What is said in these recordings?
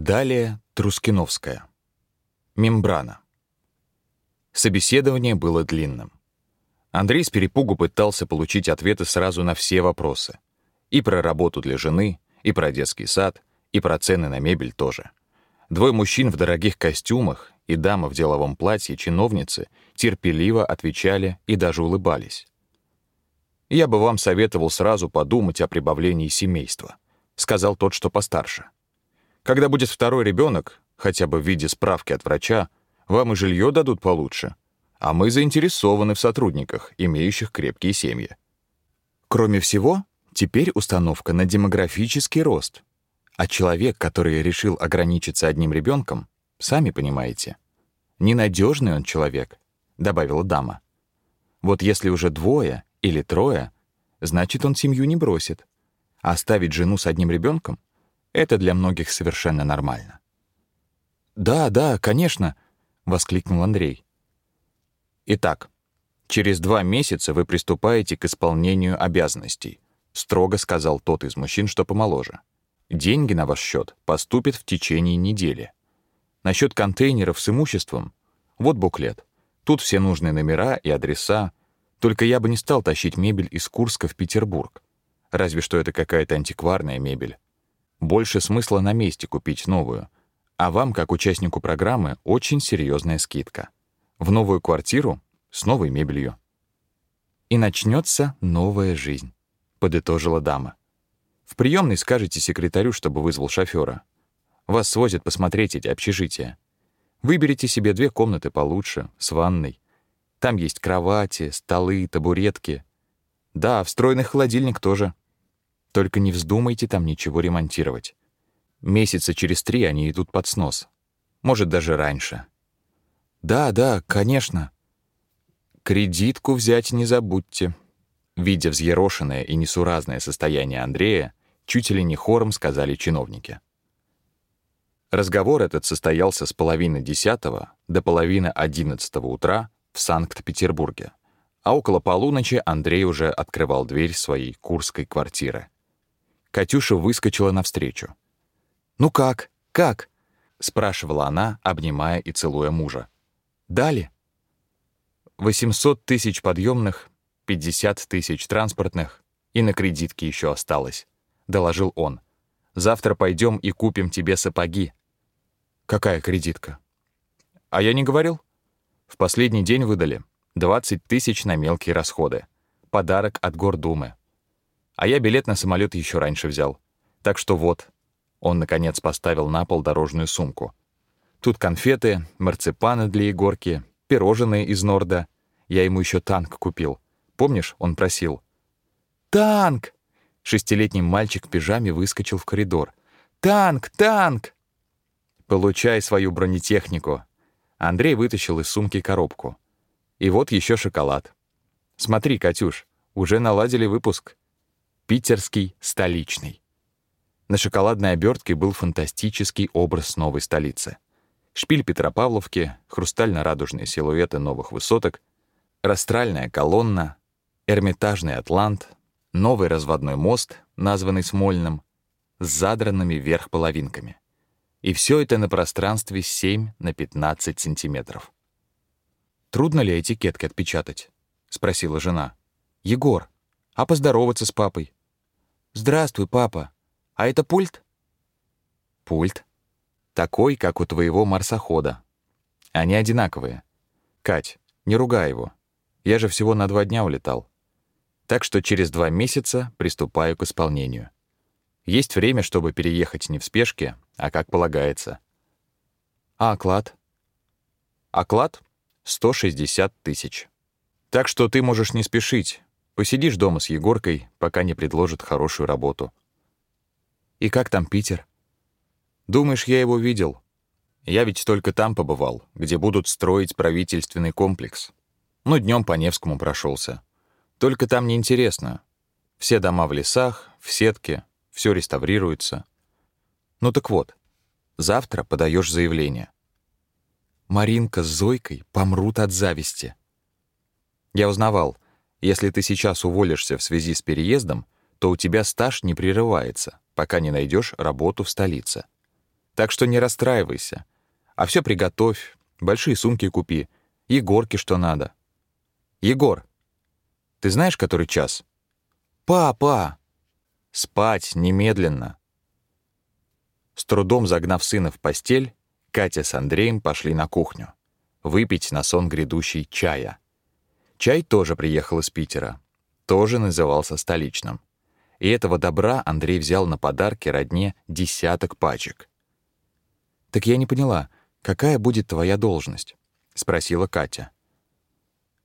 Далее Трускиновская. Мембрана. Собеседование было длинным. Андрей с перепугу пытался получить ответы сразу на все вопросы. И про работу для жены, и про детский сад, и про цены на мебель тоже. Двое мужчин в дорогих костюмах и дама в деловом платье чиновницы терпеливо отвечали и даже улыбались. «Я бы вам советовал сразу подумать о прибавлении семейства», — сказал тот, что постарше. «Когда будет второй ребенок, хотя бы в виде справки от врача, вам и жилье дадут получше, а мы заинтересованы в сотрудниках, имеющих крепкие семьи». Кроме всего, теперь установка на демографический рост — а человек, который решил ограничиться одним ребенком, сами понимаете, ненадежный он человек, добавила дама. Вот если уже двое или трое, значит, он семью не бросит. А оставить жену с одним ребенком — это для многих совершенно нормально. «Да, да, конечно», — воскликнул Андрей. «Итак, через два месяца вы приступаете к исполнению обязанностей», — строго сказал тот из мужчин, что помоложе. Деньги на ваш счет поступят в течение недели. Насчет контейнеров с имуществом — вот буклет. Тут все нужные номера и адреса. Только я бы не стал тащить мебель из Курска в Петербург. Разве что это какая-то антикварная мебель. Больше смысла на месте купить новую. А вам, как участнику программы, очень серьезная скидка. В новую квартиру с новой мебелью. И начнется новая жизнь, подытожила дама. В приемной скажете секретарю, чтобы вызвал шофера. Вас свозят посмотреть эти общежития. Выберите себе две комнаты получше, с ванной. Там есть кровати, столы, табуретки. Да, встроенный холодильник тоже. Только не вздумайте там ничего ремонтировать. Месяца через три они идут под снос. Может, даже раньше. Да, да, конечно. Кредитку взять не забудьте. Видя взъерошенное и несуразное состояние Андрея, чуть ли не хором сказали чиновники. Разговор этот состоялся с половины десятого до половины одиннадцатого утра в Санкт-Петербурге, а около полуночи Андрей уже открывал дверь своей курской квартиры. Катюша выскочила навстречу. «Ну как? Как?» — спрашивала она, обнимая и целуя мужа. «Дали?» «800 тысяч подъемных, 50 тысяч транспортных, и на кредитке еще осталось. — доложил он. «Завтра пойдем и купим тебе сапоги». «Какая кредитка?» «А я не говорил?» «В последний день выдали. 20 тысяч на мелкие расходы. Подарок от Гордумы. А я билет на самолет еще раньше взял. Так что вот». Он, наконец, поставил на пол дорожную сумку. Тут конфеты, марципаны для Егорки, пирожные из Норда. Я ему еще танк купил. Помнишь, он просил? «Танк!» Шестилетний мальчик в пижаме выскочил в коридор. «Танк! Танк!» «Получай свою бронетехнику!» Андрей вытащил из сумки коробку. «И вот еще шоколад. Смотри, Катюш, уже наладили выпуск. Питерский столичный». На шоколадной обертке был фантастический образ новой столицы. Шпиль Петропавловки, хрустально-радужные силуэты новых высоток, растральная колонна, эрмитажный атлант, новый разводной мост, названный Смольным, с задранными вверх половинками. И все это на пространстве 7 на 15 сантиметров. «Трудно ли этикетки отпечатать?» — спросила жена. «Егор, а поздороваться с папой?» «Здравствуй, папа. А это пульт?» «Пульт. Такой, как у твоего марсохода. Они одинаковые. Кать, не ругай его. Я же всего на два дня улетал так что через два месяца приступаю к исполнению. Есть время, чтобы переехать не в спешке, а как полагается. А оклад? Оклад — 160 тысяч. Так что ты можешь не спешить. Посидишь дома с Егоркой, пока не предложат хорошую работу. И как там Питер? Думаешь, я его видел? Я ведь только там побывал, где будут строить правительственный комплекс. Ну, днем по Невскому прошелся. Только там неинтересно. Все дома в лесах, в сетке, все реставрируется. Ну так вот, завтра подаешь заявление. Маринка с Зойкой помрут от зависти. Я узнавал, если ты сейчас уволишься в связи с переездом, то у тебя стаж не прерывается, пока не найдешь работу в столице. Так что не расстраивайся. А все приготовь, большие сумки купи, Егорке что надо. Егор, ты знаешь, который час? Папа! Спать немедленно. С трудом загнав сына в постель, Катя с Андреем пошли на кухню. Выпить на сон грядущий чая. Чай тоже приехал из Питера. Тоже назывался столичным. И этого добра Андрей взял на подарки родне десяток пачек. «Так я не поняла, какая будет твоя должность?» — спросила Катя.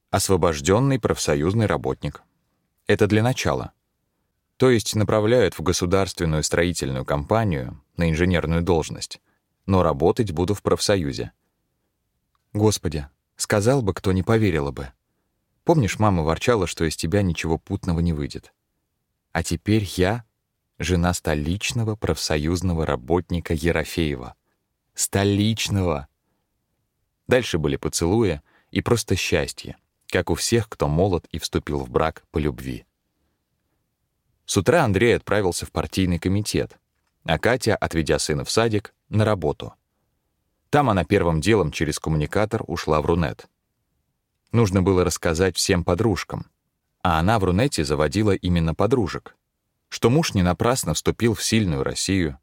«Освобожденный профсоюзный работник. Это для начала. То есть направляют в государственную строительную компанию на инженерную должность, но работать буду в профсоюзе. Господи, сказал бы, кто не поверила бы. Помнишь, мама ворчала, что из тебя ничего путного не выйдет. А теперь я — жена столичного профсоюзного работника Ерофеева. Столичного! Дальше были поцелуи и просто счастье, как у всех, кто молод и вступил в брак по любви. С утра Андрей отправился в партийный комитет, а Катя, отведя сына в садик, на работу. Там она первым делом через коммуникатор ушла в Рунет. Нужно было рассказать всем подружкам. А она в Рунете заводила именно подружек. Что муж не напрасно вступил в сильную Россию.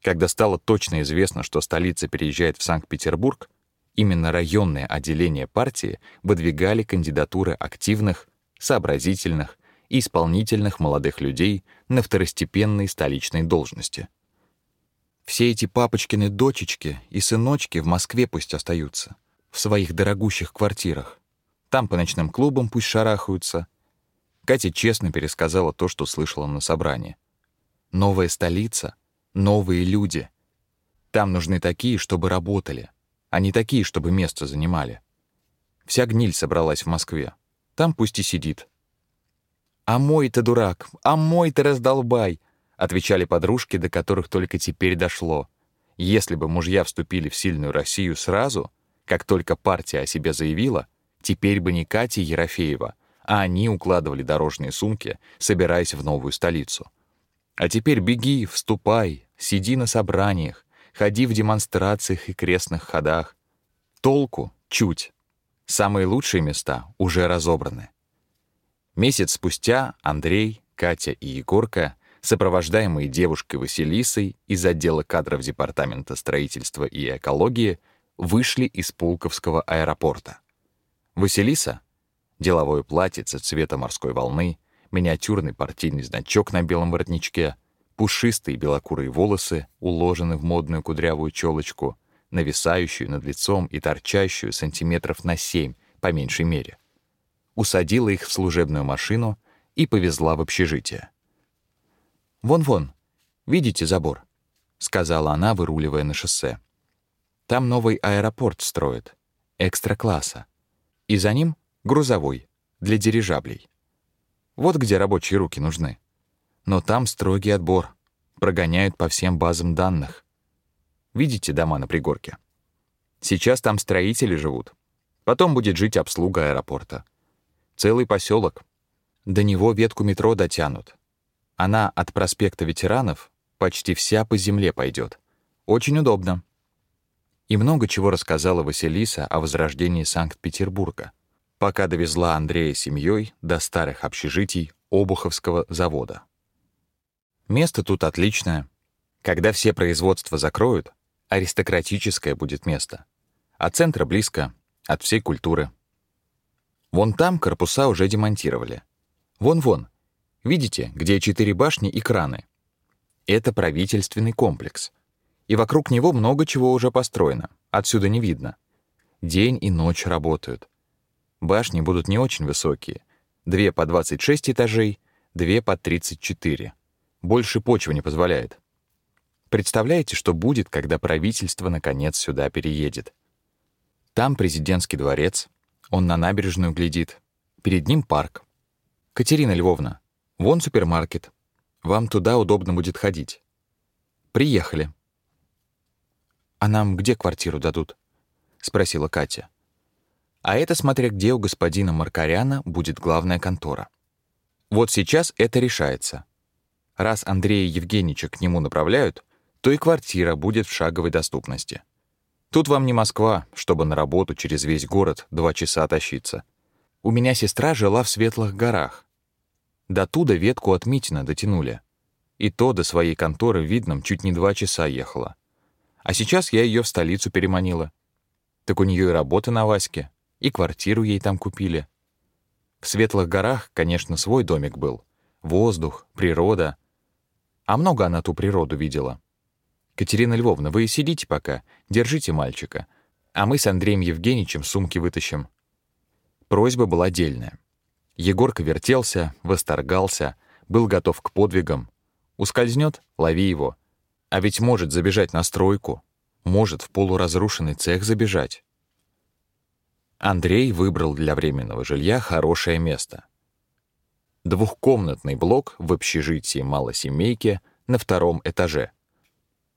Когда стало точно известно, что столица переезжает в Санкт-Петербург, именно районные отделения партии выдвигали кандидатуры активных, сообразительных и исполнительных молодых людей на второстепенной столичной должности. Все эти папочкины дочечки и сыночки в Москве пусть остаются, в своих дорогущих квартирах. Там по ночным клубам пусть шарахаются. Катя честно пересказала то, что слышала на собрании. Новая столица, новые люди. Там нужны такие, чтобы работали, а не такие, чтобы место занимали. Вся гниль собралась в Москве. Там пусть и сидит. «А мой-то дурак, а мой-то раздолбай!» отвечали подружки, до которых только теперь дошло. Если бы мужья вступили в сильную Россию сразу, как только партия о себе заявила, Теперь бы не Катя Ерофеева, а они укладывали дорожные сумки, собираясь в новую столицу. А теперь беги, вступай, сиди на собраниях, ходи в демонстрациях и крестных ходах. Толку чуть. Самые лучшие места уже разобраны. Месяц спустя Андрей, Катя и Егорка, сопровождаемые девушкой Василисой из отдела кадров Департамента строительства и экологии, вышли из Пулковского аэропорта. Василиса — деловое платьице цвета морской волны, миниатюрный партийный значок на белом воротничке, пушистые белокурые волосы, уложены в модную кудрявую челочку, нависающую над лицом и торчащую сантиметров на семь, по меньшей мере. Усадила их в служебную машину и повезла в общежитие. «Вон-вон, видите забор?» — сказала она, выруливая на шоссе. «Там новый аэропорт строят, экстра-класса и за ним грузовой, для дирижаблей. Вот где рабочие руки нужны. Но там строгий отбор, прогоняют по всем базам данных. Видите дома на пригорке? Сейчас там строители живут. Потом будет жить обслуга аэропорта. Целый поселок. До него ветку метро дотянут. Она от проспекта ветеранов почти вся по земле пойдет. Очень удобно и много чего рассказала Василиса о возрождении Санкт-Петербурга, пока довезла Андрея семьей до старых общежитий Обуховского завода. Место тут отличное. Когда все производства закроют, аристократическое будет место. От центра близко, от всей культуры. Вон там корпуса уже демонтировали. Вон-вон. Видите, где четыре башни и краны? Это правительственный комплекс — и вокруг него много чего уже построено, отсюда не видно. День и ночь работают. Башни будут не очень высокие. Две по 26 этажей, две по 34. Больше почва не позволяет. Представляете, что будет, когда правительство наконец сюда переедет? Там президентский дворец, он на набережную глядит. Перед ним парк. Катерина Львовна, вон супермаркет. Вам туда удобно будет ходить. Приехали. «А нам где квартиру дадут?» — спросила Катя. «А это смотря где у господина Маркаряна будет главная контора. Вот сейчас это решается. Раз Андрея Евгеньевича к нему направляют, то и квартира будет в шаговой доступности. Тут вам не Москва, чтобы на работу через весь город два часа тащиться. У меня сестра жила в Светлых горах. До туда ветку от Митина дотянули. И то до своей конторы Видном чуть не два часа ехала. А сейчас я ее в столицу переманила. Так у нее и работа на Ваське, и квартиру ей там купили. В Светлых горах, конечно, свой домик был. Воздух, природа. А много она ту природу видела. Катерина Львовна, вы сидите пока, держите мальчика, а мы с Андреем Евгеньевичем сумки вытащим. Просьба была дельная. Егорка вертелся, восторгался, был готов к подвигам. Ускользнет — лови его. А ведь может забежать на стройку, может в полуразрушенный цех забежать. Андрей выбрал для временного жилья хорошее место. Двухкомнатный блок в общежитии малосемейки на втором этаже.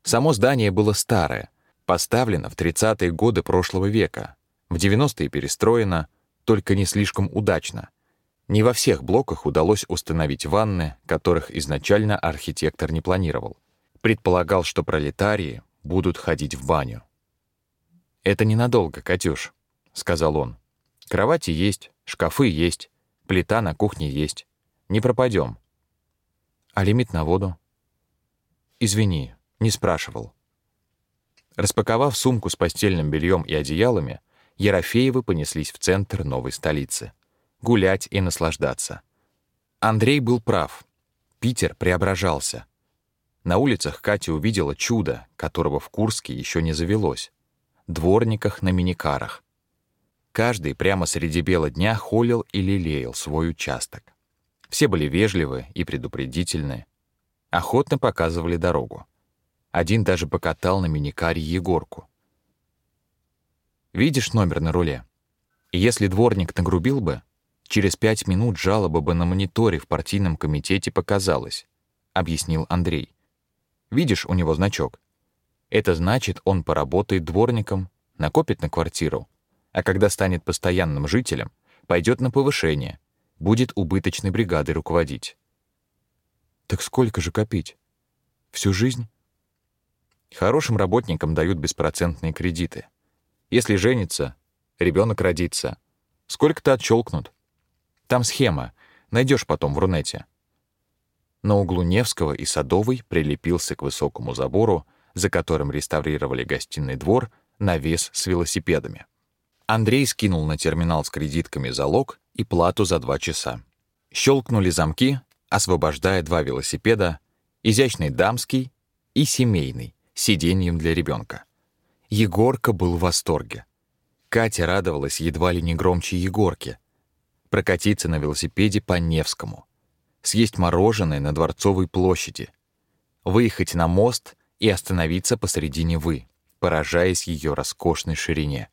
Само здание было старое, поставлено в 30-е годы прошлого века, в 90-е перестроено, только не слишком удачно. Не во всех блоках удалось установить ванны, которых изначально архитектор не планировал. Предполагал, что пролетарии будут ходить в баню. «Это ненадолго, Катюш», — сказал он. «Кровати есть, шкафы есть, плита на кухне есть. Не пропадем. А лимит на воду? Извини, не спрашивал. Распаковав сумку с постельным бельем и одеялами, Ерофеевы понеслись в центр новой столицы. Гулять и наслаждаться. Андрей был прав. Питер преображался. На улицах Катя увидела чудо, которого в Курске еще не завелось. Дворниках на миникарах. Каждый прямо среди бела дня холил и лелеял свой участок. Все были вежливы и предупредительны, охотно показывали дорогу. Один даже покатал на миникаре Егорку. Видишь номер на руле? Если дворник нагрубил бы, через пять минут жалоба бы на мониторе в партийном комитете показалась, объяснил Андрей. Видишь у него значок? Это значит, он поработает дворником, накопит на квартиру, а когда станет постоянным жителем, пойдет на повышение — будет убыточной бригадой руководить. Так сколько же копить? Всю жизнь? Хорошим работникам дают беспроцентные кредиты. Если женится, ребенок родится, сколько-то отщелкнут. Там схема, найдешь потом в Рунете. На углу Невского и Садовой прилепился к высокому забору, за которым реставрировали гостиный двор, навес с велосипедами. Андрей скинул на терминал с кредитками залог и плату за два часа. Щелкнули замки, освобождая два велосипеда, изящный дамский и семейный, с сиденьем для ребенка. Егорка был в восторге. Катя радовалась едва ли не громче Егорки. Прокатиться на велосипеде по Невскому. Съесть мороженое на Дворцовой площади. Выехать на мост и остановиться посреди Невы, поражаясь ее роскошной ширине.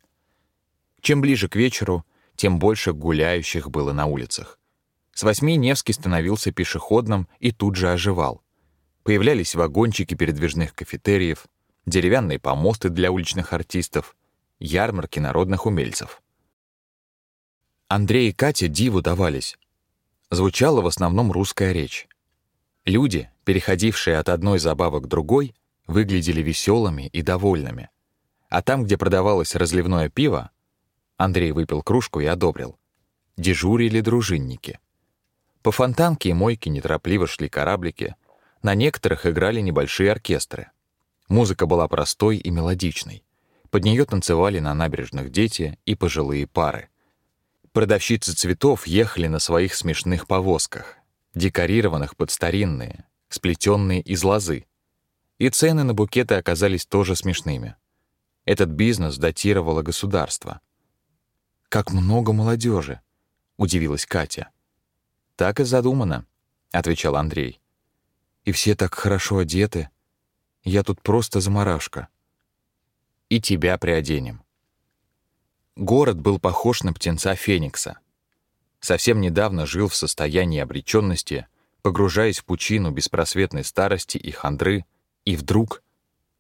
Чем ближе к вечеру, тем больше гуляющих было на улицах. С восьми Невский становился пешеходным и тут же оживал. Появлялись вагончики передвижных кафетериев, деревянные помосты для уличных артистов, ярмарки народных умельцев. Андрей и Катя диву давались. Звучала в основном русская речь. Люди, переходившие от одной забавы к другой, выглядели веселыми и довольными. А там, где продавалось разливное пиво, Андрей выпил кружку и одобрил. Дежурили дружинники. По фонтанке и мойке неторопливо шли кораблики, на некоторых играли небольшие оркестры. Музыка была простой и мелодичной. Под нее танцевали на набережных дети и пожилые пары. Продавщицы цветов ехали на своих смешных повозках, декорированных под старинные, сплетенные из лозы. И цены на букеты оказались тоже смешными. Этот бизнес датировало государство. Как много молодежи, удивилась Катя. Так и задумано, отвечал Андрей. И все так хорошо одеты. Я тут просто заморашка. И тебя приоденем. Город был похож на птенца Феникса. Совсем недавно жил в состоянии обреченности, погружаясь в пучину беспросветной старости и хандры, и вдруг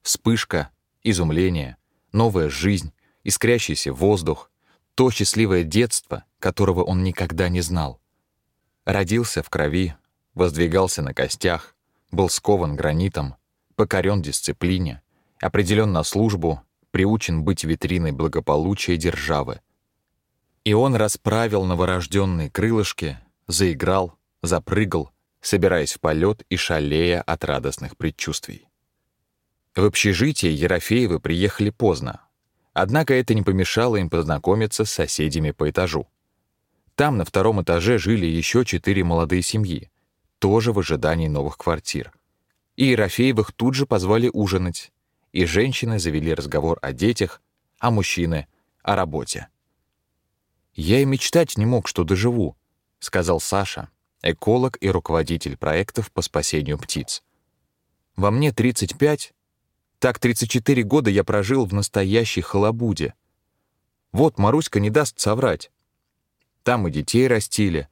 вспышка, изумление, новая жизнь, искрящийся воздух, то счастливое детство, которого он никогда не знал. Родился в крови, воздвигался на костях, был скован гранитом, покорен дисциплине, определен на службу, приучен быть витриной благополучия державы. И он расправил новорожденные крылышки, заиграл, запрыгал, собираясь в полет и шалея от радостных предчувствий. В общежитие Ерофеевы приехали поздно, однако это не помешало им познакомиться с соседями по этажу. Там на втором этаже жили еще четыре молодые семьи, тоже в ожидании новых квартир. И Ерофеевых тут же позвали ужинать, и женщины завели разговор о детях, а мужчины — о работе. «Я и мечтать не мог, что доживу», — сказал Саша, эколог и руководитель проектов по спасению птиц. «Во мне 35, так 34 года я прожил в настоящей халабуде. Вот Маруська не даст соврать. Там и детей растили.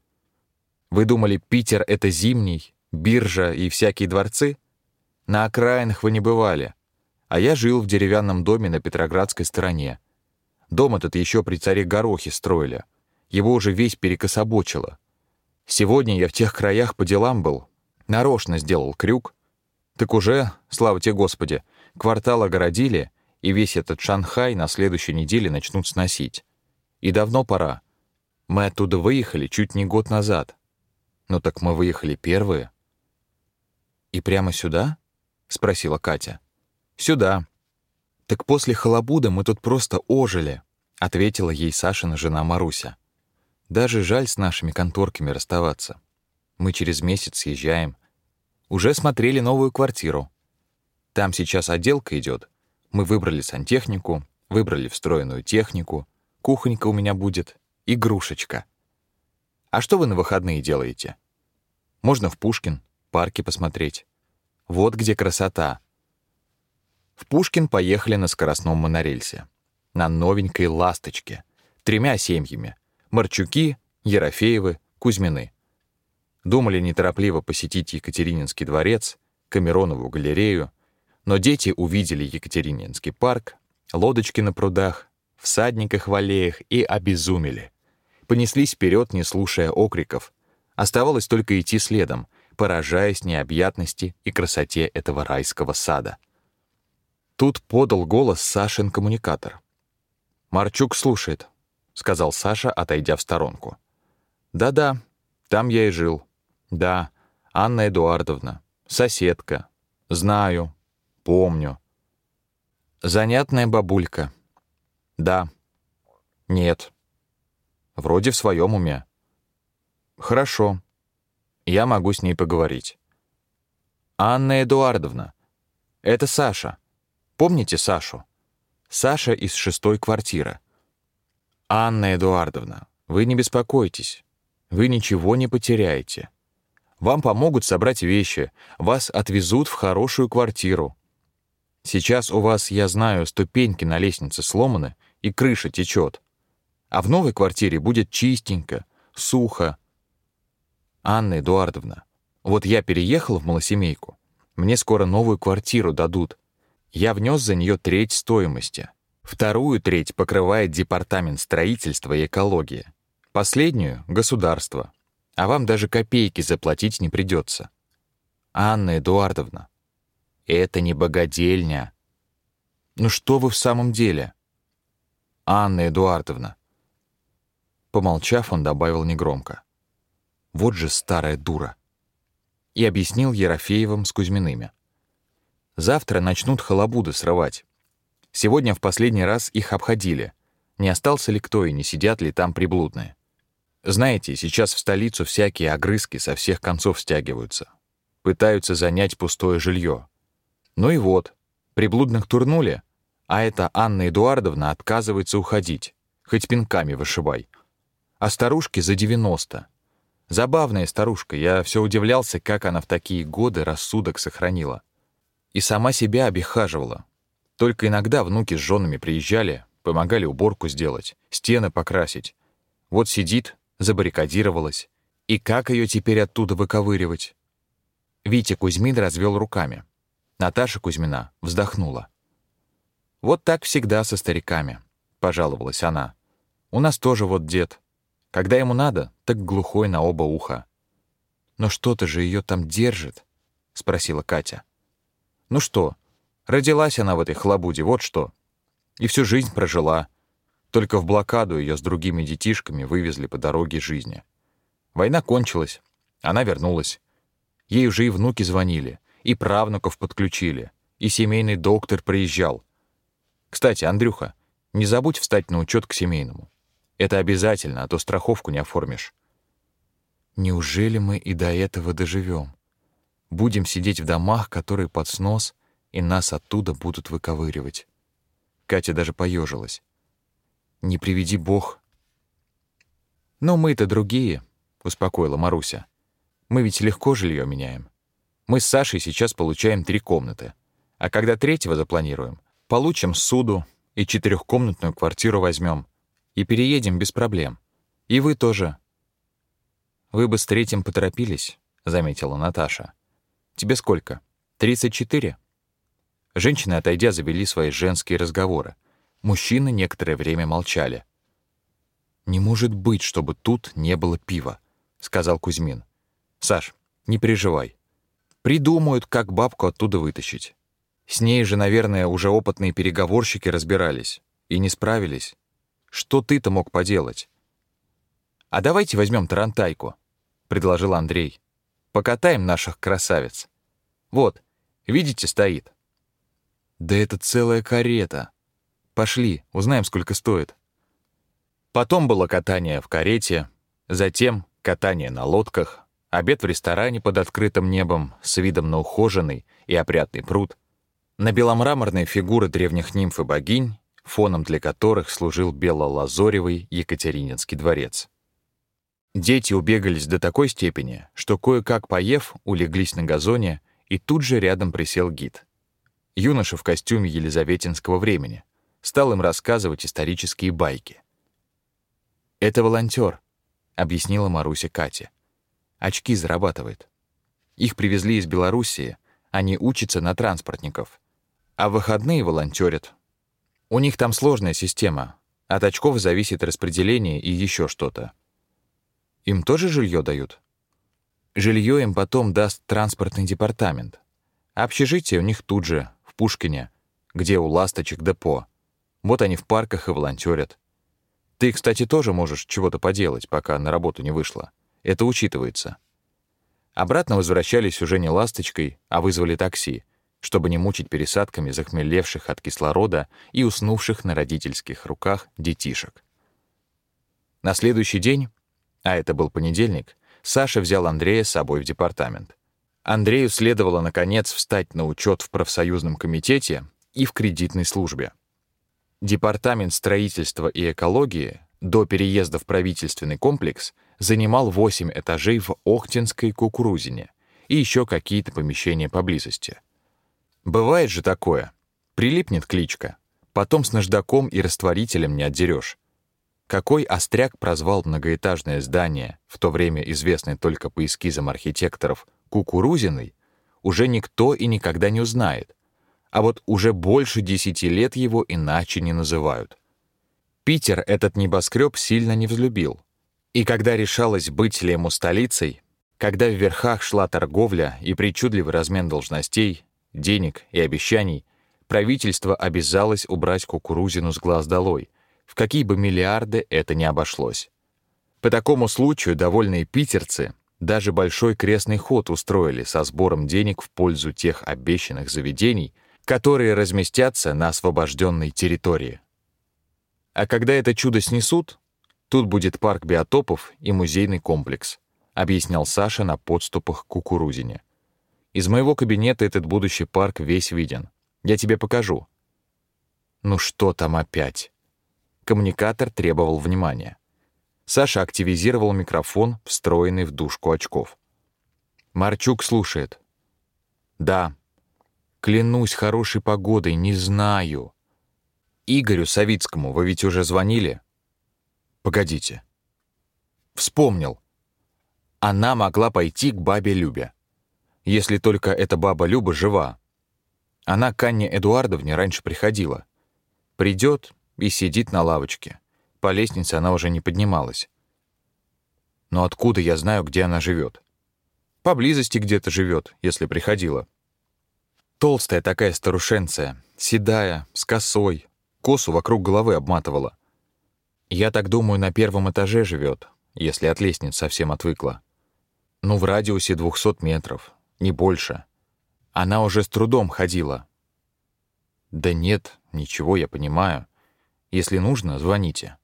Вы думали, Питер — это зимний, биржа и всякие дворцы? На окраинах вы не бывали. А я жил в деревянном доме на Петроградской стороне. Дом этот еще при царе Горохе строили. Его уже весь перекособочило. Сегодня я в тех краях по делам был. Нарочно сделал крюк. Так уже, слава тебе Господи, квартал огородили, и весь этот Шанхай на следующей неделе начнут сносить. И давно пора. Мы оттуда выехали чуть не год назад. Ну так мы выехали первые. И прямо сюда? спросила Катя. Сюда. Так после халабуда мы тут просто ожили, ответила ей Сашина жена Маруся. Даже жаль с нашими конторками расставаться. Мы через месяц съезжаем. Уже смотрели новую квартиру. Там сейчас отделка идет. Мы выбрали сантехнику, выбрали встроенную технику, кухонька у меня будет, игрушечка. А что вы на выходные делаете? Можно в Пушкин, парки посмотреть. Вот где красота. В Пушкин поехали на скоростном монорельсе. На новенькой «Ласточке». Тремя семьями. Марчуки, Ерофеевы, Кузьмины. Думали неторопливо посетить Екатерининский дворец, Камеронову галерею, но дети увидели Екатерининский парк, лодочки на прудах, всадниках в аллеях и обезумели понеслись вперед, не слушая окриков. Оставалось только идти следом, поражаясь необъятности и красоте этого райского сада. Тут подал голос Сашин коммуникатор. «Марчук слушает», — сказал Саша, отойдя в сторонку. «Да-да, там я и жил. Да, Анна Эдуардовна, соседка. Знаю, помню. Занятная бабулька. Да. Нет. Вроде в своем уме. Хорошо. Я могу с ней поговорить. Анна Эдуардовна. Это Саша. Помните Сашу? Саша из шестой квартиры. Анна Эдуардовна, вы не беспокойтесь. Вы ничего не потеряете. Вам помогут собрать вещи, вас отвезут в хорошую квартиру. Сейчас у вас, я знаю, ступеньки на лестнице сломаны и крыша течет. А в новой квартире будет чистенько, сухо. Анна Эдуардовна, вот я переехал в малосемейку. Мне скоро новую квартиру дадут. Я внес за нее треть стоимости. Вторую треть покрывает департамент строительства и экологии. Последнюю — государство. А вам даже копейки заплатить не придется. Анна Эдуардовна, это не богадельня. Ну что вы в самом деле? Анна Эдуардовна, Помолчав, он добавил негромко. «Вот же старая дура!» И объяснил Ерофеевым с Кузьмиными. «Завтра начнут халабуды срывать. Сегодня в последний раз их обходили. Не остался ли кто и не сидят ли там приблудные? Знаете, сейчас в столицу всякие огрызки со всех концов стягиваются. Пытаются занять пустое жилье. Ну и вот, приблудных турнули, а эта Анна Эдуардовна отказывается уходить. Хоть пинками вышибай а старушке за 90. Забавная старушка, я все удивлялся, как она в такие годы рассудок сохранила. И сама себя обихаживала. Только иногда внуки с женами приезжали, помогали уборку сделать, стены покрасить. Вот сидит, забаррикадировалась. И как ее теперь оттуда выковыривать? Витя Кузьмин развел руками. Наташа Кузьмина вздохнула. «Вот так всегда со стариками», — пожаловалась она. «У нас тоже вот дед. Когда ему надо, так глухой на оба уха. «Но что-то же ее там держит?» — спросила Катя. Ну что, родилась она в этой хлобуде, вот что. И всю жизнь прожила. Только в блокаду ее с другими детишками вывезли по дороге жизни. Война кончилась, она вернулась. Ей уже и внуки звонили, и правнуков подключили, и семейный доктор приезжал. Кстати, Андрюха, не забудь встать на учет к семейному. Это обязательно, а то страховку не оформишь. Неужели мы и до этого доживем? Будем сидеть в домах, которые под снос, и нас оттуда будут выковыривать. Катя даже поежилась. Не приведи бог. Но мы-то другие, успокоила Маруся. Мы ведь легко жилье меняем. Мы с Сашей сейчас получаем три комнаты. А когда третьего запланируем, получим суду и четырехкомнатную квартиру возьмем и переедем без проблем. И вы тоже. Вы бы с третьим поторопились, заметила Наташа. Тебе сколько? Тридцать четыре. Женщины, отойдя, завели свои женские разговоры. Мужчины некоторое время молчали. «Не может быть, чтобы тут не было пива», — сказал Кузьмин. «Саш, не переживай. Придумают, как бабку оттуда вытащить. С ней же, наверное, уже опытные переговорщики разбирались. И не справились. Что ты-то мог поделать? «А давайте возьмем Тарантайку», — предложил Андрей. «Покатаем наших красавиц. Вот, видите, стоит». «Да это целая карета. Пошли, узнаем, сколько стоит». Потом было катание в карете, затем катание на лодках, обед в ресторане под открытым небом с видом на ухоженный и опрятный пруд, на беломраморные фигуры древних нимф и богинь фоном для которых служил бело-лазоревый Екатерининский дворец. Дети убегались до такой степени, что кое-как поев, улеглись на газоне, и тут же рядом присел гид. Юноша в костюме елизаветинского времени стал им рассказывать исторические байки. «Это волонтер», — объяснила Маруся Кате. «Очки зарабатывает. Их привезли из Белоруссии, они учатся на транспортников. А в выходные волонтерят, у них там сложная система. От очков зависит распределение и еще что-то. Им тоже жилье дают? Жилье им потом даст транспортный департамент. Общежитие у них тут же, в Пушкине, где у ласточек депо. Вот они в парках и волонтерят. Ты, кстати, тоже можешь чего-то поделать, пока на работу не вышла. Это учитывается. Обратно возвращались уже не ласточкой, а вызвали такси — чтобы не мучить пересадками захмелевших от кислорода и уснувших на родительских руках детишек. На следующий день, а это был понедельник, Саша взял Андрея с собой в департамент. Андрею следовало, наконец, встать на учет в профсоюзном комитете и в кредитной службе. Департамент строительства и экологии до переезда в правительственный комплекс занимал 8 этажей в Охтинской кукурузине и еще какие-то помещения поблизости — Бывает же такое. Прилипнет кличка. Потом с наждаком и растворителем не отдерешь. Какой остряк прозвал многоэтажное здание, в то время известное только по эскизам архитекторов, Кукурузиной, уже никто и никогда не узнает. А вот уже больше десяти лет его иначе не называют. Питер этот небоскреб сильно не взлюбил. И когда решалось, быть ли ему столицей, когда в верхах шла торговля и причудливый размен должностей, денег и обещаний, правительство обязалось убрать кукурузину с глаз долой, в какие бы миллиарды это ни обошлось. По такому случаю довольные питерцы даже большой крестный ход устроили со сбором денег в пользу тех обещанных заведений, которые разместятся на освобожденной территории. А когда это чудо снесут, тут будет парк биотопов и музейный комплекс, объяснял Саша на подступах к кукурузине. Из моего кабинета этот будущий парк весь виден. Я тебе покажу». «Ну что там опять?» Коммуникатор требовал внимания. Саша активизировал микрофон, встроенный в дужку очков. Марчук слушает. «Да. Клянусь хорошей погодой, не знаю. Игорю Савицкому вы ведь уже звонили?» «Погодите». «Вспомнил. Она могла пойти к бабе Любе если только эта баба Люба жива. Она к Анне Эдуардовне раньше приходила. Придет и сидит на лавочке. По лестнице она уже не поднималась. Но откуда я знаю, где она живет? Поблизости где-то живет, если приходила. Толстая такая старушенция, седая, с косой, косу вокруг головы обматывала. Я так думаю, на первом этаже живет, если от лестниц совсем отвыкла. Ну, в радиусе двухсот метров, не больше. Она уже с трудом ходила. Да нет, ничего, я понимаю. Если нужно, звоните.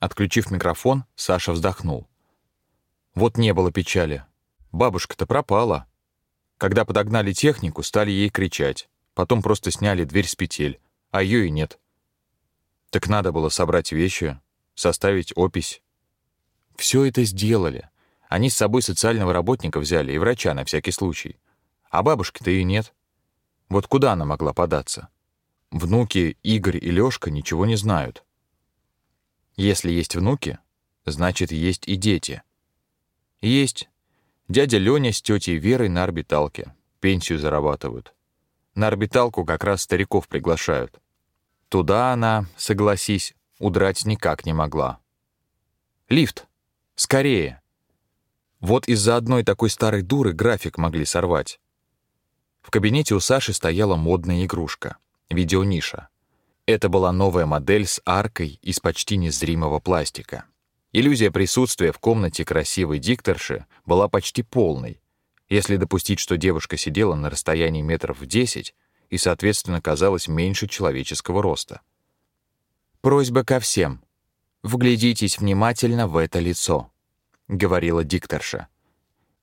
Отключив микрофон, Саша вздохнул. Вот не было печали. Бабушка-то пропала. Когда подогнали технику, стали ей кричать. Потом просто сняли дверь с петель, а ее и нет. Так надо было собрать вещи, составить опись. Все это сделали. Они с собой социального работника взяли и врача на всякий случай. А бабушки-то и нет. Вот куда она могла податься? Внуки Игорь и Лёшка ничего не знают. Если есть внуки, значит, есть и дети. Есть. Дядя Лёня с тетей Верой на орбиталке. Пенсию зарабатывают. На орбиталку как раз стариков приглашают. Туда она, согласись, удрать никак не могла. Лифт. Скорее. Вот из-за одной такой старой дуры график могли сорвать. В кабинете у Саши стояла модная игрушка — видеониша. Это была новая модель с аркой из почти незримого пластика. Иллюзия присутствия в комнате красивой дикторши была почти полной, если допустить, что девушка сидела на расстоянии метров в десять и, соответственно, казалась меньше человеческого роста. «Просьба ко всем. Вглядитесь внимательно в это лицо», — говорила дикторша.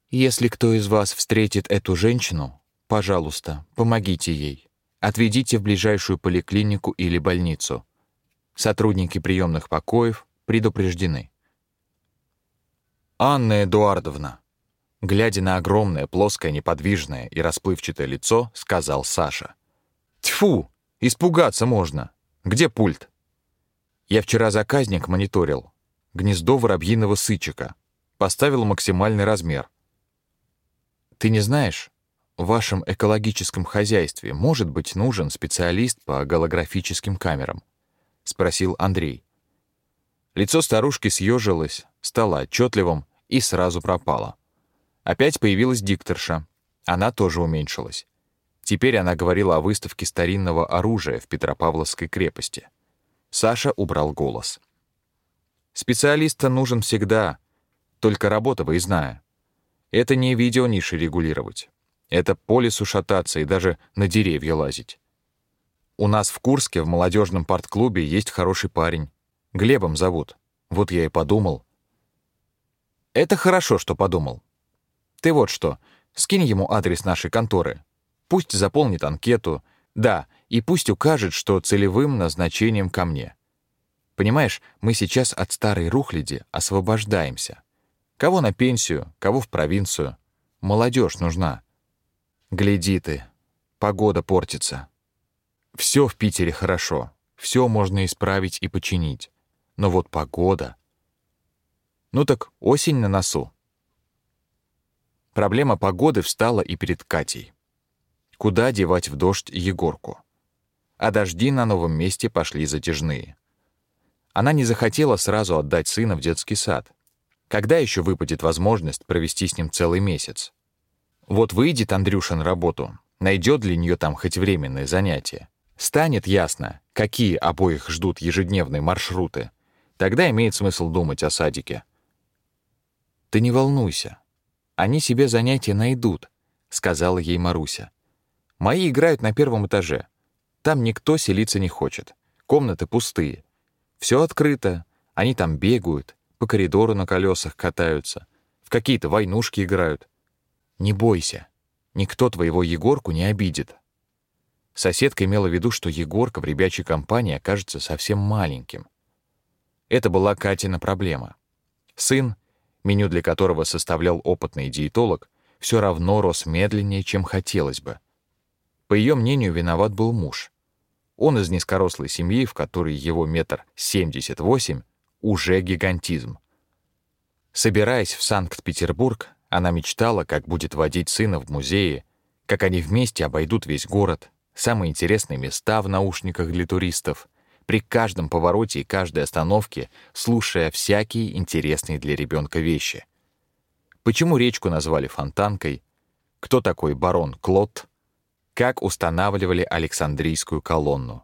«Если кто из вас встретит эту женщину, пожалуйста, помогите ей. Отведите в ближайшую поликлинику или больницу. Сотрудники приемных покоев предупреждены. Анна Эдуардовна, глядя на огромное, плоское, неподвижное и расплывчатое лицо, сказал Саша. Тьфу, испугаться можно. Где пульт? Я вчера заказник мониторил. Гнездо воробьиного сычика. Поставил максимальный размер. Ты не знаешь, вашем экологическом хозяйстве может быть нужен специалист по голографическим камерам?» — спросил Андрей. Лицо старушки съежилось, стало отчетливым и сразу пропало. Опять появилась дикторша. Она тоже уменьшилась. Теперь она говорила о выставке старинного оружия в Петропавловской крепости. Саша убрал голос. «Специалиста нужен всегда, только работа выездная. Это не видео ниши регулировать. Это по лесу шататься и даже на деревья лазить. У нас в Курске в молодежном парт-клубе есть хороший парень. Глебом зовут. Вот я и подумал. Это хорошо, что подумал. Ты вот что, скинь ему адрес нашей конторы. Пусть заполнит анкету. Да, и пусть укажет, что целевым назначением ко мне. Понимаешь, мы сейчас от старой рухляди освобождаемся. Кого на пенсию, кого в провинцию. Молодежь нужна. Гляди ты, погода портится. Все в Питере хорошо, все можно исправить и починить. Но вот погода... Ну так осень на носу. Проблема погоды встала и перед Катей. Куда девать в дождь Егорку? А дожди на новом месте пошли затяжные. Она не захотела сразу отдать сына в детский сад. Когда еще выпадет возможность провести с ним целый месяц? Вот выйдет Андрюша на работу, найдет для нее там хоть временное занятие. Станет ясно, какие обоих ждут ежедневные маршруты. Тогда имеет смысл думать о садике. «Ты не волнуйся. Они себе занятия найдут», — сказала ей Маруся. «Мои играют на первом этаже. Там никто селиться не хочет. Комнаты пустые. Все открыто. Они там бегают, по коридору на колесах катаются, в какие-то войнушки играют. Не бойся, никто твоего Егорку не обидит. Соседка имела в виду, что Егорка в ребячей компании окажется совсем маленьким. Это была Катина проблема. Сын, меню для которого составлял опытный диетолог, все равно рос медленнее, чем хотелось бы. По ее мнению, виноват был муж. Он из низкорослой семьи, в которой его метр семьдесят восемь, уже гигантизм. Собираясь в Санкт-Петербург, она мечтала, как будет водить сына в музее, как они вместе обойдут весь город, самые интересные места в наушниках для туристов, при каждом повороте и каждой остановке слушая всякие интересные для ребенка вещи. Почему речку назвали фонтанкой? Кто такой барон Клод? как устанавливали Александрийскую колонну.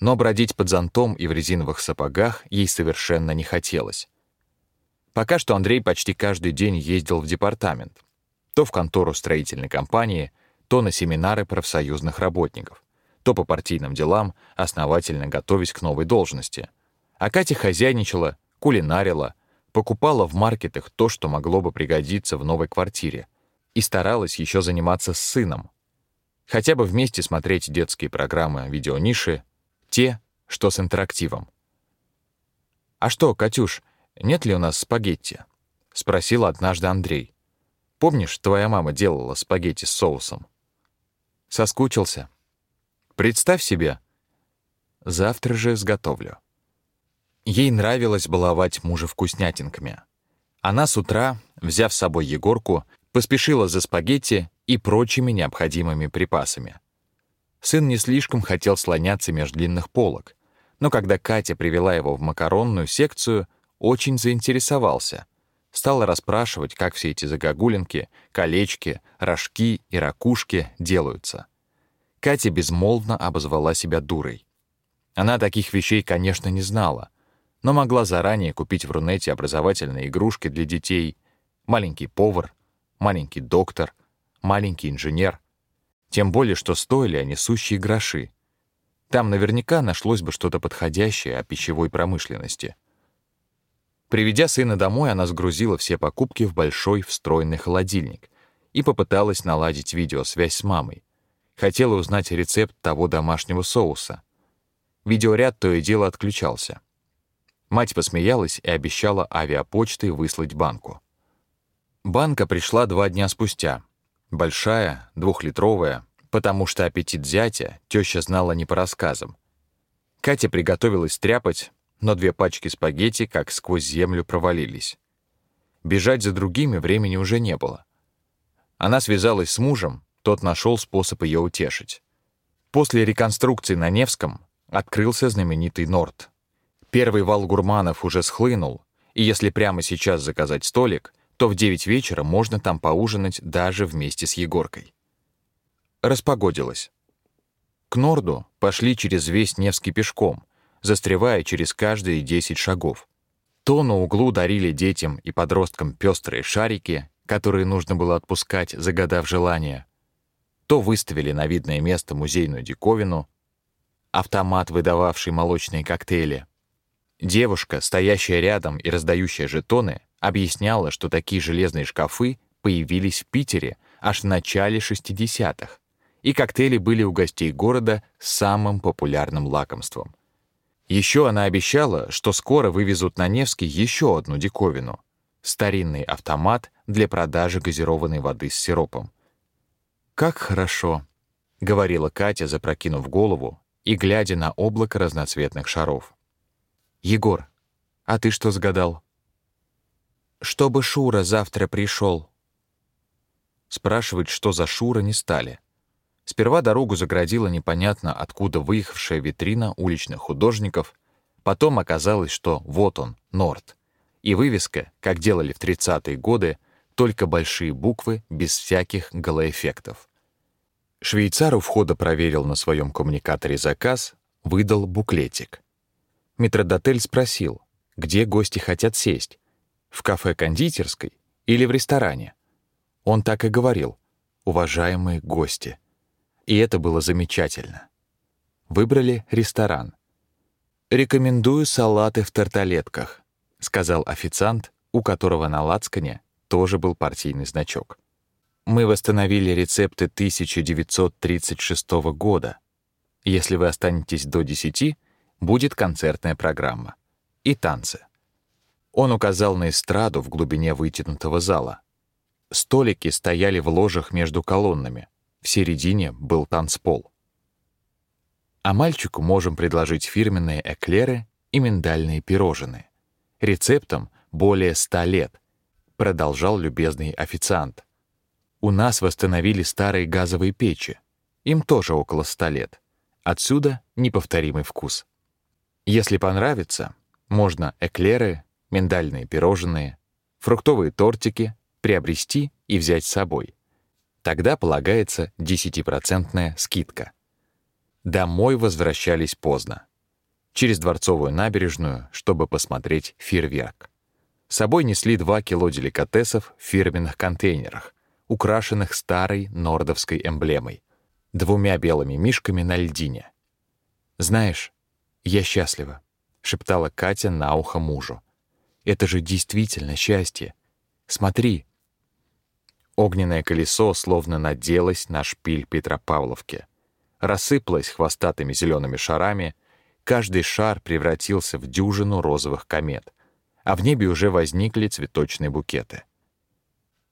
Но бродить под зонтом и в резиновых сапогах ей совершенно не хотелось. Пока что Андрей почти каждый день ездил в департамент. То в контору строительной компании, то на семинары профсоюзных работников, то по партийным делам, основательно готовясь к новой должности. А Катя хозяйничала, кулинарила, покупала в маркетах то, что могло бы пригодиться в новой квартире, и старалась еще заниматься с сыном. Хотя бы вместе смотреть детские программы видеониши, те, что с интерактивом. «А что, Катюш, нет ли у нас спагетти?» — спросил однажды Андрей. «Помнишь, твоя мама делала спагетти с соусом?» Соскучился. «Представь себе. Завтра же изготовлю». Ей нравилось баловать мужа вкуснятинками. Она с утра, взяв с собой Егорку, поспешила за спагетти и прочими необходимыми припасами. Сын не слишком хотел слоняться между длинных полок, но когда Катя привела его в макаронную секцию, очень заинтересовался. Стал расспрашивать, как все эти загогулинки, колечки, рожки и ракушки делаются. Катя безмолвно обозвала себя дурой. Она таких вещей, конечно, не знала, но могла заранее купить в Рунете образовательные игрушки для детей, маленький повар, маленький доктор, маленький инженер. Тем более, что стоили они сущие гроши. Там наверняка нашлось бы что-то подходящее о пищевой промышленности. Приведя сына домой, она сгрузила все покупки в большой встроенный холодильник и попыталась наладить видеосвязь с мамой. Хотела узнать рецепт того домашнего соуса. Видеоряд то и дело отключался. Мать посмеялась и обещала авиапочтой выслать банку. Банка пришла два дня спустя. Большая, двухлитровая, потому что аппетит зятя теща знала не по рассказам. Катя приготовилась стряпать, но две пачки спагетти как сквозь землю провалились. Бежать за другими времени уже не было. Она связалась с мужем, тот нашел способ ее утешить. После реконструкции на Невском открылся знаменитый Норд. Первый вал гурманов уже схлынул, и если прямо сейчас заказать столик, то в 9 вечера можно там поужинать даже вместе с Егоркой. Распогодилось. К Норду пошли через весь Невский пешком, застревая через каждые 10 шагов. То на углу дарили детям и подросткам пестрые шарики, которые нужно было отпускать, загадав желание, то выставили на видное место музейную диковину, автомат, выдававший молочные коктейли, Девушка, стоящая рядом и раздающая жетоны, объясняла, что такие железные шкафы появились в Питере аж в начале 60-х, и коктейли были у гостей города самым популярным лакомством. Еще она обещала, что скоро вывезут на Невский еще одну диковину — старинный автомат для продажи газированной воды с сиропом. «Как хорошо», — говорила Катя, запрокинув голову и глядя на облако разноцветных шаров. Егор, а ты что загадал? Чтобы Шура завтра пришел. Спрашивать, что за Шура, не стали. Сперва дорогу заградила непонятно откуда выехавшая витрина уличных художников, потом оказалось, что вот он, Норд. И вывеска, как делали в 30-е годы, только большие буквы без всяких голоэффектов. Швейцар у входа проверил на своем коммуникаторе заказ, выдал буклетик. Метродотель спросил, где гости хотят сесть, в кафе-кондитерской или в ресторане. Он так и говорил, уважаемые гости. И это было замечательно. Выбрали ресторан. «Рекомендую салаты в тарталетках», — сказал официант, у которого на лацкане тоже был партийный значок. «Мы восстановили рецепты 1936 года. Если вы останетесь до десяти, будет концертная программа и танцы. Он указал на эстраду в глубине вытянутого зала. Столики стояли в ложах между колоннами. В середине был танцпол. А мальчику можем предложить фирменные эклеры и миндальные пирожные. Рецептом более ста лет, продолжал любезный официант. У нас восстановили старые газовые печи. Им тоже около ста лет. Отсюда неповторимый вкус. Если понравится, можно эклеры, миндальные пирожные, фруктовые тортики приобрести и взять с собой. Тогда полагается 10% скидка. Домой возвращались поздно. Через Дворцовую набережную, чтобы посмотреть фейерверк. С собой несли 2 кило деликатесов в фирменных контейнерах, украшенных старой нордовской эмблемой, двумя белыми мишками на льдине. «Знаешь, я счастлива», — шептала Катя на ухо мужу. «Это же действительно счастье. Смотри». Огненное колесо словно наделось на шпиль Петропавловки. Рассыпалось хвостатыми зелеными шарами, каждый шар превратился в дюжину розовых комет, а в небе уже возникли цветочные букеты.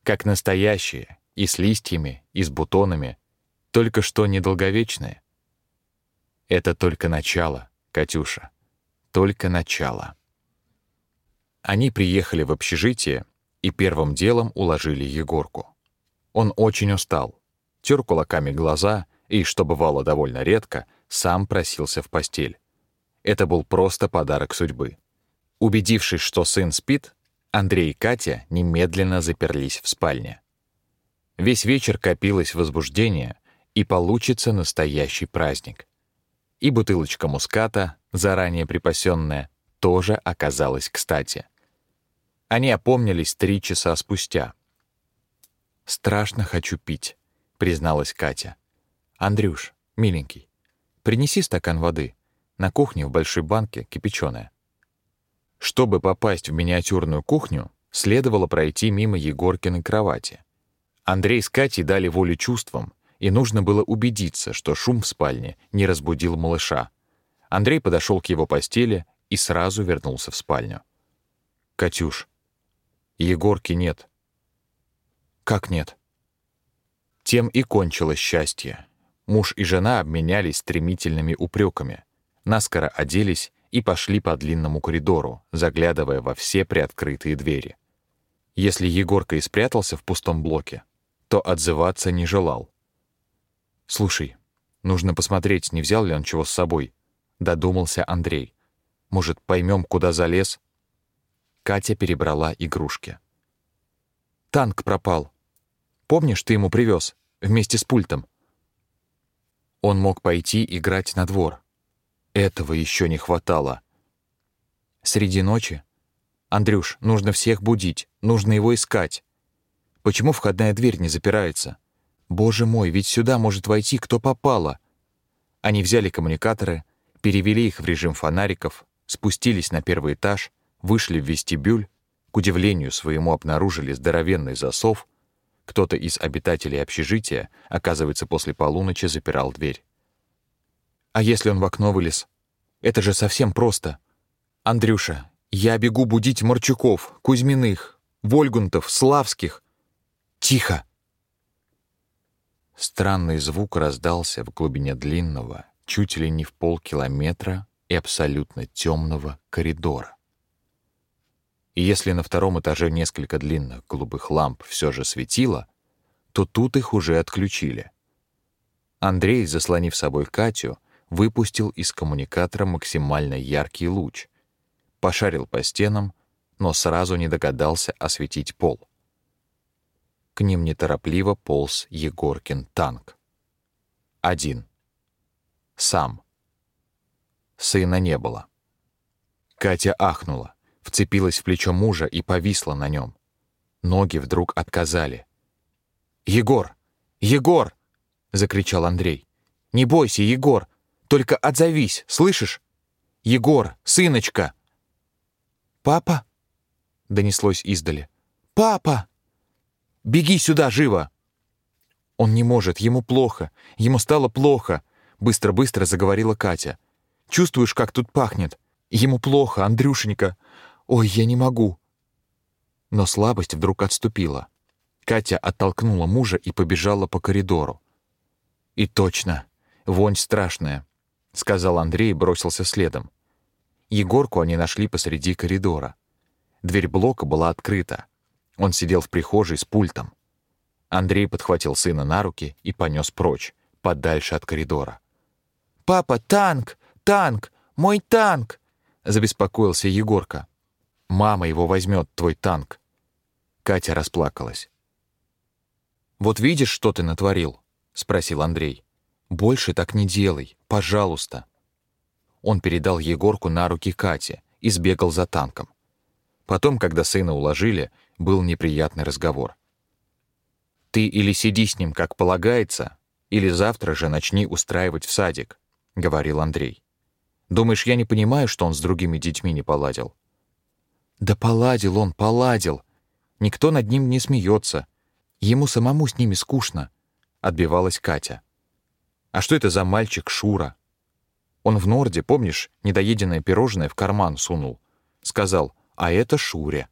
Как настоящие, и с листьями, и с бутонами, только что недолговечные. Это только начало, Катюша, только начало. Они приехали в общежитие и первым делом уложили Егорку. Он очень устал, тер кулаками глаза и, что бывало довольно редко, сам просился в постель. Это был просто подарок судьбы. Убедившись, что сын спит, Андрей и Катя немедленно заперлись в спальне. Весь вечер копилось возбуждение, и получится настоящий праздник. И бутылочка муската, заранее припасенная, тоже оказалась кстати. Они опомнились три часа спустя. «Страшно хочу пить», — призналась Катя. «Андрюш, миленький, принеси стакан воды. На кухне в большой банке кипяченая». Чтобы попасть в миниатюрную кухню, следовало пройти мимо Егоркиной кровати. Андрей с Катей дали волю чувствам, и нужно было убедиться, что шум в спальне не разбудил малыша. Андрей подошел к его постели и сразу вернулся в спальню. «Катюш, Егорки нет». «Как нет?» Тем и кончилось счастье. Муж и жена обменялись стремительными упреками, наскоро оделись и пошли по длинному коридору, заглядывая во все приоткрытые двери. Если Егорка и спрятался в пустом блоке, то отзываться не желал. «Слушай, нужно посмотреть, не взял ли он чего с собой», — додумался Андрей. «Может, поймем, куда залез?» Катя перебрала игрушки. «Танк пропал. Помнишь, ты ему привез вместе с пультом?» Он мог пойти играть на двор. Этого еще не хватало. Среди ночи? Андрюш, нужно всех будить, нужно его искать. Почему входная дверь не запирается? Боже мой, ведь сюда может войти кто попало. Они взяли коммуникаторы, перевели их в режим фонариков, спустились на первый этаж, вышли в вестибюль, к удивлению своему обнаружили здоровенный засов. Кто-то из обитателей общежития, оказывается, после полуночи запирал дверь. А если он в окно вылез? Это же совсем просто. Андрюша, я бегу будить Марчуков, Кузьминых, Вольгунтов, Славских. Тихо! Странный звук раздался в глубине длинного, чуть ли не в полкилометра и абсолютно темного коридора. И если на втором этаже несколько длинных голубых ламп все же светило, то тут их уже отключили. Андрей, заслонив собой Катю, выпустил из коммуникатора максимально яркий луч, пошарил по стенам, но сразу не догадался осветить пол. К ним неторопливо полз Егоркин танк. Один. Сам. Сына не было. Катя ахнула, вцепилась в плечо мужа и повисла на нем. Ноги вдруг отказали. «Егор! Егор!» — закричал Андрей. «Не бойся, Егор! Только отзовись, слышишь? Егор, сыночка!» «Папа?» — донеслось издали. «Папа!» Беги сюда, живо!» «Он не может, ему плохо, ему стало плохо», — быстро-быстро заговорила Катя. «Чувствуешь, как тут пахнет? Ему плохо, Андрюшенька. Ой, я не могу». Но слабость вдруг отступила. Катя оттолкнула мужа и побежала по коридору. «И точно, вонь страшная», — сказал Андрей и бросился следом. Егорку они нашли посреди коридора. Дверь блока была открыта. Он сидел в прихожей с пультом. Андрей подхватил сына на руки и понес прочь, подальше от коридора. «Папа, танк! Танк! Мой танк!» — забеспокоился Егорка. «Мама его возьмет, твой танк!» Катя расплакалась. «Вот видишь, что ты натворил?» — спросил Андрей. «Больше так не делай, пожалуйста». Он передал Егорку на руки Кате и сбегал за танком. Потом, когда сына уложили, был неприятный разговор. «Ты или сиди с ним, как полагается, или завтра же начни устраивать в садик», — говорил Андрей. «Думаешь, я не понимаю, что он с другими детьми не поладил?» «Да поладил он, поладил. Никто над ним не смеется. Ему самому с ними скучно», — отбивалась Катя. «А что это за мальчик Шура?» Он в Норде, помнишь, недоеденное пирожное в карман сунул. Сказал, а это Шуре.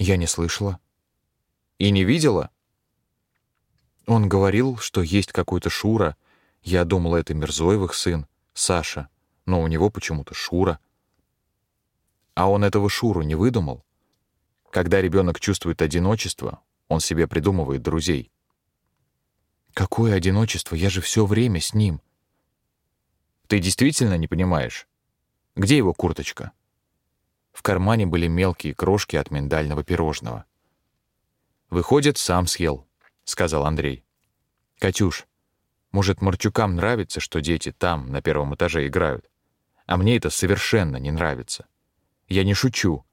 Я не слышала. И не видела? Он говорил, что есть какой-то Шура. Я думала, это Мерзоевых сын, Саша. Но у него почему-то Шура. А он этого Шуру не выдумал? Когда ребенок чувствует одиночество, он себе придумывает друзей. Какое одиночество? Я же все время с ним. Ты действительно не понимаешь? Где его курточка? В кармане были мелкие крошки от миндального пирожного. Выходит, сам съел, сказал Андрей. Катюш, может, Марчукам нравится, что дети там, на первом этаже, играют? А мне это совершенно не нравится. Я не шучу.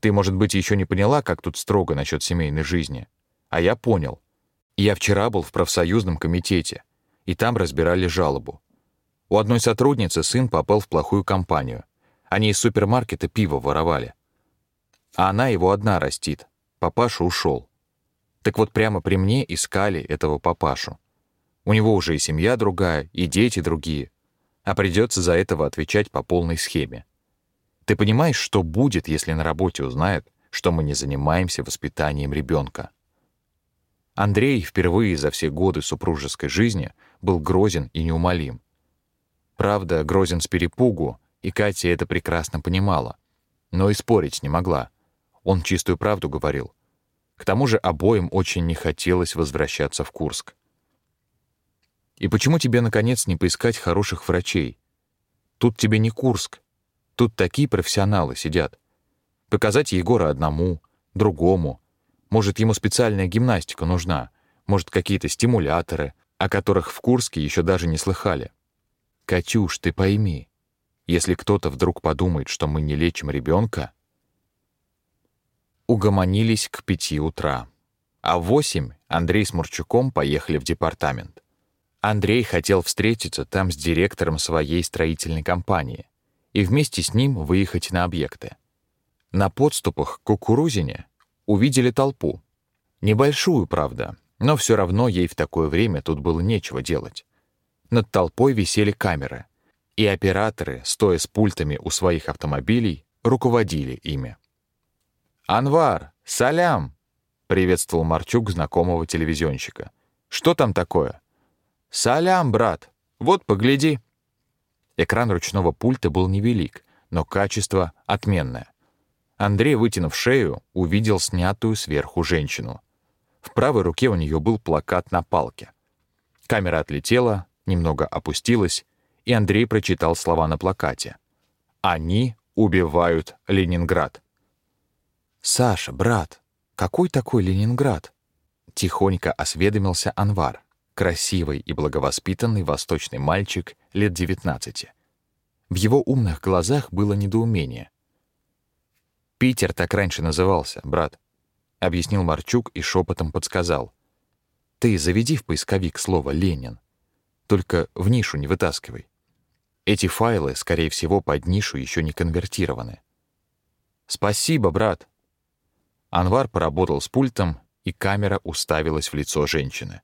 Ты, может быть, еще не поняла, как тут строго насчет семейной жизни. А я понял. Я вчера был в профсоюзном комитете, и там разбирали жалобу. У одной сотрудницы сын попал в плохую компанию. Они из супермаркета пиво воровали. А она его одна растит. Папаша ушел. Так вот прямо при мне искали этого папашу. У него уже и семья другая, и дети другие. А придется за этого отвечать по полной схеме. Ты понимаешь, что будет, если на работе узнают, что мы не занимаемся воспитанием ребенка? Андрей впервые за все годы супружеской жизни был грозен и неумолим. Правда, грозен с перепугу, и Катя это прекрасно понимала, но и спорить не могла. Он чистую правду говорил. К тому же обоим очень не хотелось возвращаться в Курск. И почему тебе наконец не поискать хороших врачей? Тут тебе не Курск. Тут такие профессионалы сидят. Показать Егора одному, другому, может, ему специальная гимнастика нужна, может, какие-то стимуляторы, о которых в Курске еще даже не слыхали. Катюш, ты пойми, если кто-то вдруг подумает, что мы не лечим ребенка, угомонились к пяти утра. А в восемь Андрей с Мурчуком поехали в департамент. Андрей хотел встретиться там с директором своей строительной компании и вместе с ним выехать на объекты. На подступах к Кукурузине увидели толпу. Небольшую, правда, но все равно ей в такое время тут было нечего делать. Над толпой висели камеры, и операторы, стоя с пультами у своих автомобилей, руководили ими. «Анвар! Салям!» — приветствовал Марчук знакомого телевизионщика. «Что там такое?» «Салям, брат! Вот, погляди!» Экран ручного пульта был невелик, но качество отменное. Андрей, вытянув шею, увидел снятую сверху женщину. В правой руке у нее был плакат на палке. Камера отлетела, немного опустилась, и Андрей прочитал слова на плакате. «Они убивают Ленинград». «Саша, брат, какой такой Ленинград?» Тихонько осведомился Анвар, красивый и благовоспитанный восточный мальчик лет девятнадцати. В его умных глазах было недоумение — Питер так раньше назывался, брат, объяснил Марчук и шепотом подсказал. Ты заведи в поисковик слово Ленин. Только в нишу не вытаскивай. Эти файлы, скорее всего, под нишу еще не конвертированы. Спасибо, брат. Анвар поработал с пультом, и камера уставилась в лицо женщины.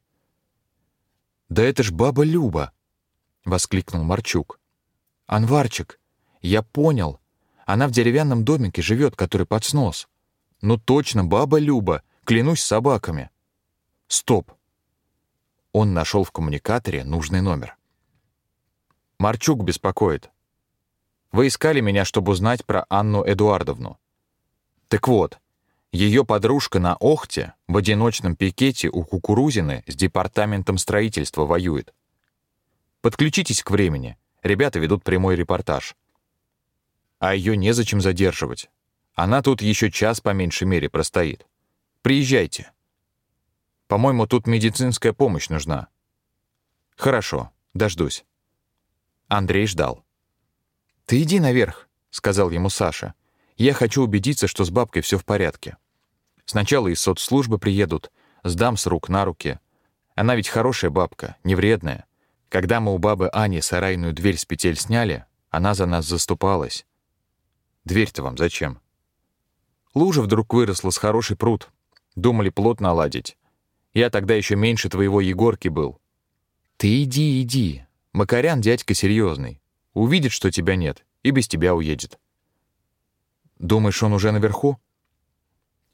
Да это ж баба Люба, воскликнул Марчук. Анварчик, я понял, она в деревянном домике живет, который под снос. Ну точно, баба Люба, клянусь собаками. Стоп. Он нашел в коммуникаторе нужный номер. Марчук беспокоит. Вы искали меня, чтобы узнать про Анну Эдуардовну. Так вот, ее подружка на Охте в одиночном пикете у Кукурузины с департаментом строительства воюет. Подключитесь к времени. Ребята ведут прямой репортаж а ее незачем задерживать. Она тут еще час по меньшей мере простоит. Приезжайте. По-моему, тут медицинская помощь нужна». «Хорошо, дождусь». Андрей ждал. «Ты иди наверх», — сказал ему Саша. «Я хочу убедиться, что с бабкой все в порядке. Сначала из соцслужбы приедут, сдам с рук на руки. Она ведь хорошая бабка, не вредная. Когда мы у бабы Ани сарайную дверь с петель сняли, она за нас заступалась. Дверь-то вам зачем? Лужа вдруг выросла с хороший пруд. Думали плот наладить. Я тогда еще меньше твоего Егорки был. Ты иди, иди. Макарян дядька серьезный. Увидит, что тебя нет, и без тебя уедет. Думаешь, он уже наверху?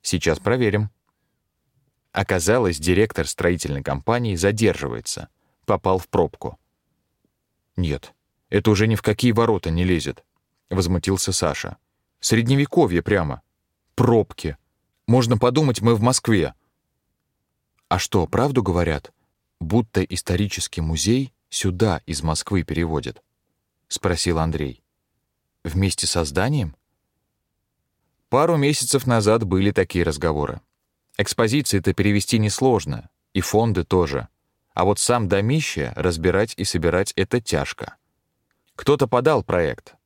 Сейчас проверим. Оказалось, директор строительной компании задерживается. Попал в пробку. Нет, это уже ни в какие ворота не лезет, возмутился Саша. Средневековье прямо. Пробки. Можно подумать, мы в Москве. А что, правду говорят? Будто исторический музей сюда из Москвы переводят? спросил Андрей. Вместе со зданием? Пару месяцев назад были такие разговоры. Экспозиции-то перевести несложно, и фонды тоже. А вот сам домище разбирать и собирать — это тяжко. Кто-то подал проект.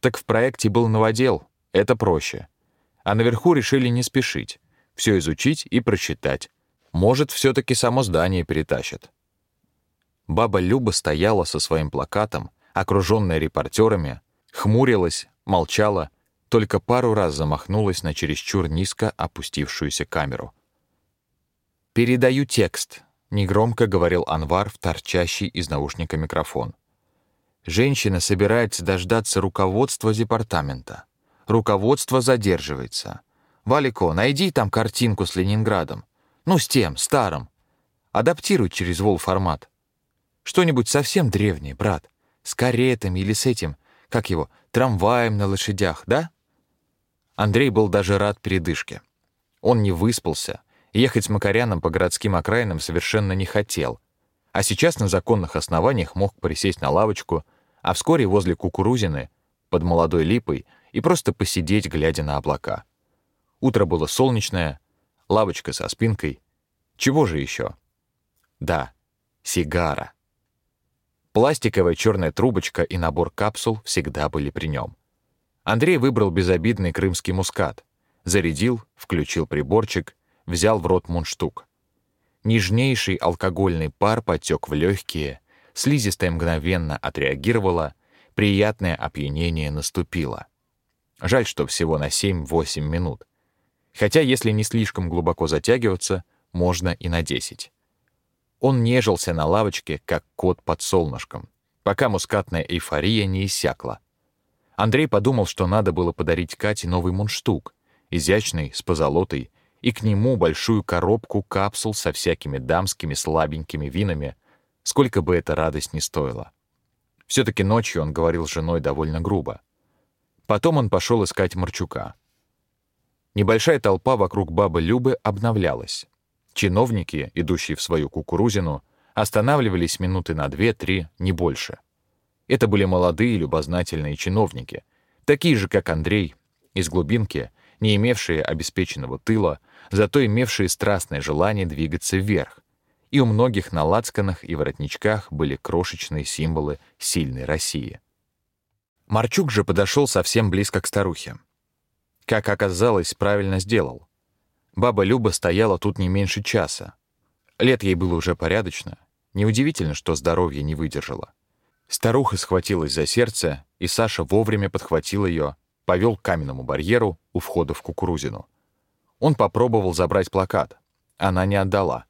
Так в проекте был новодел, это проще. А наверху решили не спешить, все изучить и прочитать. Может, все-таки само здание перетащат. Баба Люба стояла со своим плакатом, окруженная репортерами, хмурилась, молчала, только пару раз замахнулась на чересчур низко опустившуюся камеру. «Передаю текст», — негромко говорил Анвар в торчащий из наушника микрофон. «Женщина собирается дождаться руководства департамента. Руководство задерживается. Валико, найди там картинку с Ленинградом. Ну, с тем, старым. Адаптируй через вол-формат. Что-нибудь совсем древнее, брат. С каретами или с этим, как его, трамваем на лошадях, да?» Андрей был даже рад передышке. Он не выспался, Ехать с Макаряном по городским окраинам совершенно не хотел, а сейчас на законных основаниях мог присесть на лавочку, а вскоре возле Кукурузины, под молодой липой, и просто посидеть, глядя на облака. Утро было солнечное, лавочка со спинкой. Чего же еще? Да, сигара. Пластиковая черная трубочка и набор капсул всегда были при нем. Андрей выбрал безобидный крымский мускат, зарядил, включил приборчик взял в рот мундштук. Нежнейший алкогольный пар потек в легкие, слизистая мгновенно отреагировала, приятное опьянение наступило. Жаль, что всего на 7-8 минут. Хотя, если не слишком глубоко затягиваться, можно и на 10. Он нежился на лавочке, как кот под солнышком, пока мускатная эйфория не иссякла. Андрей подумал, что надо было подарить Кате новый мундштук, изящный, с позолотой, и к нему большую коробку капсул со всякими дамскими слабенькими винами, сколько бы эта радость ни стоила. Все-таки ночью он говорил с женой довольно грубо. Потом он пошел искать Марчука. Небольшая толпа вокруг бабы Любы обновлялась. Чиновники, идущие в свою кукурузину, останавливались минуты на две-три, не больше. Это были молодые любознательные чиновники, такие же, как Андрей, из глубинки, не имевшие обеспеченного тыла, зато имевшие страстное желание двигаться вверх. И у многих на лацканах и воротничках были крошечные символы сильной России. Марчук же подошел совсем близко к старухе. Как оказалось, правильно сделал. Баба Люба стояла тут не меньше часа. Лет ей было уже порядочно. Неудивительно, что здоровье не выдержало. Старуха схватилась за сердце, и Саша вовремя подхватил ее, повел к каменному барьеру у входа в кукурузину. Он попробовал забрать плакат. Она не отдала.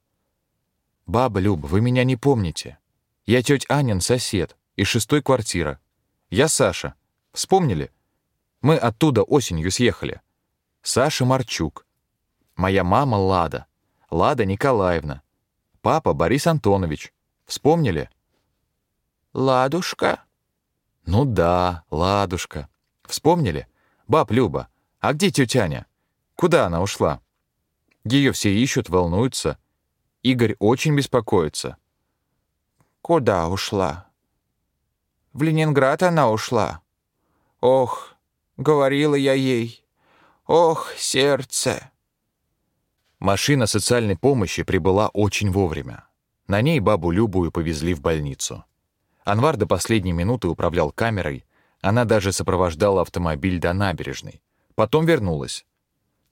«Баба Люба, вы меня не помните. Я тетя Анин сосед, из шестой квартиры. Я Саша. Вспомнили? Мы оттуда осенью съехали. Саша Марчук. Моя мама Лада. Лада Николаевна. Папа Борис Антонович. Вспомнили?» «Ладушка?» «Ну да, Ладушка. Вспомнили? Баб Люба, а где тетя Аня? Куда она ушла? Ее все ищут, волнуются. Игорь очень беспокоится. Куда ушла? В Ленинград она ушла. Ох, говорила я ей. Ох, сердце. Машина социальной помощи прибыла очень вовремя. На ней бабу Любую повезли в больницу. Анвар до последней минуты управлял камерой, она даже сопровождала автомобиль до набережной. Потом вернулась.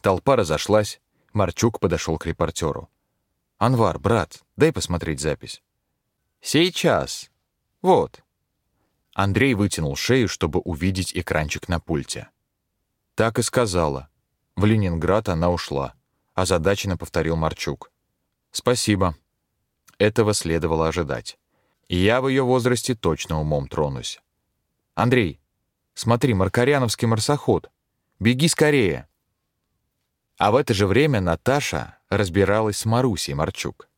Толпа разошлась, Марчук подошел к репортеру. «Анвар, брат, дай посмотреть запись». «Сейчас. Вот». Андрей вытянул шею, чтобы увидеть экранчик на пульте. Так и сказала. В Ленинград она ушла. Озадаченно повторил Марчук. «Спасибо». Этого следовало ожидать. Я в ее возрасте точно умом тронусь. «Андрей, смотри, маркаряновский марсоход. Беги скорее!» А в это же время Наташа разбиралась с Марусей Марчук.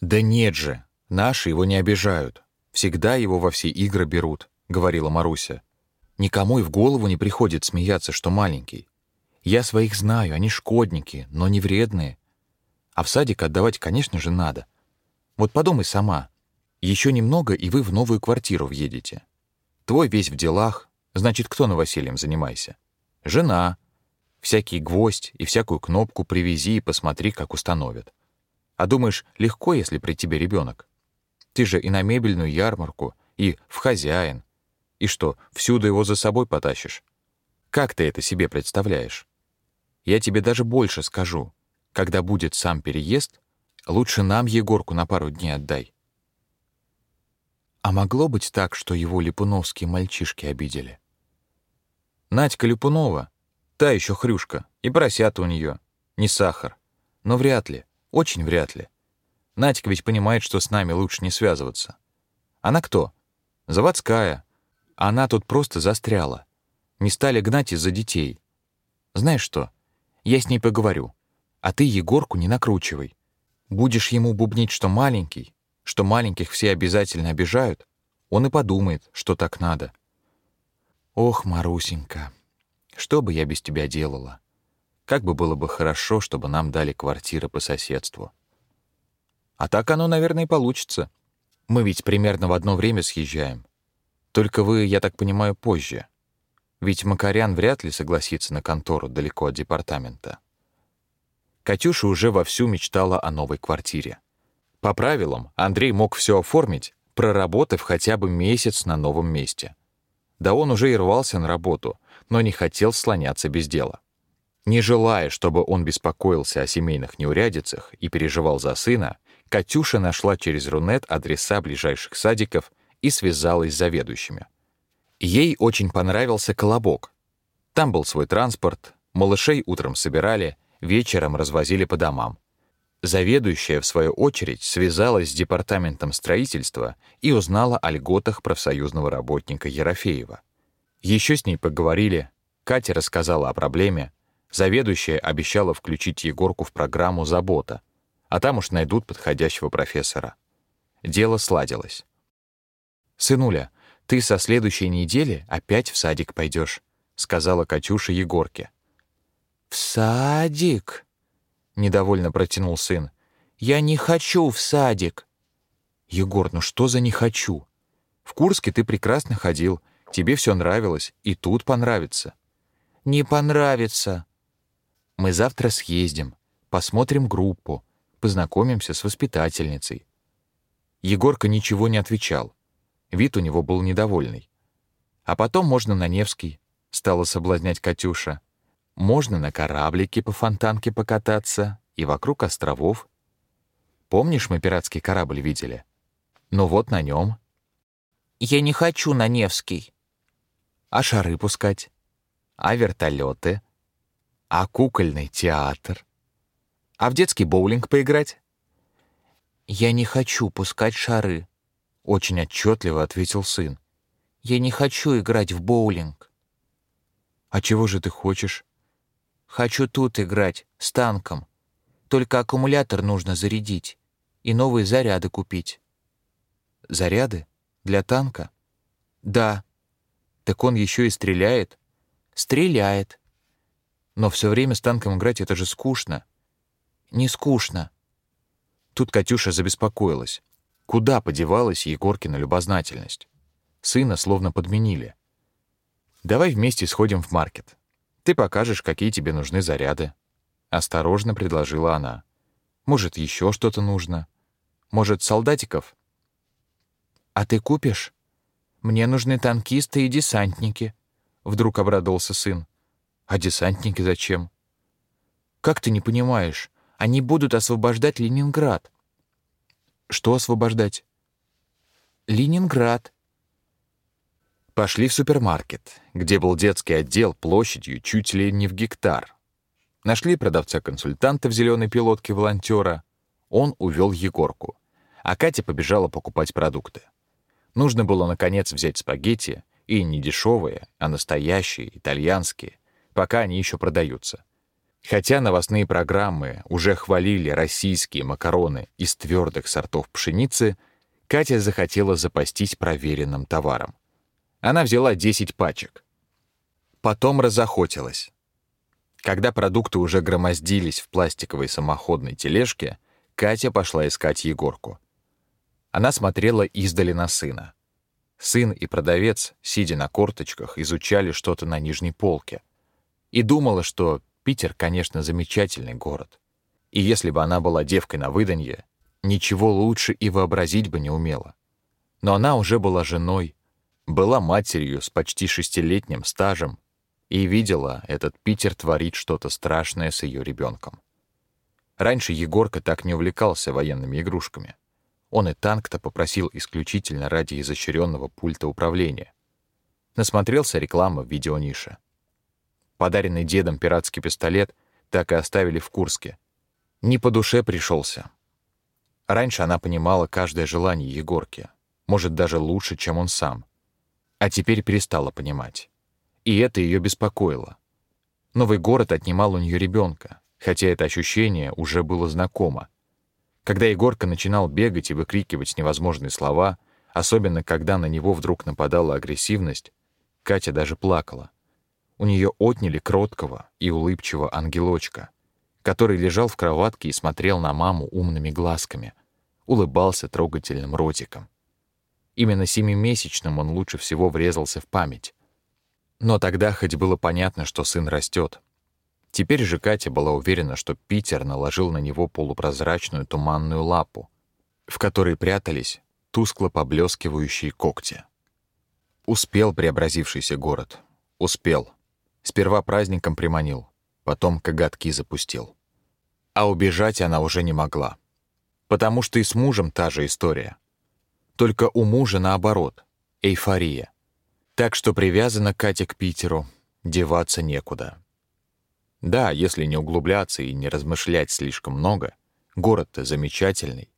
«Да нет же, наши его не обижают. Всегда его во все игры берут», — говорила Маруся. «Никому и в голову не приходит смеяться, что маленький. Я своих знаю, они шкодники, но не вредные. А в садик отдавать, конечно же, надо. Вот подумай сама. Еще немного, и вы в новую квартиру въедете. Твой весь в делах, значит, кто новосельем занимайся? Жена, Всякий гвоздь и всякую кнопку привези и посмотри, как установят. А думаешь, легко, если при тебе ребенок? Ты же и на мебельную ярмарку, и в хозяин. И что, всюду его за собой потащишь? Как ты это себе представляешь? Я тебе даже больше скажу. Когда будет сам переезд, лучше нам Егорку на пару дней отдай. А могло быть так, что его липуновские мальчишки обидели? Надька Липунова, Та еще хрюшка, и поросята у нее. Не сахар. Но вряд ли, очень вряд ли. Надька ведь понимает, что с нами лучше не связываться. Она кто? Заводская. Она тут просто застряла. Не стали гнать из-за детей. Знаешь что? Я с ней поговорю. А ты Егорку не накручивай. Будешь ему бубнить, что маленький, что маленьких все обязательно обижают, он и подумает, что так надо. Ох, Марусенька, что бы я без тебя делала? Как бы было бы хорошо, чтобы нам дали квартиры по соседству. А так оно, наверное, и получится. Мы ведь примерно в одно время съезжаем. Только вы, я так понимаю, позже. Ведь Макарян вряд ли согласится на контору далеко от департамента. Катюша уже вовсю мечтала о новой квартире. По правилам, Андрей мог все оформить, проработав хотя бы месяц на новом месте. Да он уже и рвался на работу — но не хотел слоняться без дела. Не желая, чтобы он беспокоился о семейных неурядицах и переживал за сына, Катюша нашла через Рунет адреса ближайших садиков и связалась с заведующими. Ей очень понравился Колобок. Там был свой транспорт, малышей утром собирали, вечером развозили по домам. Заведующая, в свою очередь, связалась с департаментом строительства и узнала о льготах профсоюзного работника Ерофеева. Еще с ней поговорили, Катя рассказала о проблеме, заведующая обещала включить Егорку в программу «Забота», а там уж найдут подходящего профессора. Дело сладилось. «Сынуля, ты со следующей недели опять в садик пойдешь», — сказала Катюша Егорке. «В садик?» — недовольно протянул сын. «Я не хочу в садик». «Егор, ну что за «не хочу»? В Курске ты прекрасно ходил, Тебе все нравилось, и тут понравится». «Не понравится». «Мы завтра съездим, посмотрим группу, познакомимся с воспитательницей». Егорка ничего не отвечал. Вид у него был недовольный. «А потом можно на Невский», — стала соблазнять Катюша. «Можно на кораблике по фонтанке покататься и вокруг островов. Помнишь, мы пиратский корабль видели? Ну вот на нем. «Я не хочу на Невский», а шары пускать? А вертолеты? А кукольный театр? А в детский боулинг поиграть? «Я не хочу пускать шары», — очень отчетливо ответил сын. «Я не хочу играть в боулинг». «А чего же ты хочешь?» «Хочу тут играть, с танком. Только аккумулятор нужно зарядить и новые заряды купить». «Заряды? Для танка?» «Да», так он еще и стреляет. Стреляет. Но все время с танком играть — это же скучно. Не скучно. Тут Катюша забеспокоилась. Куда подевалась Егоркина любознательность? Сына словно подменили. «Давай вместе сходим в маркет. Ты покажешь, какие тебе нужны заряды. — осторожно предложила она. «Может, еще что-то нужно? Может, солдатиков?» «А ты купишь? Мне нужны танкисты и десантники», — вдруг обрадовался сын. «А десантники зачем?» «Как ты не понимаешь? Они будут освобождать Ленинград». «Что освобождать?» «Ленинград», Пошли в супермаркет, где был детский отдел площадью чуть ли не в гектар. Нашли продавца-консультанта в зеленой пилотке волонтера. Он увел Егорку, а Катя побежала покупать продукты. Нужно было, наконец, взять спагетти, и не дешевые, а настоящие, итальянские, пока они еще продаются. Хотя новостные программы уже хвалили российские макароны из твердых сортов пшеницы, Катя захотела запастись проверенным товаром. Она взяла 10 пачек. Потом разохотилась. Когда продукты уже громоздились в пластиковой самоходной тележке, Катя пошла искать Егорку. Она смотрела издали на сына. Сын и продавец, сидя на корточках, изучали что-то на нижней полке. И думала, что Питер, конечно, замечательный город. И если бы она была девкой на выданье, ничего лучше и вообразить бы не умела. Но она уже была женой, была матерью с почти шестилетним стажем и видела, этот Питер творит что-то страшное с ее ребенком. Раньше Егорка так не увлекался военными игрушками. Он и танк-то попросил исключительно ради изощренного пульта управления. Насмотрелся рекламы в видеонише. Подаренный дедом пиратский пистолет так и оставили в Курске. Не по душе пришелся. Раньше она понимала каждое желание Егорки, может, даже лучше, чем он сам а теперь перестала понимать. И это ее беспокоило. Новый город отнимал у нее ребенка, хотя это ощущение уже было знакомо. Когда Егорка начинал бегать и выкрикивать невозможные слова, особенно когда на него вдруг нападала агрессивность, Катя даже плакала. У нее отняли кроткого и улыбчивого ангелочка, который лежал в кроватке и смотрел на маму умными глазками, улыбался трогательным ротиком. Именно семимесячным он лучше всего врезался в память. Но тогда хоть было понятно, что сын растет. Теперь же Катя была уверена, что Питер наложил на него полупрозрачную туманную лапу, в которой прятались тускло поблескивающие когти. Успел преобразившийся город. Успел. Сперва праздником приманил, потом коготки запустил. А убежать она уже не могла. Потому что и с мужем та же история — только у мужа наоборот — эйфория. Так что привязана Катя к Питеру, деваться некуда. Да, если не углубляться и не размышлять слишком много, город-то замечательный.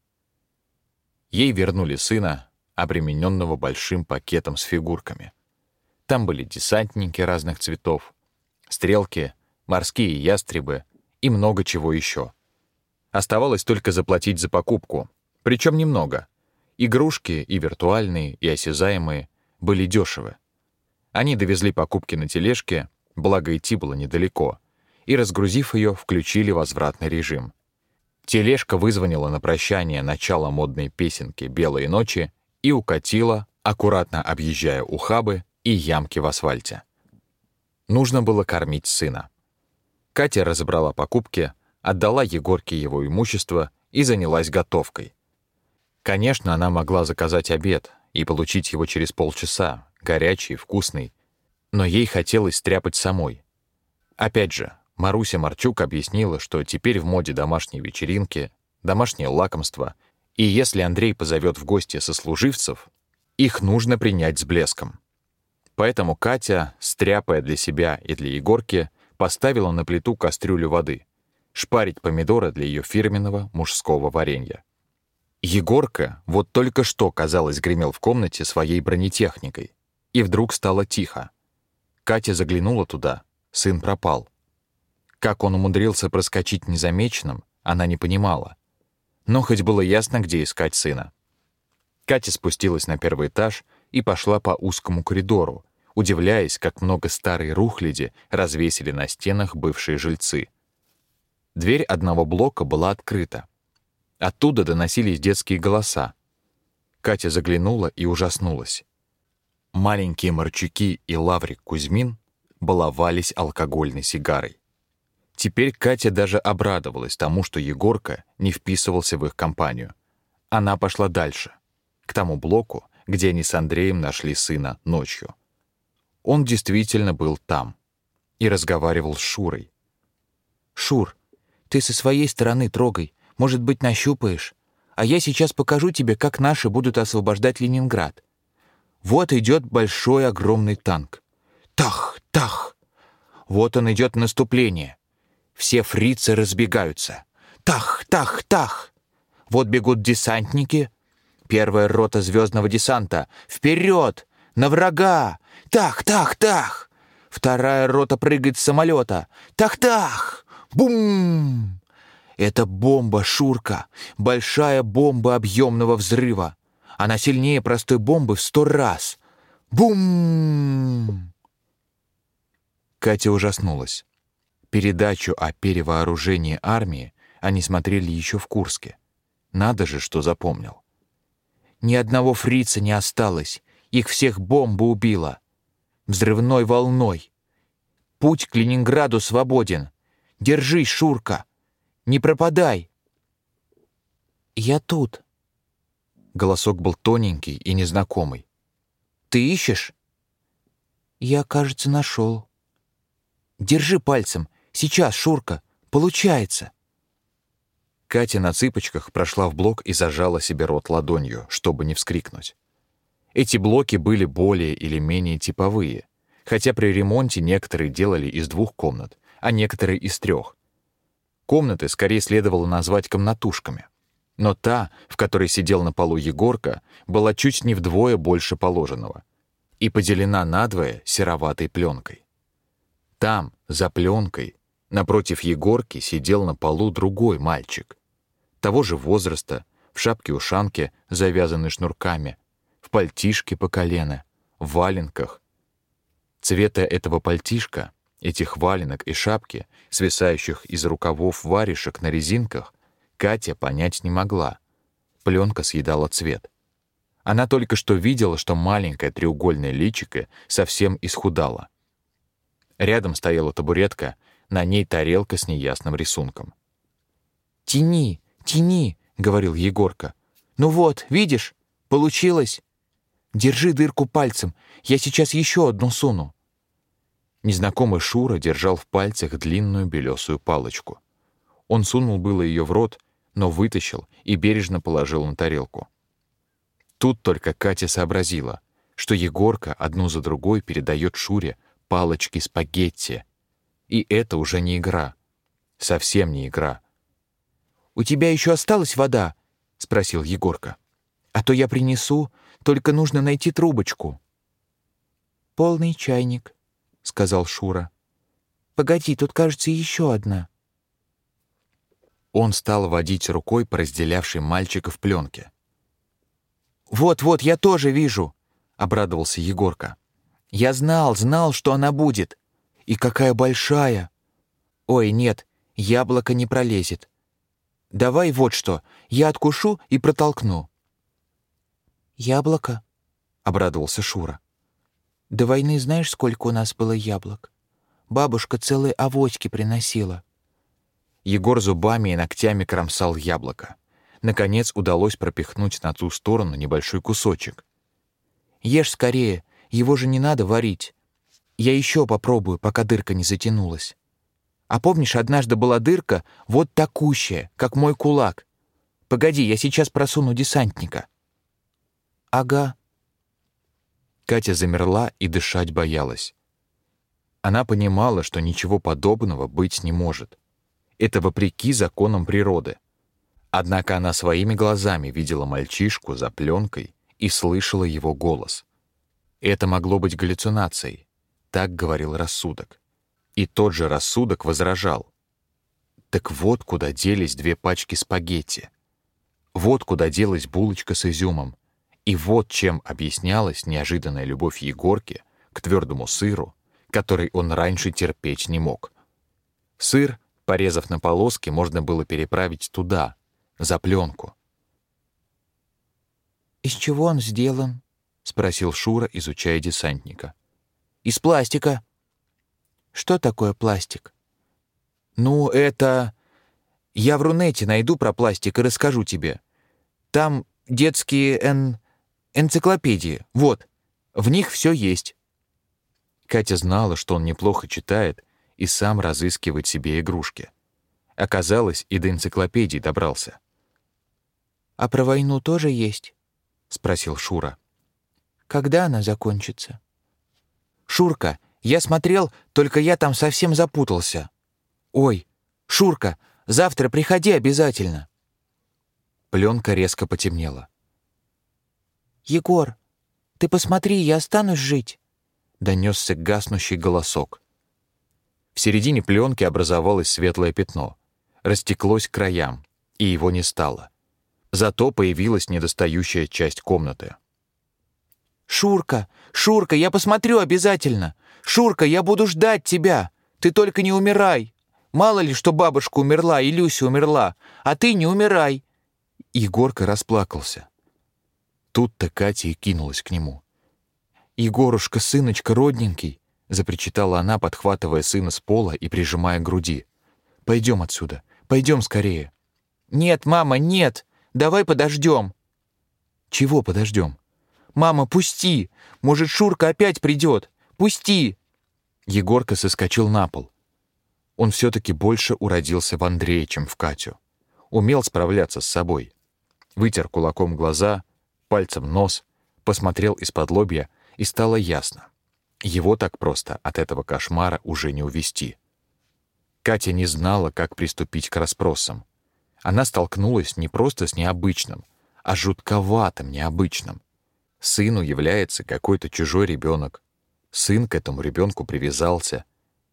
Ей вернули сына, обремененного большим пакетом с фигурками. Там были десантники разных цветов, стрелки, морские ястребы и много чего еще. Оставалось только заплатить за покупку, причем немного, Игрушки, и виртуальные, и осязаемые, были дешевы. Они довезли покупки на тележке, благо идти было недалеко, и, разгрузив ее, включили возвратный режим. Тележка вызвонила на прощание начало модной песенки «Белые ночи» и укатила, аккуратно объезжая ухабы и ямки в асфальте. Нужно было кормить сына. Катя разобрала покупки, отдала Егорке его имущество и занялась готовкой — Конечно, она могла заказать обед и получить его через полчаса, горячий, вкусный, но ей хотелось стряпать самой. Опять же, Маруся Марчук объяснила, что теперь в моде домашние вечеринки, домашнее лакомство, и если Андрей позовет в гости сослуживцев, их нужно принять с блеском. Поэтому Катя, стряпая для себя и для Егорки, поставила на плиту кастрюлю воды, шпарить помидоры для ее фирменного мужского варенья. Егорка вот только что, казалось, гремел в комнате своей бронетехникой. И вдруг стало тихо. Катя заглянула туда, сын пропал. Как он умудрился проскочить незамеченным, она не понимала. Но хоть было ясно, где искать сына. Катя спустилась на первый этаж и пошла по узкому коридору, удивляясь, как много старой рухляди развесили на стенах бывшие жильцы. Дверь одного блока была открыта. Оттуда доносились детские голоса. Катя заглянула и ужаснулась. Маленькие Марчуки и Лаврик Кузьмин баловались алкогольной сигарой. Теперь Катя даже обрадовалась тому, что Егорка не вписывался в их компанию. Она пошла дальше, к тому блоку, где они с Андреем нашли сына ночью. Он действительно был там и разговаривал с Шурой. «Шур, ты со своей стороны трогай, может быть, нащупаешь, а я сейчас покажу тебе, как наши будут освобождать Ленинград. Вот идет большой огромный танк. Тах, тах! Вот он идет наступление. Все фрицы разбегаются. Тах, тах, тах! Вот бегут десантники. Первая рота звездного десанта. Вперед! На врага! Тах, тах, тах! Вторая рота прыгает с самолета. Тах-тах! Бум! Это бомба, Шурка. Большая бомба объемного взрыва. Она сильнее простой бомбы в сто раз. Бум! Катя ужаснулась. Передачу о перевооружении армии они смотрели еще в Курске. Надо же, что запомнил. Ни одного фрица не осталось. Их всех бомба убила. Взрывной волной. Путь к Ленинграду свободен. Держись, Шурка. Не пропадай. Я тут. Голосок был тоненький и незнакомый. Ты ищешь? Я, кажется, нашел. Держи пальцем. Сейчас, Шурка. Получается. Катя на цыпочках прошла в блок и зажала себе рот ладонью, чтобы не вскрикнуть. Эти блоки были более или менее типовые, хотя при ремонте некоторые делали из двух комнат, а некоторые из трех. Комнаты скорее следовало назвать комнатушками. Но та, в которой сидел на полу Егорка, была чуть не вдвое больше положенного и поделена надвое сероватой пленкой. Там, за пленкой, напротив Егорки сидел на полу другой мальчик. Того же возраста, в шапке-ушанке, завязанной шнурками, в пальтишке по колено, в валенках. Цвета этого пальтишка, этих валенок и шапки, свисающих из рукавов варежек на резинках, Катя понять не могла. Пленка съедала цвет. Она только что видела, что маленькое треугольное личико совсем исхудало — Рядом стояла табуретка, на ней тарелка с неясным рисунком. «Тяни, тяни», — говорил Егорка. «Ну вот, видишь, получилось. Держи дырку пальцем, я сейчас еще одну суну». Незнакомый Шура держал в пальцах длинную белесую палочку. Он сунул было ее в рот, но вытащил и бережно положил на тарелку. Тут только Катя сообразила, что Егорка одну за другой передает Шуре палочки спагетти. И это уже не игра. Совсем не игра. «У тебя еще осталась вода?» — спросил Егорка. «А то я принесу, только нужно найти трубочку». «Полный чайник», — сказал Шура. «Погоди, тут, кажется, еще одна». Он стал водить рукой по разделявшей мальчика в пленке. «Вот-вот, я тоже вижу», — обрадовался Егорка. Я знал, знал, что она будет. И какая большая. Ой, нет, яблоко не пролезет. Давай вот что, я откушу и протолкну. Яблоко? Обрадовался Шура. До войны знаешь, сколько у нас было яблок? Бабушка целые авоськи приносила. Егор зубами и ногтями кромсал яблоко. Наконец удалось пропихнуть на ту сторону небольшой кусочек. «Ешь скорее, его же не надо варить. Я еще попробую, пока дырка не затянулась. А помнишь, однажды была дырка вот такущая, как мой кулак? Погоди, я сейчас просуну десантника. Ага. Катя замерла и дышать боялась. Она понимала, что ничего подобного быть не может. Это вопреки законам природы. Однако она своими глазами видела мальчишку за пленкой и слышала его голос. Это могло быть галлюцинацией, так говорил рассудок. И тот же рассудок возражал. Так вот куда делись две пачки спагетти. Вот куда делась булочка с изюмом. И вот чем объяснялась неожиданная любовь Егорки к твердому сыру, который он раньше терпеть не мог. Сыр, порезав на полоски, можно было переправить туда, за пленку. «Из чего он сделан?» — спросил Шура, изучая десантника. «Из пластика». «Что такое пластик?» «Ну, это... Я в Рунете найду про пластик и расскажу тебе. Там детские эн... энциклопедии. Вот. В них все есть». Катя знала, что он неплохо читает и сам разыскивает себе игрушки. Оказалось, и до энциклопедии добрался. «А про войну тоже есть?» — спросил Шура. «Когда она закончится?» «Шурка, я смотрел, только я там совсем запутался. Ой, Шурка, завтра приходи обязательно». Пленка резко потемнела. «Егор, ты посмотри, я останусь жить», — донесся гаснущий голосок. В середине пленки образовалось светлое пятно, растеклось к краям, и его не стало. Зато появилась недостающая часть комнаты. «Шурка, Шурка, я посмотрю обязательно! Шурка, я буду ждать тебя! Ты только не умирай! Мало ли, что бабушка умерла и Люся умерла, а ты не умирай!» Егорка расплакался. Тут-то Катя и кинулась к нему. «Егорушка, сыночка, родненький!» — запричитала она, подхватывая сына с пола и прижимая к груди. «Пойдем отсюда, пойдем скорее!» «Нет, мама, нет! Давай подождем!» «Чего подождем?» «Мама, пусти! Может, Шурка опять придет! Пусти!» Егорка соскочил на пол. Он все-таки больше уродился в Андрея, чем в Катю. Умел справляться с собой. Вытер кулаком глаза, пальцем нос, посмотрел из-под лобья, и стало ясно. Его так просто от этого кошмара уже не увести. Катя не знала, как приступить к расспросам. Она столкнулась не просто с необычным, а жутковатым необычным. Сыну является какой-то чужой ребенок. Сын к этому ребенку привязался.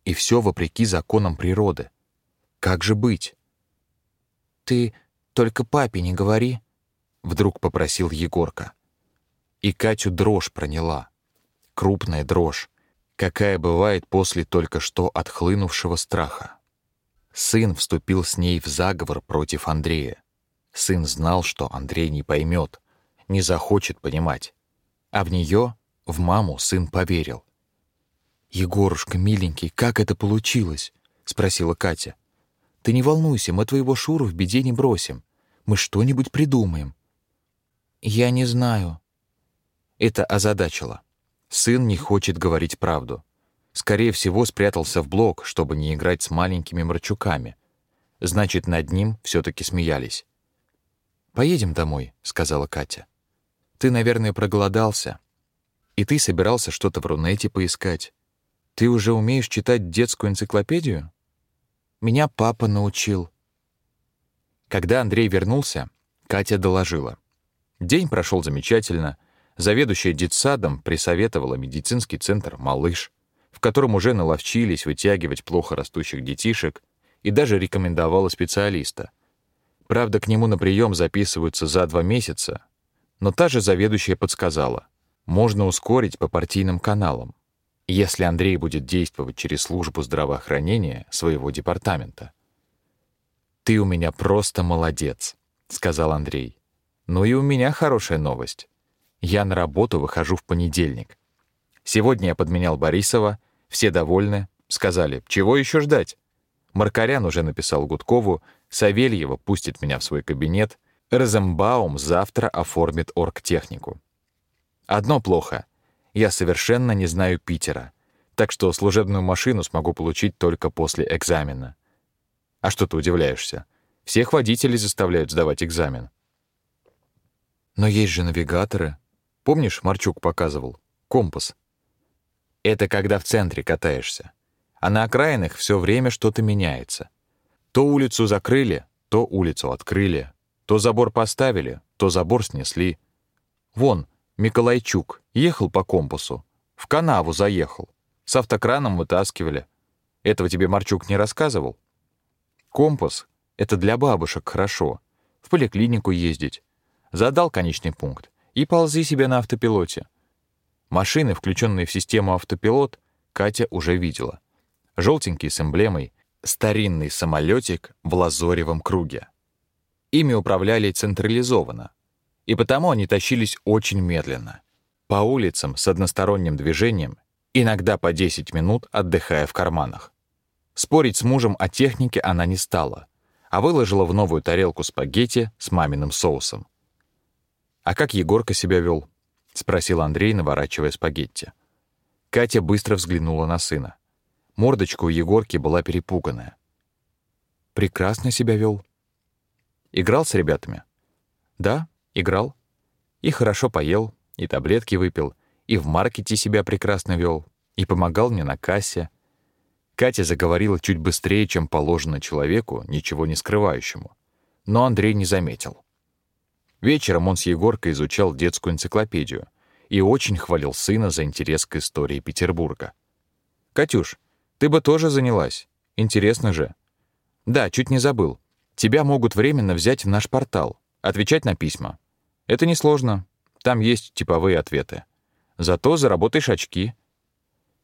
И все вопреки законам природы. Как же быть? «Ты только папе не говори», — вдруг попросил Егорка. И Катю дрожь проняла. Крупная дрожь, какая бывает после только что отхлынувшего страха. Сын вступил с ней в заговор против Андрея. Сын знал, что Андрей не поймет, не захочет понимать. А в нее, в маму, сын поверил. «Егорушка, миленький, как это получилось?» — спросила Катя. «Ты не волнуйся, мы твоего Шуру в беде не бросим. Мы что-нибудь придумаем». «Я не знаю». Это озадачило. Сын не хочет говорить правду. Скорее всего, спрятался в блок, чтобы не играть с маленькими морчуками. Значит, над ним все таки смеялись. «Поедем домой», — сказала Катя. Ты, наверное, проголодался. И ты собирался что-то в Рунете поискать. Ты уже умеешь читать детскую энциклопедию? Меня папа научил. Когда Андрей вернулся, Катя доложила. День прошел замечательно. Заведующая детсадом присоветовала медицинский центр «Малыш», в котором уже наловчились вытягивать плохо растущих детишек, и даже рекомендовала специалиста. Правда, к нему на прием записываются за два месяца, но та же заведующая подсказала, можно ускорить по партийным каналам, если Андрей будет действовать через службу здравоохранения своего департамента. «Ты у меня просто молодец», — сказал Андрей. «Ну и у меня хорошая новость. Я на работу выхожу в понедельник. Сегодня я подменял Борисова, все довольны, сказали, чего еще ждать? Маркарян уже написал Гудкову, Савельева пустит меня в свой кабинет, Розенбаум завтра оформит оргтехнику. Одно плохо. Я совершенно не знаю Питера, так что служебную машину смогу получить только после экзамена. А что ты удивляешься? Всех водителей заставляют сдавать экзамен. Но есть же навигаторы. Помнишь, Марчук показывал? Компас. Это когда в центре катаешься. А на окраинах все время что-то меняется. То улицу закрыли, то улицу открыли, то забор поставили, то забор снесли. Вон, Миколайчук ехал по компасу, в канаву заехал, с автокраном вытаскивали. Этого тебе Марчук не рассказывал? Компас — это для бабушек хорошо, в поликлинику ездить. Задал конечный пункт и ползи себе на автопилоте. Машины, включенные в систему автопилот, Катя уже видела. Желтенький с эмблемой, старинный самолетик в лазоревом круге. Ими управляли централизованно, и потому они тащились очень медленно. По улицам с односторонним движением, иногда по 10 минут отдыхая в карманах. Спорить с мужем о технике она не стала, а выложила в новую тарелку спагетти с маминым соусом. «А как Егорка себя вел?» — спросил Андрей, наворачивая спагетти. Катя быстро взглянула на сына. Мордочка у Егорки была перепуганная. «Прекрасно себя вел. «Играл с ребятами?» «Да, играл. И хорошо поел, и таблетки выпил, и в маркете себя прекрасно вел, и помогал мне на кассе, Катя заговорила чуть быстрее, чем положено человеку, ничего не скрывающему. Но Андрей не заметил. Вечером он с Егоркой изучал детскую энциклопедию и очень хвалил сына за интерес к истории Петербурга. «Катюш, ты бы тоже занялась. Интересно же». «Да, чуть не забыл. Тебя могут временно взять в наш портал, отвечать на письма. Это несложно. Там есть типовые ответы. Зато заработаешь очки».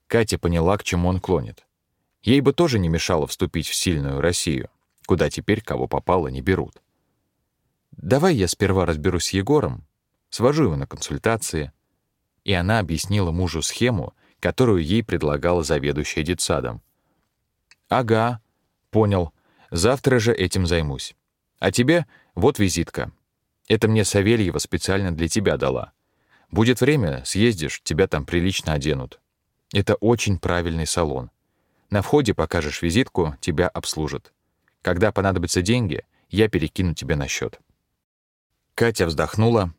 Катя поняла, к чему он клонит. Ей бы тоже не мешало вступить в сильную Россию, куда теперь кого попало не берут. «Давай я сперва разберусь с Егором, свожу его на консультации». И она объяснила мужу схему, которую ей предлагала заведующая детсадом. «Ага, понял. Завтра же этим займусь. А тебе вот визитка. Это мне Савельева специально для тебя дала. Будет время, съездишь, тебя там прилично оденут. Это очень правильный салон. На входе покажешь визитку, тебя обслужат. Когда понадобятся деньги, я перекину тебе на счет. Катя вздохнула.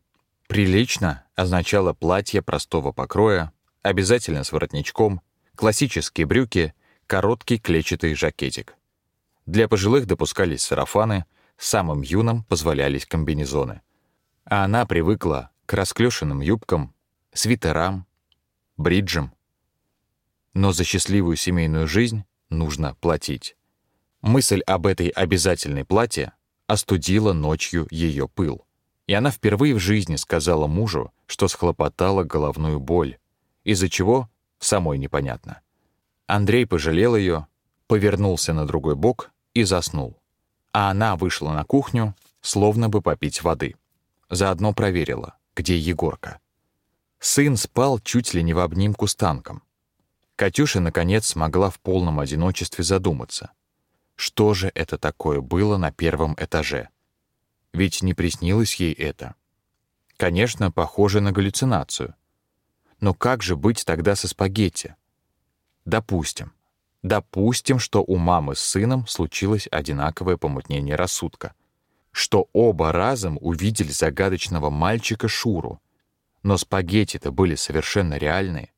«Прилично» означало платье простого покроя, обязательно с воротничком, классические брюки, короткий клетчатый жакетик. Для пожилых допускались сарафаны, самым юным позволялись комбинезоны. А она привыкла к расклешенным юбкам, свитерам, бриджам, но за счастливую семейную жизнь нужно платить. Мысль об этой обязательной плате остудила ночью ее пыл. И она впервые в жизни сказала мужу, что схлопотала головную боль, из-за чего самой непонятно. Андрей пожалел ее, повернулся на другой бок и заснул. А она вышла на кухню, словно бы попить воды. Заодно проверила, где Егорка. Сын спал чуть ли не в обнимку с танком. Катюша, наконец, смогла в полном одиночестве задуматься. Что же это такое было на первом этаже? Ведь не приснилось ей это. Конечно, похоже на галлюцинацию. Но как же быть тогда со спагетти? Допустим. Допустим, что у мамы с сыном случилось одинаковое помутнение рассудка. Что оба разом увидели загадочного мальчика Шуру. Но спагетти-то были совершенно реальные.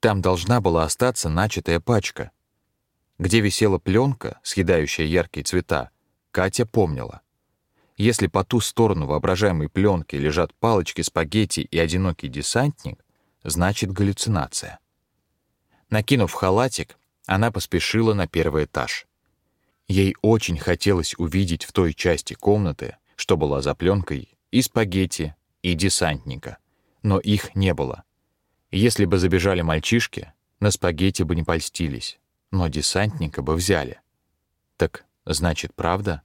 Там должна была остаться начатая пачка. Где висела пленка, съедающая яркие цвета, Катя помнила. Если по ту сторону воображаемой пленки лежат палочки спагетти и одинокий десантник, значит галлюцинация. Накинув халатик, она поспешила на первый этаж. Ей очень хотелось увидеть в той части комнаты, что была за пленкой, и спагетти, и десантника, но их не было. Если бы забежали мальчишки, на спагетти бы не польстились, но десантника бы взяли. Так значит, правда?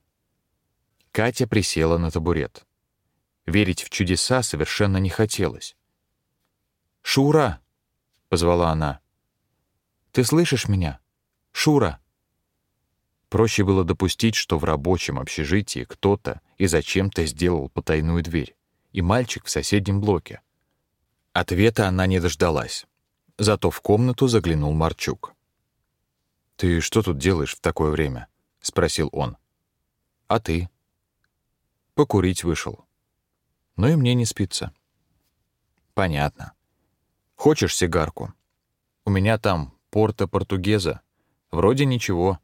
Катя присела на табурет. Верить в чудеса совершенно не хотелось. «Шура!» — позвала она. «Ты слышишь меня? Шура!» Проще было допустить, что в рабочем общежитии кто-то и зачем-то сделал потайную дверь, и мальчик в соседнем блоке — Ответа она не дождалась. Зато в комнату заглянул Марчук. «Ты что тут делаешь в такое время?» — спросил он. «А ты?» «Покурить вышел. Ну и мне не спится». «Понятно. Хочешь сигарку? У меня там порто-португеза. Вроде ничего».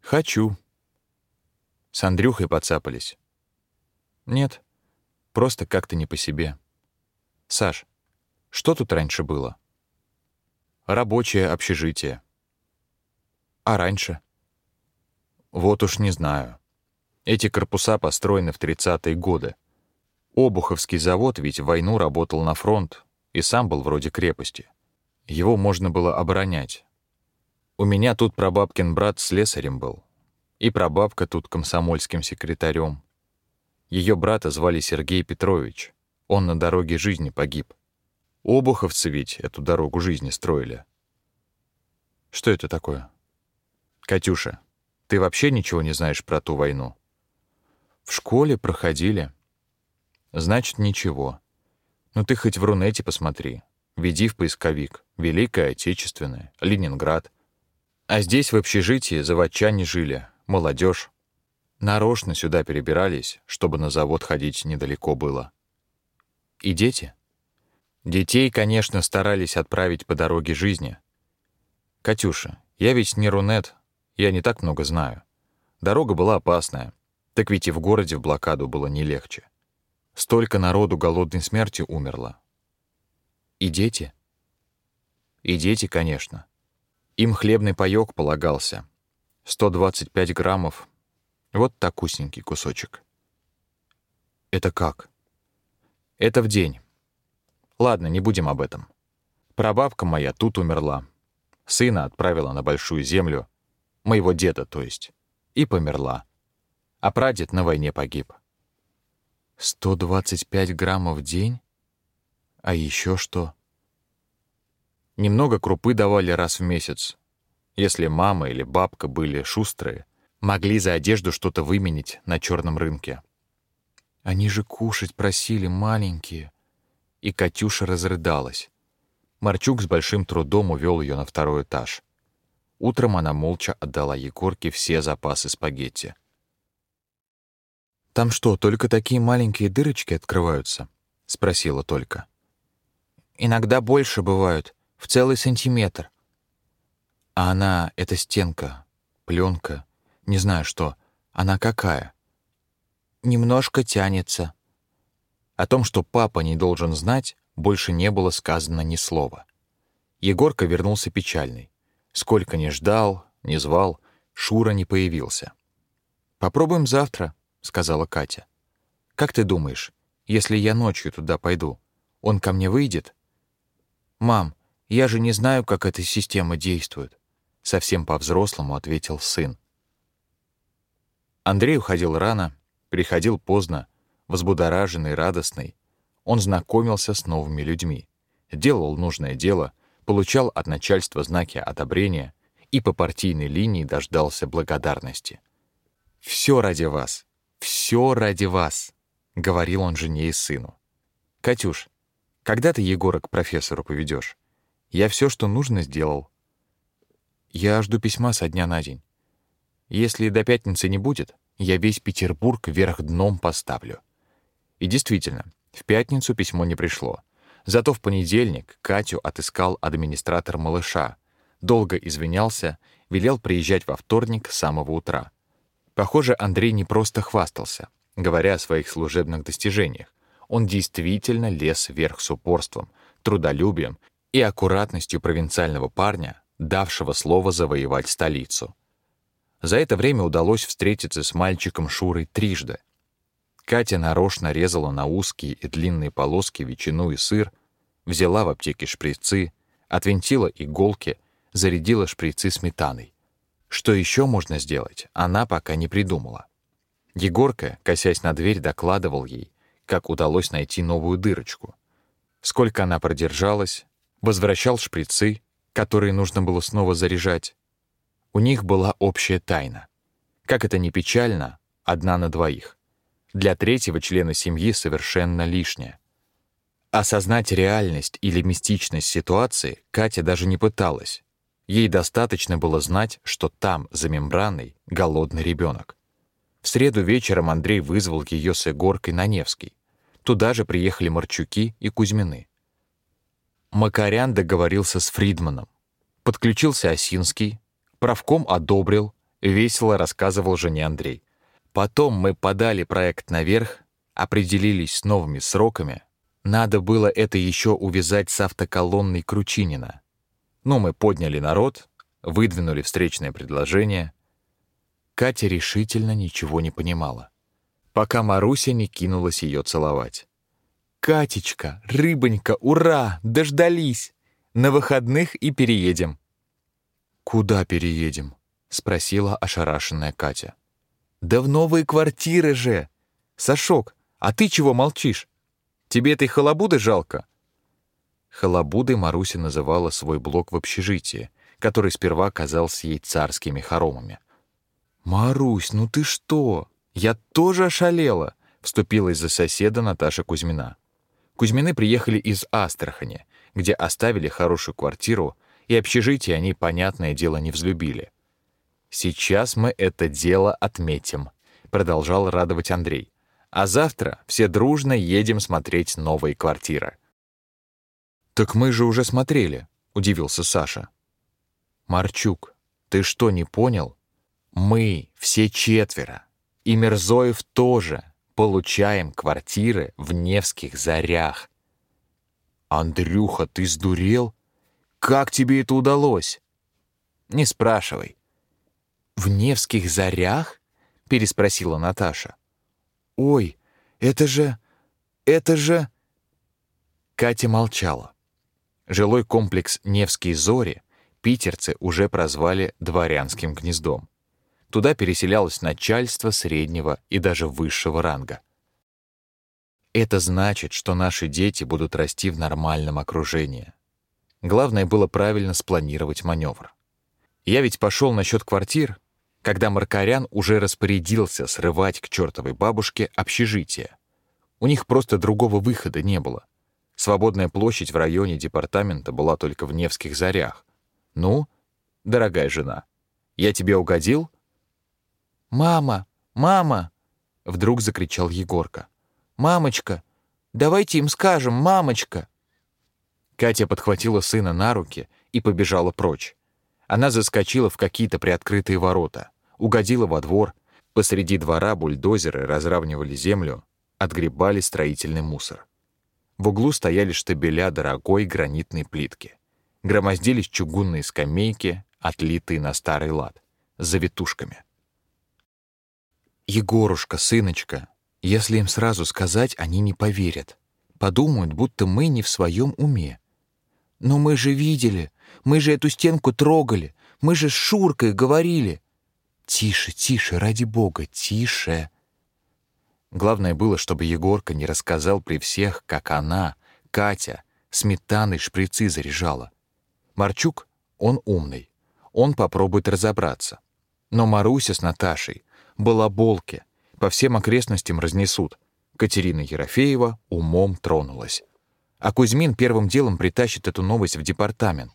«Хочу». С Андрюхой подцапались. «Нет, просто как-то не по себе». Саш, что тут раньше было? Рабочее общежитие. А раньше? Вот уж не знаю. Эти корпуса построены в 30-е годы. Обуховский завод ведь в войну работал на фронт и сам был вроде крепости. Его можно было оборонять. У меня тут прабабкин брат слесарем был, и прабабка тут комсомольским секретарем. Ее брата звали Сергей Петрович. Он на дороге жизни погиб. Обуховцы ведь эту дорогу жизни строили. Что это такое? «Катюша, ты вообще ничего не знаешь про ту войну?» «В школе проходили». «Значит, ничего. Ну ты хоть в Рунете посмотри. Веди в поисковик. Великая Отечественная, Ленинград. А здесь в общежитии заводчане жили, молодежь. Нарочно сюда перебирались, чтобы на завод ходить недалеко было. И дети? Детей, конечно, старались отправить по дороге жизни. Катюша, я ведь не Рунет, я не так много знаю. Дорога была опасная, так ведь и в городе в блокаду было не легче. Столько народу голодной смерти умерло. И дети? И дети, конечно. Им хлебный паёк полагался. 125 граммов. Вот такусенький кусочек. Это как? Это в день. Ладно, не будем об этом. Прабабка моя тут умерла. Сына отправила на большую землю. Моего деда, то есть. И померла. А прадед на войне погиб. 125 граммов в день? А еще что? Немного крупы давали раз в месяц. Если мама или бабка были шустрые, могли за одежду что-то выменить на черном рынке. Они же кушать просили маленькие. И Катюша разрыдалась. Марчук с большим трудом увел ее на второй этаж. Утром она молча отдала Егорке все запасы спагетти. «Там что, только такие маленькие дырочки открываются?» — спросила только. «Иногда больше бывают», в целый сантиметр. А она, эта стенка, пленка, не знаю что, она какая? Немножко тянется. О том, что папа не должен знать, больше не было сказано ни слова. Егорка вернулся печальный. Сколько ни ждал, ни звал, Шура не появился. «Попробуем завтра», — сказала Катя. «Как ты думаешь, если я ночью туда пойду, он ко мне выйдет?» «Мам, я же не знаю, как эта система действует. Совсем по-взрослому ответил сын. Андрей уходил рано, приходил поздно, возбудораженный, радостный. Он знакомился с новыми людьми, делал нужное дело, получал от начальства знаки одобрения и по партийной линии дождался благодарности. «Все ради вас, все ради вас», — говорил он жене и сыну. «Катюш, когда ты Егора к профессору поведешь? Я все, что нужно, сделал. Я жду письма со дня на день. Если до пятницы не будет, я весь Петербург вверх дном поставлю. И действительно, в пятницу письмо не пришло. Зато в понедельник Катю отыскал администратор малыша, долго извинялся, велел приезжать во вторник с самого утра. Похоже, Андрей не просто хвастался, говоря о своих служебных достижениях. Он действительно лез вверх с упорством, трудолюбием и аккуратностью провинциального парня, давшего слово завоевать столицу. За это время удалось встретиться с мальчиком Шурой трижды. Катя нарочно резала на узкие и длинные полоски ветчину и сыр, взяла в аптеке шприцы, отвинтила иголки, зарядила шприцы сметаной. Что еще можно сделать, она пока не придумала. Егорка, косясь на дверь, докладывал ей, как удалось найти новую дырочку. Сколько она продержалась, возвращал шприцы, которые нужно было снова заряжать. У них была общая тайна. Как это ни печально, одна на двоих. Для третьего члена семьи совершенно лишняя. Осознать реальность или мистичность ситуации Катя даже не пыталась. Ей достаточно было знать, что там, за мембраной, голодный ребенок. В среду вечером Андрей вызвал ее с Егоркой на Невский. Туда же приехали Марчуки и Кузьмины. Макарян договорился с Фридманом. Подключился Осинский, правком одобрил, весело рассказывал жене Андрей. Потом мы подали проект наверх, определились с новыми сроками. Надо было это еще увязать с автоколонной Кручинина. Но мы подняли народ, выдвинули встречное предложение. Катя решительно ничего не понимала, пока Маруся не кинулась ее целовать. «Катечка, рыбонька, ура! Дождались! На выходных и переедем». «Куда переедем?» — спросила ошарашенная Катя. «Да в новые квартиры же! Сашок, а ты чего молчишь? Тебе этой халабуды жалко?» Халабудой Маруся называла свой блок в общежитии, который сперва казался ей царскими хоромами. «Марусь, ну ты что? Я тоже ошалела!» — вступилась за соседа Наташа Кузьмина. Кузьмины приехали из Астрахани, где оставили хорошую квартиру, и общежитие они, понятное дело, не взлюбили. «Сейчас мы это дело отметим», — продолжал радовать Андрей. «А завтра все дружно едем смотреть новые квартиры». «Так мы же уже смотрели», — удивился Саша. «Марчук, ты что, не понял? Мы, все четверо, и Мерзоев тоже, получаем квартиры в Невских зарях». «Андрюха, ты сдурел? Как тебе это удалось?» «Не спрашивай». «В Невских зарях?» — переспросила Наташа. «Ой, это же... это же...» Катя молчала. Жилой комплекс «Невские зори» питерцы уже прозвали «дворянским гнездом». Туда переселялось начальство среднего и даже высшего ранга. Это значит, что наши дети будут расти в нормальном окружении. Главное было правильно спланировать маневр. Я ведь пошел насчет квартир, когда Маркарян уже распорядился срывать к чертовой бабушке общежитие. У них просто другого выхода не было. Свободная площадь в районе департамента была только в Невских зарях. Ну, дорогая жена, я тебе угодил? Мама, мама! Вдруг закричал Егорка. Мамочка, давайте им скажем, мамочка! Катя подхватила сына на руки и побежала прочь. Она заскочила в какие-то приоткрытые ворота, угодила во двор, посреди двора бульдозеры разравнивали землю, отгребали строительный мусор. В углу стояли штабеля дорогой гранитной плитки. Громоздились чугунные скамейки, отлитые на старый лад, с завитушками. «Егорушка, сыночка, если им сразу сказать, они не поверят. Подумают, будто мы не в своем уме. Но мы же видели, мы же эту стенку трогали, мы же с Шуркой говорили. Тише, тише, ради бога, тише!» Главное было, чтобы Егорка не рассказал при всех, как она, Катя, сметаной шприцы заряжала. Марчук, он умный, он попробует разобраться. Но Маруся с Наташей, балаболки, по всем окрестностям разнесут. Катерина Ерофеева умом тронулась. А Кузьмин первым делом притащит эту новость в департамент.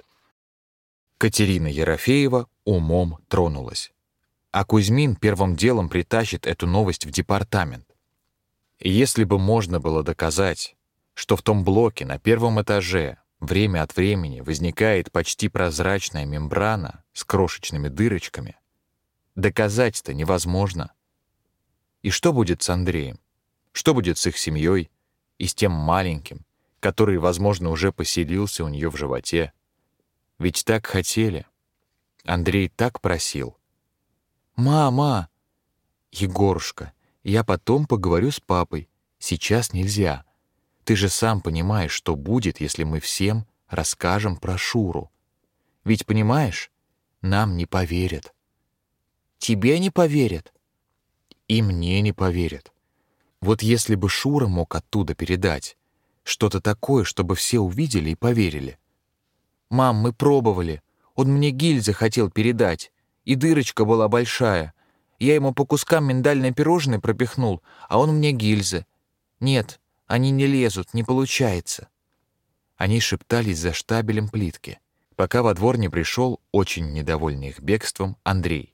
Катерина Ерофеева умом тронулась. А Кузьмин первым делом притащит эту новость в департамент. И если бы можно было доказать, что в том блоке на первом этаже время от времени возникает почти прозрачная мембрана с крошечными дырочками, доказать-то невозможно. И что будет с Андреем? Что будет с их семьей и с тем маленьким, который, возможно, уже поселился у нее в животе? Ведь так хотели. Андрей так просил. «Мама!» «Егорушка, я потом поговорю с папой. Сейчас нельзя. Ты же сам понимаешь, что будет, если мы всем расскажем про Шуру. Ведь понимаешь, нам не поверят. Тебе не поверят. И мне не поверят. Вот если бы Шура мог оттуда передать что-то такое, чтобы все увидели и поверили. Мам, мы пробовали. Он мне гильзы хотел передать, и дырочка была большая. Я ему по кускам миндальное пирожное пропихнул, а он мне гильзы. Нет, они не лезут, не получается. Они шептались за штабелем плитки, пока во двор не пришел, очень недовольный их бегством, Андрей.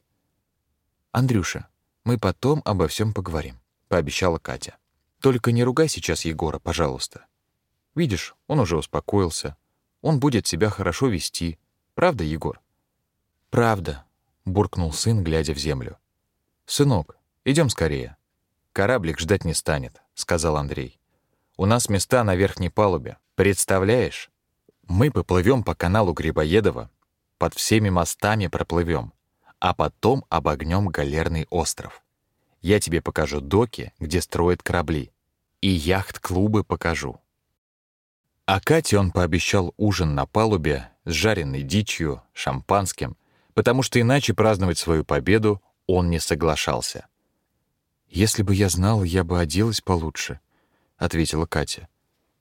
«Андрюша, мы потом обо всем поговорим», — пообещала Катя. «Только не ругай сейчас Егора, пожалуйста. Видишь, он уже успокоился. Он будет себя хорошо вести. Правда, Егор?» «Правда», — буркнул сын, глядя в землю. «Сынок, идем скорее. Кораблик ждать не станет», — сказал Андрей. «У нас места на верхней палубе. Представляешь? Мы поплывем по каналу Грибоедова, под всеми мостами проплывем, а потом обогнем галерный остров. Я тебе покажу доки, где строят корабли, и яхт-клубы покажу». А Кате он пообещал ужин на палубе с жареной дичью, шампанским, потому что иначе праздновать свою победу он не соглашался. «Если бы я знал, я бы оделась получше», — ответила Катя.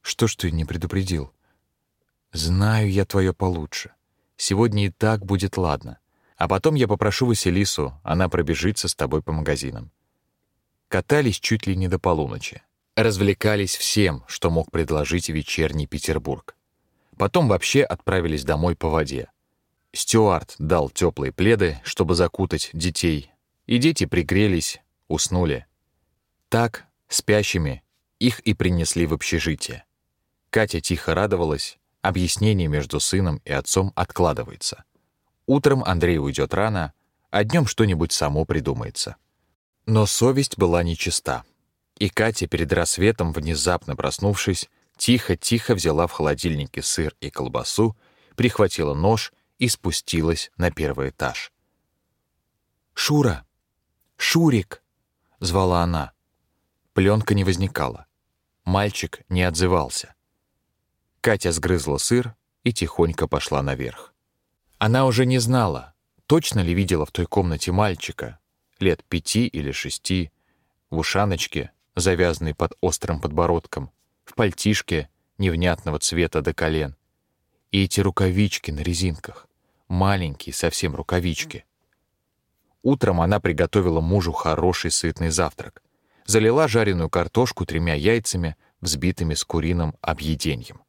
«Что ж ты не предупредил?» «Знаю я твое получше. сегодня и так будет ладно. А потом я попрошу Василису, она пробежится с тобой по магазинам». Катались чуть ли не до полуночи. Развлекались всем, что мог предложить вечерний Петербург. Потом вообще отправились домой по воде. Стюарт дал теплые пледы, чтобы закутать детей, и дети пригрелись, уснули. Так, спящими, их и принесли в общежитие. Катя тихо радовалась, объяснение между сыном и отцом откладывается. Утром Андрей уйдет рано, а днем что-нибудь само придумается. Но совесть была нечиста. И Катя перед рассветом, внезапно проснувшись, тихо-тихо взяла в холодильнике сыр и колбасу, прихватила нож и спустилась на первый этаж. «Шура! Шурик!» — звала она. Пленка не возникала. Мальчик не отзывался. Катя сгрызла сыр и тихонько пошла наверх. Она уже не знала, точно ли видела в той комнате мальчика, лет пяти или шести, в ушаночке, завязанной под острым подбородком, в пальтишке невнятного цвета до колен. И эти рукавички на резинках, маленькие совсем рукавички. Утром она приготовила мужу хороший сытный завтрак. Залила жареную картошку тремя яйцами, взбитыми с куриным объеденьем.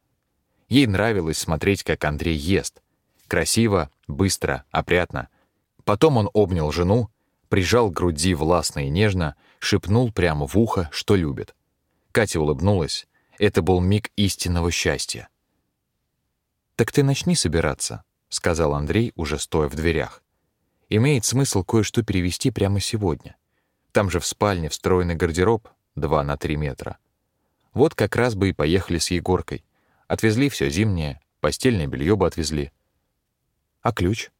Ей нравилось смотреть, как Андрей ест. Красиво, быстро, опрятно. Потом он обнял жену, прижал к груди властно и нежно, шепнул прямо в ухо, что любит. Катя улыбнулась. Это был миг истинного счастья. «Так ты начни собираться», — сказал Андрей, уже стоя в дверях. «Имеет смысл кое-что перевести прямо сегодня. Там же в спальне встроенный гардероб, два на три метра. Вот как раз бы и поехали с Егоркой. Отвезли все зимнее, постельное белье бы отвезли. А ключ?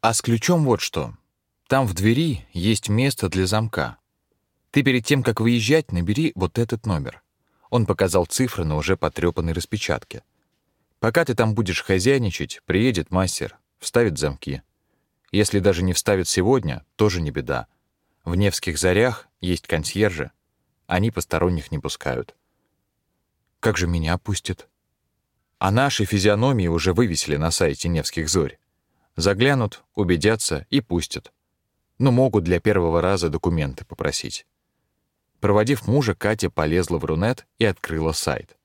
А с ключом вот что. Там в двери есть место для замка. Ты перед тем, как выезжать, набери вот этот номер. Он показал цифры на уже потрепанной распечатке. Пока ты там будешь хозяйничать, приедет мастер, вставит замки. Если даже не вставит сегодня, тоже не беда. В Невских зарях есть консьержи. Они посторонних не пускают. Как же меня пустят? А наши физиономии уже вывесили на сайте Невских Зорь. Заглянут, убедятся и пустят. Но могут для первого раза документы попросить. Проводив мужа, Катя полезла в Рунет и открыла сайт.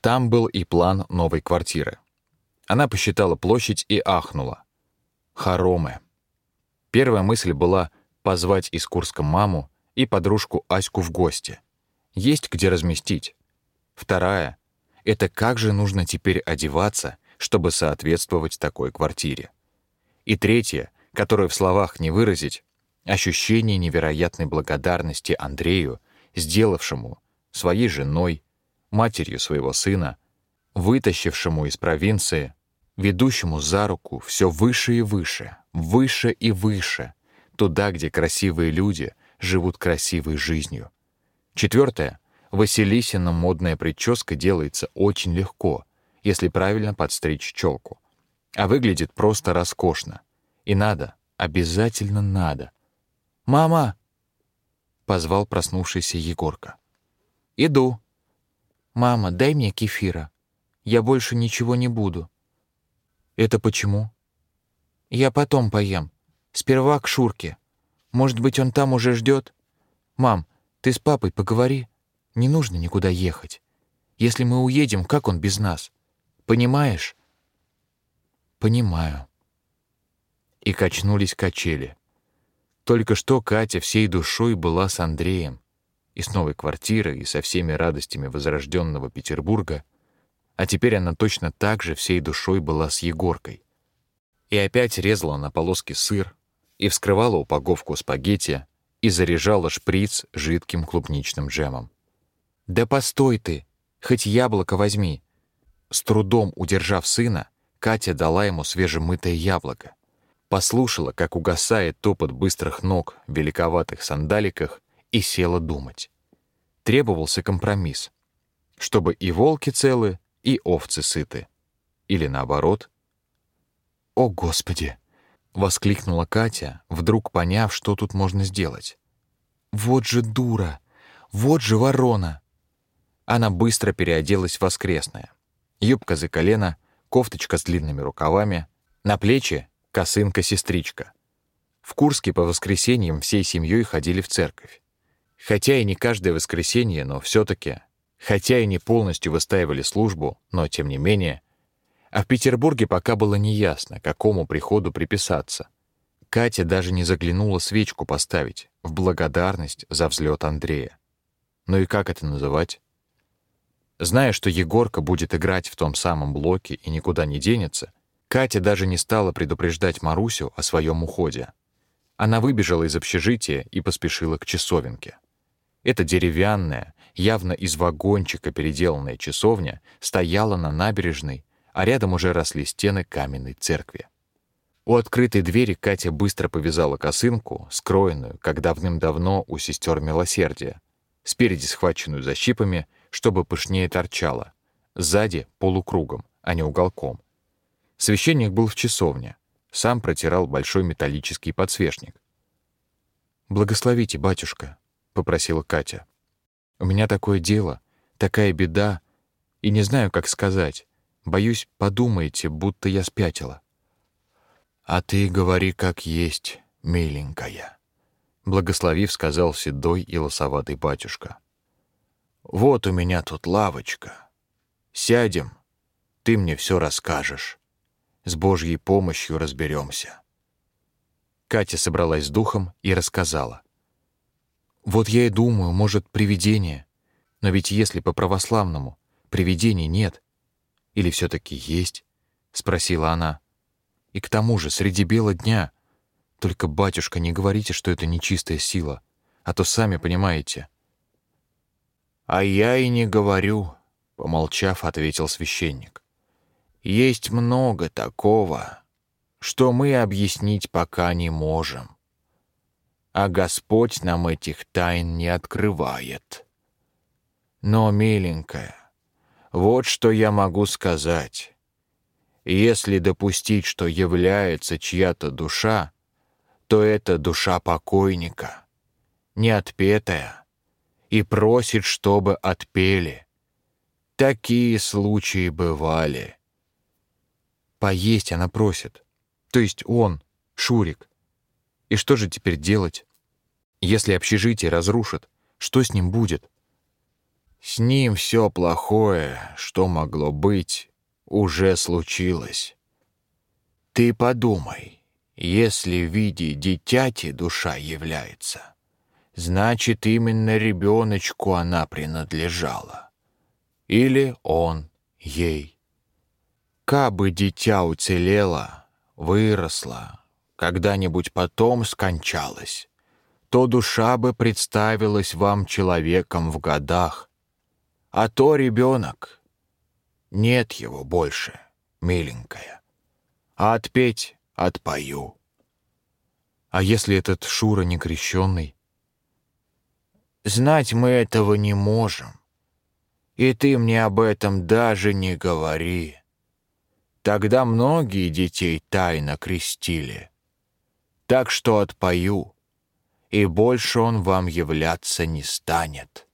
Там был и план новой квартиры. Она посчитала площадь и ахнула. Хоромы. Первая мысль была позвать из Курска маму и подружку Аську в гости. Есть где разместить. Вторая это как же нужно теперь одеваться, чтобы соответствовать такой квартире. И третье, которое в словах не выразить, ощущение невероятной благодарности Андрею, сделавшему своей женой, матерью своего сына, вытащившему из провинции, ведущему за руку все выше и выше, выше и выше, туда, где красивые люди живут красивой жизнью. Четвертое — Василисина модная прическа делается очень легко, если правильно подстричь челку. А выглядит просто роскошно. И надо, обязательно надо. «Мама!» — позвал проснувшийся Егорка. «Иду». «Мама, дай мне кефира. Я больше ничего не буду». «Это почему?» «Я потом поем. Сперва к Шурке. Может быть, он там уже ждет? Мам, ты с папой поговори. Не нужно никуда ехать. Если мы уедем, как он без нас? Понимаешь? Понимаю. И качнулись качели. Только что Катя всей душой была с Андреем, и с новой квартирой, и со всеми радостями возрожденного Петербурга, а теперь она точно так же всей душой была с Егоркой. И опять резала на полоски сыр, и вскрывала упаковку спагетти, и заряжала шприц жидким клубничным джемом. «Да постой ты! Хоть яблоко возьми!» С трудом удержав сына, Катя дала ему свежемытое яблоко. Послушала, как угасает топот быстрых ног в великоватых сандаликах, и села думать. Требовался компромисс, чтобы и волки целы, и овцы сыты. Или наоборот. «О, Господи!» — воскликнула Катя, вдруг поняв, что тут можно сделать. «Вот же дура! Вот же ворона!» Она быстро переоделась в воскресное. Юбка за колено, кофточка с длинными рукавами, На плечи — косынка-сестричка. В Курске по воскресеньям всей семьей ходили в церковь. Хотя и не каждое воскресенье, но все таки хотя и не полностью выстаивали службу, но тем не менее. А в Петербурге пока было неясно, какому приходу приписаться. Катя даже не заглянула свечку поставить в благодарность за взлет Андрея. Ну и как это называть? Зная, что Егорка будет играть в том самом блоке и никуда не денется, Катя даже не стала предупреждать Марусю о своем уходе. Она выбежала из общежития и поспешила к часовенке. Эта деревянная, явно из вагончика переделанная часовня стояла на набережной, а рядом уже росли стены каменной церкви. У открытой двери Катя быстро повязала косынку, скроенную, как давным-давно у сестер милосердия, спереди схваченную защипами, чтобы пышнее торчала, сзади — полукругом, а не уголком. Священник был в часовне, сам протирал большой металлический подсвечник. «Благословите, батюшка», — попросила Катя. «У меня такое дело, такая беда, и не знаю, как сказать. Боюсь, подумаете, будто я спятила». «А ты говори как есть, миленькая», — благословив, сказал седой и лосоватый батюшка. «Вот у меня тут лавочка. Сядем, ты мне все расскажешь. С Божьей помощью разберемся». Катя собралась с духом и рассказала. «Вот я и думаю, может, привидение. Но ведь если по-православному, привидений нет. Или все таки есть?» — спросила она. И к тому же среди бела дня. Только, батюшка, не говорите, что это нечистая сила, а то сами понимаете». «А я и не говорю», — помолчав, ответил священник. «Есть много такого, что мы объяснить пока не можем. А Господь нам этих тайн не открывает. Но, миленькая, вот что я могу сказать. Если допустить, что является чья-то душа, то это душа покойника, не отпетая, и просит, чтобы отпели. Такие случаи бывали. Поесть она просит. То есть он, Шурик. И что же теперь делать? Если общежитие разрушат, что с ним будет? С ним все плохое, что могло быть, уже случилось. Ты подумай, если в виде дитяти душа является, значит, именно ребеночку она принадлежала. Или он ей. Кабы дитя уцелело, выросло, когда-нибудь потом скончалось, то душа бы представилась вам человеком в годах, а то ребенок — нет его больше, миленькая. А отпеть отпою. А если этот Шура не крещенный? Знать мы этого не можем. И ты мне об этом даже не говори. Тогда многие детей тайно крестили. Так что отпою, и больше он вам являться не станет.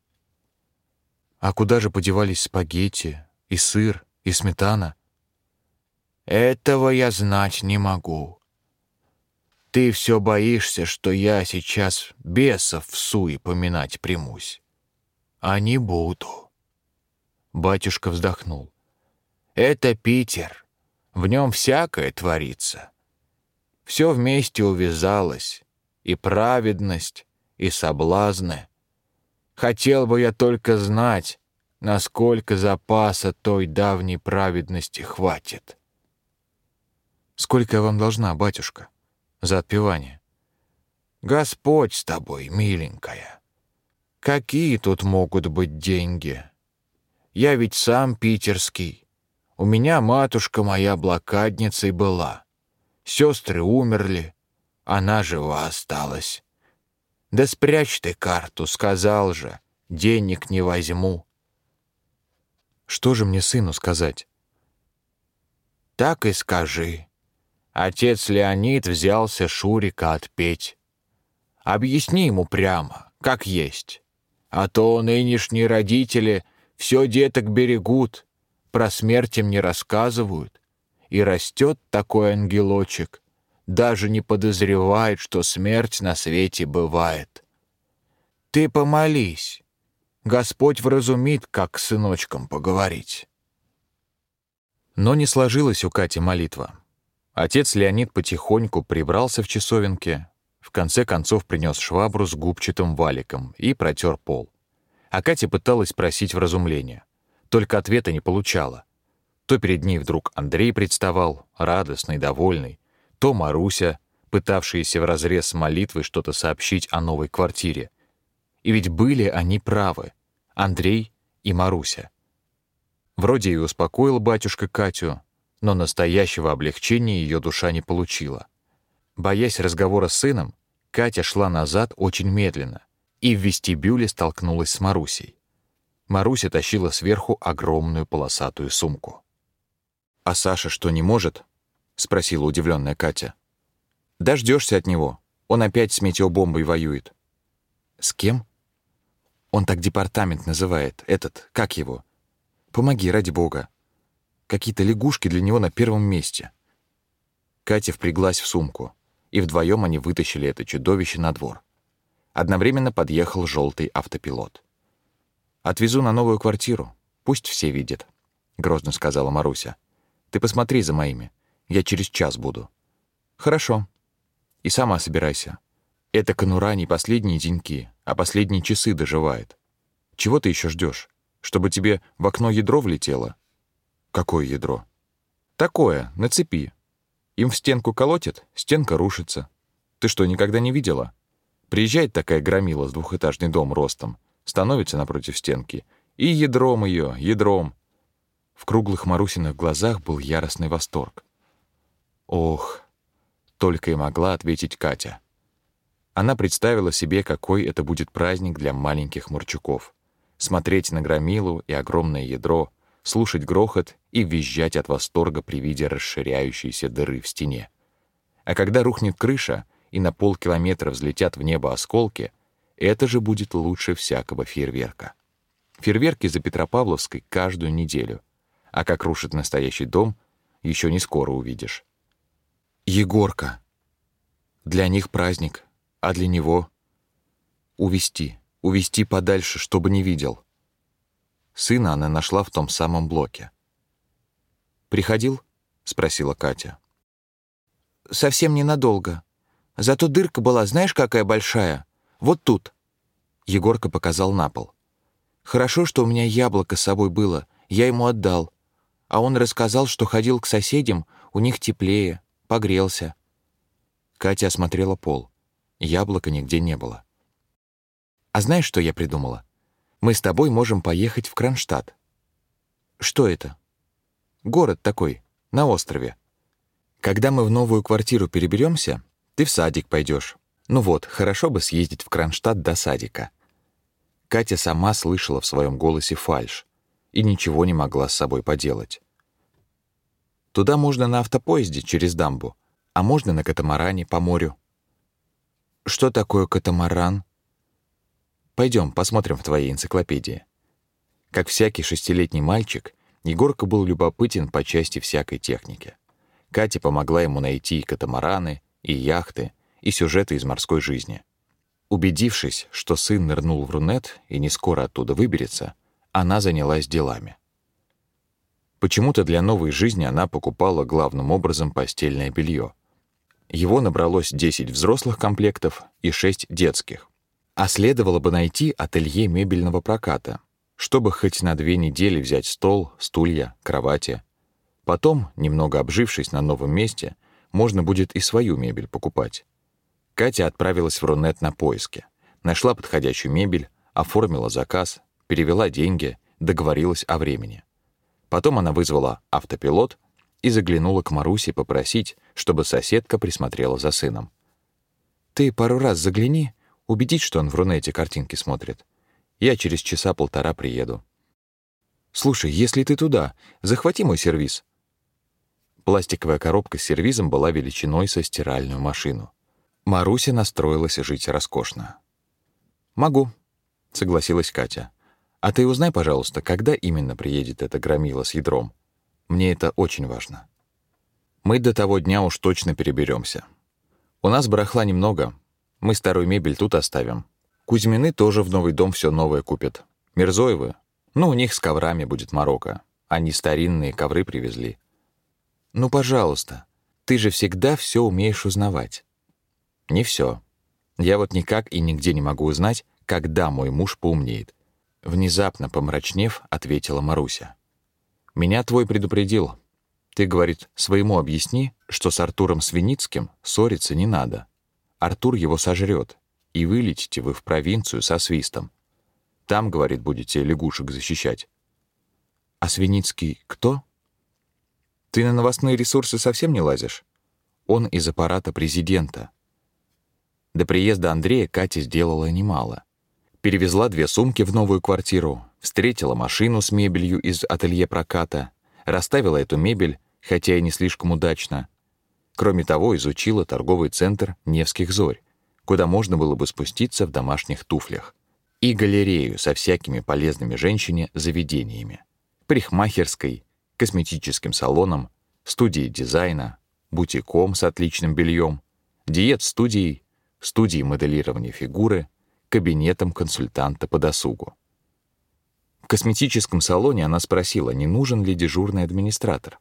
А куда же подевались спагетти, и сыр, и сметана. Этого я знать не могу. Ты все боишься, что я сейчас бесов в суе поминать примусь. А не буду. Батюшка вздохнул. Это Питер. В нем всякое творится. Все вместе увязалось. И праведность, и соблазны. Хотел бы я только знать, насколько запаса той давней праведности хватит. Сколько я вам должна, батюшка, за отпевание? Господь с тобой, миленькая. Какие тут могут быть деньги? Я ведь сам питерский. У меня матушка моя блокадницей была. Сестры умерли, она жива осталась. Да спрячь ты карту, сказал же, денег не возьму. Что же мне сыну сказать? Так и скажи. Отец Леонид взялся Шурика отпеть. Объясни ему прямо, как есть. А то нынешние родители все деток берегут, про смерть им не рассказывают. И растет такой ангелочек, даже не подозревает, что смерть на свете бывает. Ты помолись. Господь вразумит, как с сыночком поговорить. Но не сложилась у Кати молитва. Отец Леонид потихоньку прибрался в часовенке, в конце концов принес швабру с губчатым валиком и протер пол. А Катя пыталась просить вразумления. Только ответа не получала. То перед ней вдруг Андрей представал, радостный, довольный, то Маруся, пытавшаяся в разрез молитвы что-то сообщить о новой квартире. И ведь были они правы, Андрей и Маруся. Вроде и успокоил батюшка Катю, но настоящего облегчения ее душа не получила. Боясь разговора с сыном, Катя шла назад очень медленно и в вестибюле столкнулась с Марусей. Маруся тащила сверху огромную полосатую сумку. «А Саша что, не может?» — спросила удивленная Катя. Дождешься от него. Он опять с метеобомбой воюет». «С кем?» «Он так департамент называет. Этот, как его? Помоги, ради бога. Какие-то лягушки для него на первом месте». Катя впряглась в сумку и вдвоем они вытащили это чудовище на двор. Одновременно подъехал желтый автопилот. «Отвезу на новую квартиру. Пусть все видят», — грозно сказала Маруся. «Ты посмотри за моими. Я через час буду». «Хорошо. И сама собирайся. Это конура не последние деньки, а последние часы доживает. Чего ты еще ждешь? Чтобы тебе в окно ядро влетело?» «Какое ядро?» «Такое, на цепи. Им в стенку колотит, стенка рушится. Ты что, никогда не видела? Приезжает такая громила с двухэтажный дом ростом, становится напротив стенки, и ядром ее, ядром. В круглых Марусиных глазах был яростный восторг. Ох, только и могла ответить Катя. Она представила себе, какой это будет праздник для маленьких мурчуков. Смотреть на громилу и огромное ядро, слушать грохот и визжать от восторга при виде расширяющейся дыры в стене. А когда рухнет крыша и на полкилометра взлетят в небо осколки, это же будет лучше всякого фейерверка. Фейерверки за Петропавловской каждую неделю. А как рушит настоящий дом, еще не скоро увидишь. Егорка. Для них праздник, а для него — увести, увести подальше, чтобы не видел. Сына она нашла в том самом блоке. «Приходил?» — спросила Катя. «Совсем ненадолго. Зато дырка была, знаешь, какая большая? Вот тут». Егорка показал на пол. «Хорошо, что у меня яблоко с собой было, я ему отдал. А он рассказал, что ходил к соседям, у них теплее, погрелся». Катя осмотрела пол. Яблока нигде не было. «А знаешь, что я придумала?» Мы с тобой можем поехать в Кронштадт. Что это? Город такой, на острове. Когда мы в новую квартиру переберемся, ты в садик пойдешь. Ну вот, хорошо бы съездить в Кронштадт до садика. Катя сама слышала в своем голосе фальшь и ничего не могла с собой поделать. Туда можно на автопоезде через дамбу, а можно на катамаране по морю. Что такое катамаран? Пойдем, посмотрим в твоей энциклопедии. Как всякий шестилетний мальчик, Егорка был любопытен по части всякой техники. Катя помогла ему найти и катамараны, и яхты, и сюжеты из морской жизни. Убедившись, что сын нырнул в рунет и не скоро оттуда выберется, она занялась делами. Почему-то для новой жизни она покупала главным образом постельное белье. Его набралось 10 взрослых комплектов и 6 детских. А следовало бы найти ателье мебельного проката, чтобы хоть на две недели взять стол, стулья, кровати. Потом, немного обжившись на новом месте, можно будет и свою мебель покупать. Катя отправилась в Рунет на поиски. Нашла подходящую мебель, оформила заказ, перевела деньги, договорилась о времени. Потом она вызвала автопилот и заглянула к Марусе попросить, чтобы соседка присмотрела за сыном. «Ты пару раз загляни, убедить, что он в Рунете картинки смотрит. Я через часа полтора приеду. Слушай, если ты туда, захвати мой сервиз. Пластиковая коробка с сервизом была величиной со стиральную машину. Маруся настроилась жить роскошно. «Могу», — согласилась Катя. «А ты узнай, пожалуйста, когда именно приедет эта громила с ядром. Мне это очень важно». Мы до того дня уж точно переберемся. У нас барахла немного. Мы старую мебель тут оставим. Кузьмины тоже в новый дом все новое купят. Мирзоевы? Ну, у них с коврами будет морока. Они старинные ковры привезли. Ну, пожалуйста, ты же всегда все умеешь узнавать. Не все. Я вот никак и нигде не могу узнать, когда мой муж поумнеет. Внезапно помрачнев, ответила Маруся. Меня твой предупредил. Ты, говорит, своему объясни, что с Артуром Свиницким ссориться не надо. Артур его сожрет, и вылетите вы в провинцию со свистом. Там, говорит, будете лягушек защищать. А Свиницкий кто? Ты на новостные ресурсы совсем не лазишь? Он из аппарата президента. До приезда Андрея Катя сделала немало. Перевезла две сумки в новую квартиру, встретила машину с мебелью из ателье проката, расставила эту мебель, хотя и не слишком удачно. Кроме того, изучила торговый центр Невских зорь, куда можно было бы спуститься в домашних туфлях, и галерею со всякими полезными женщине заведениями, парикмахерской, косметическим салоном, студией дизайна, бутиком с отличным бельем, диет-студией студии моделирования фигуры, кабинетом консультанта по досугу. В косметическом салоне она спросила, не нужен ли дежурный администратор.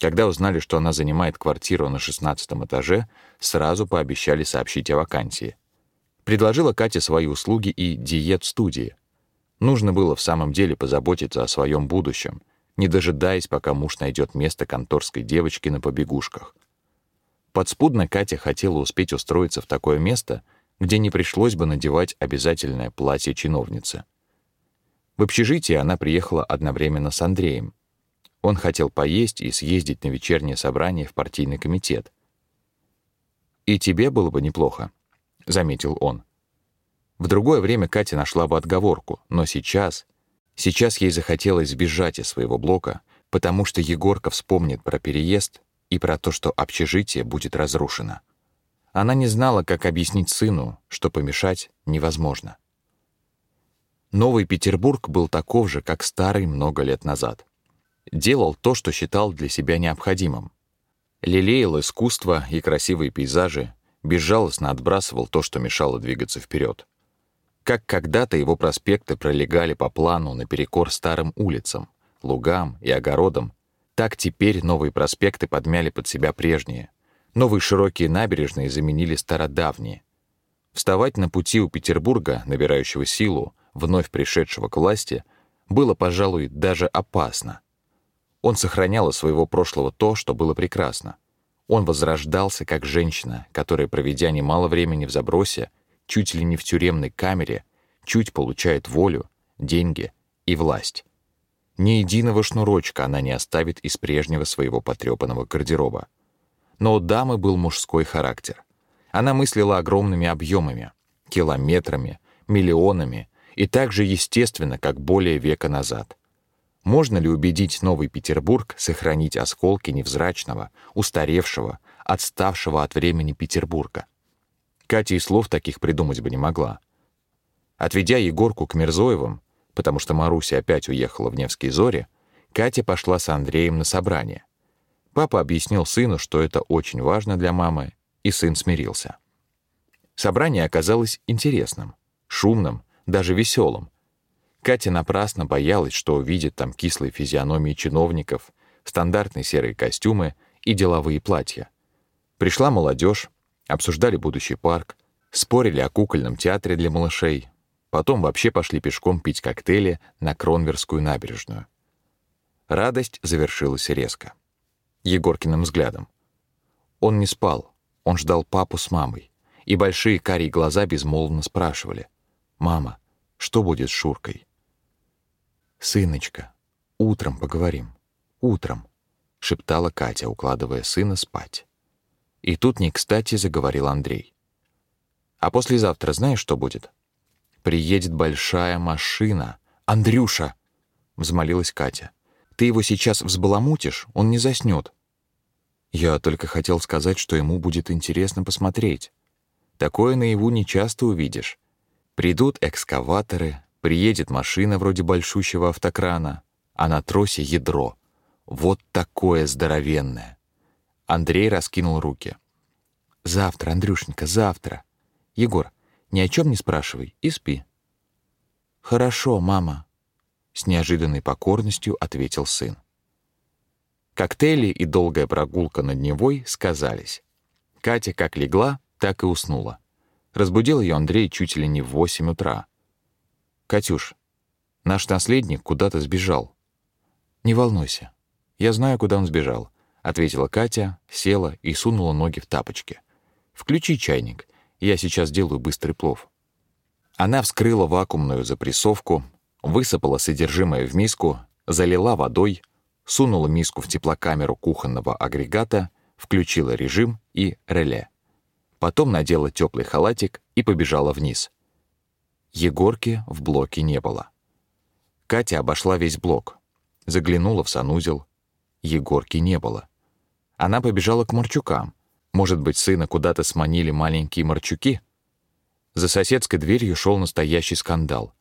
Когда узнали, что она занимает квартиру на шестнадцатом этаже, сразу пообещали сообщить о вакансии. Предложила Кате свои услуги и диет-студии. Нужно было в самом деле позаботиться о своем будущем, не дожидаясь, пока муж найдет место конторской девочки на побегушках — Подспудно Катя хотела успеть устроиться в такое место, где не пришлось бы надевать обязательное платье чиновницы. В общежитие она приехала одновременно с Андреем. Он хотел поесть и съездить на вечернее собрание в партийный комитет. «И тебе было бы неплохо», — заметил он. В другое время Катя нашла бы отговорку, но сейчас... Сейчас ей захотелось сбежать из своего блока, потому что Егорка вспомнит про переезд и про то, что общежитие будет разрушено. Она не знала, как объяснить сыну, что помешать невозможно. Новый Петербург был таков же, как старый много лет назад. Делал то, что считал для себя необходимым. Лелеял искусство и красивые пейзажи, безжалостно отбрасывал то, что мешало двигаться вперед. Как когда-то его проспекты пролегали по плану наперекор старым улицам, лугам и огородам, так теперь новые проспекты подмяли под себя прежние. Новые широкие набережные заменили стародавние. Вставать на пути у Петербурга, набирающего силу, вновь пришедшего к власти, было, пожалуй, даже опасно. Он сохранял из своего прошлого то, что было прекрасно. Он возрождался как женщина, которая, проведя немало времени в забросе, чуть ли не в тюремной камере, чуть получает волю, деньги и власть. Ни единого шнурочка она не оставит из прежнего своего потрепанного гардероба. Но у дамы был мужской характер. Она мыслила огромными объемами, километрами, миллионами, и так же естественно, как более века назад. Можно ли убедить Новый Петербург сохранить осколки невзрачного, устаревшего, отставшего от времени Петербурга? Катя и слов таких придумать бы не могла. Отведя Егорку к Мирзоевым, потому что Маруся опять уехала в Невские зори, Катя пошла с Андреем на собрание. Папа объяснил сыну, что это очень важно для мамы, и сын смирился. Собрание оказалось интересным, шумным, даже веселым. Катя напрасно боялась, что увидит там кислые физиономии чиновников, стандартные серые костюмы и деловые платья. Пришла молодежь, обсуждали будущий парк, спорили о кукольном театре для малышей, Потом вообще пошли пешком пить коктейли на Кронверскую набережную. Радость завершилась резко. Егоркиным взглядом. Он не спал, он ждал папу с мамой, и большие карие глаза безмолвно спрашивали. «Мама, что будет с Шуркой?» «Сыночка, утром поговорим, утром», — шептала Катя, укладывая сына спать. И тут не кстати заговорил Андрей. «А послезавтра знаешь, что будет?» приедет большая машина. Андрюша, взмолилась Катя. Ты его сейчас взбаламутишь, он не заснет. Я только хотел сказать, что ему будет интересно посмотреть. Такое наяву не часто увидишь. Придут экскаваторы, приедет машина вроде большущего автокрана, а на тросе ядро. Вот такое здоровенное. Андрей раскинул руки. «Завтра, Андрюшенька, завтра. Егор, ни о чем не спрашивай и спи». «Хорошо, мама», — с неожиданной покорностью ответил сын. Коктейли и долгая прогулка над Невой сказались. Катя как легла, так и уснула. Разбудил ее Андрей чуть ли не в восемь утра. «Катюш, наш наследник куда-то сбежал». «Не волнуйся, я знаю, куда он сбежал», — ответила Катя, села и сунула ноги в тапочки. «Включи чайник, я сейчас сделаю быстрый плов». Она вскрыла вакуумную запрессовку, высыпала содержимое в миску, залила водой, сунула миску в теплокамеру кухонного агрегата, включила режим и реле. Потом надела теплый халатик и побежала вниз. Егорки в блоке не было. Катя обошла весь блок, заглянула в санузел. Егорки не было. Она побежала к Марчукам. Может быть, сына куда-то сманили маленькие Марчуки? За соседской дверью шел настоящий скандал.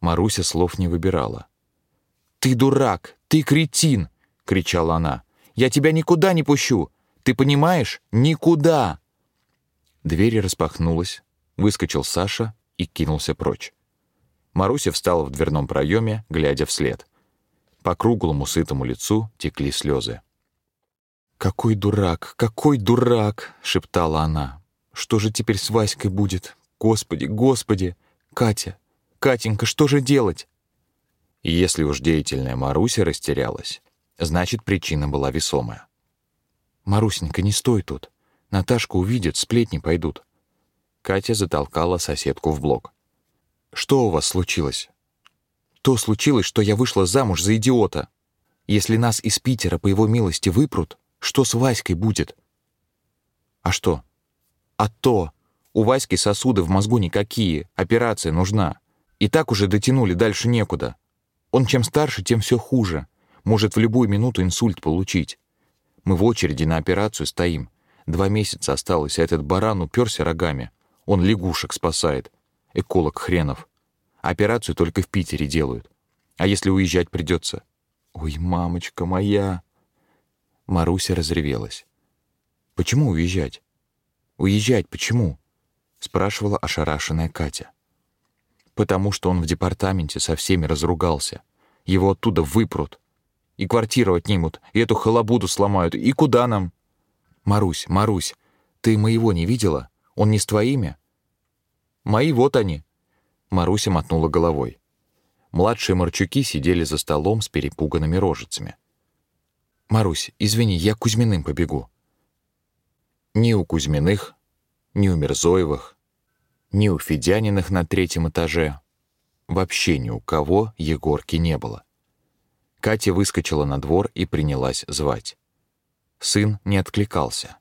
Маруся слов не выбирала. «Ты дурак! Ты кретин!» — кричала она. «Я тебя никуда не пущу! Ты понимаешь? Никуда!» Дверь распахнулась, выскочил Саша и кинулся прочь. Маруся встала в дверном проеме, глядя вслед. По круглому сытому лицу текли слезы. «Какой дурак, какой дурак!» — шептала она. «Что же теперь с Васькой будет? Господи, Господи! Катя, Катенька, что же делать?» И если уж деятельная Маруся растерялась, значит, причина была весомая. «Марусенька, не стой тут!» Наташку увидят, сплетни пойдут. Катя затолкала соседку в блок. Что у вас случилось? То случилось, что я вышла замуж за идиота. Если нас из Питера по его милости выпрут, что с Васькой будет? А что? А то, у Васьки сосуды в мозгу никакие, операция нужна. И так уже дотянули, дальше некуда. Он чем старше, тем все хуже. Может в любую минуту инсульт получить. Мы в очереди на операцию стоим. Два месяца осталось, а этот баран уперся рогами. Он лягушек спасает. Эколог хренов. Операцию только в Питере делают. А если уезжать придется? Ой, мамочка моя. Маруся разревелась. Почему уезжать? Уезжать почему? Спрашивала ошарашенная Катя. Потому что он в департаменте со всеми разругался. Его оттуда выпрут. И квартиру отнимут, и эту халабуду сломают. И куда нам? «Марусь, Марусь, ты моего не видела? Он не с твоими?» «Мои вот они». Маруся мотнула головой. Младшие Марчуки сидели за столом с перепуганными рожицами. «Марусь, извини, я к Кузьминым побегу». Ни у Кузьминых, ни у Мирзоевых, ни у Федяниных на третьем этаже, вообще ни у кого Егорки не было. Катя выскочила на двор и принялась звать. Сын не откликался.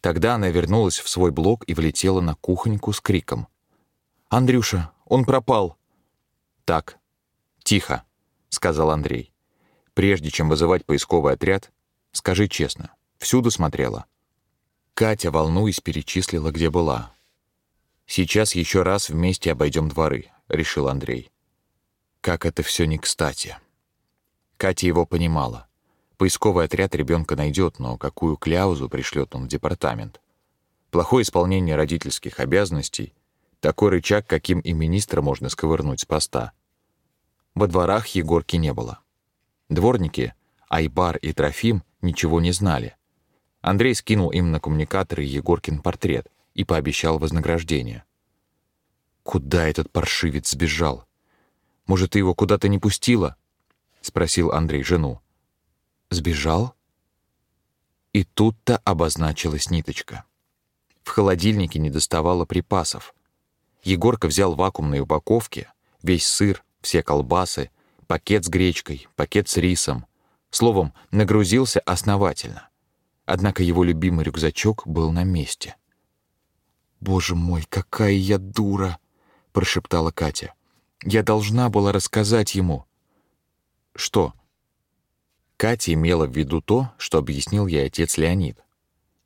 Тогда она вернулась в свой блок и влетела на кухоньку с криком. «Андрюша, он пропал!» «Так, тихо», — сказал Андрей. «Прежде чем вызывать поисковый отряд, скажи честно, всюду смотрела». Катя, волнуясь, перечислила, где была. «Сейчас еще раз вместе обойдем дворы», — решил Андрей. Как это все не кстати. Катя его понимала. Поисковый отряд ребенка найдет, но какую кляузу пришлет он в департамент? Плохое исполнение родительских обязанностей — такой рычаг, каким и министра можно сковырнуть с поста. Во дворах Егорки не было. Дворники, Айбар и Трофим, ничего не знали. Андрей скинул им на коммуникаторы Егоркин портрет и пообещал вознаграждение. «Куда этот паршивец сбежал? Может, ты его куда-то не пустила?» — спросил Андрей жену. Сбежал? И тут-то обозначилась ниточка. В холодильнике не доставало припасов. Егорка взял вакуумные упаковки, весь сыр, все колбасы, пакет с гречкой, пакет с рисом. Словом, нагрузился основательно. Однако его любимый рюкзачок был на месте. «Боже мой, какая я дура!» — прошептала Катя. «Я должна была рассказать ему». «Что?» Катя имела в виду то, что объяснил ей отец Леонид.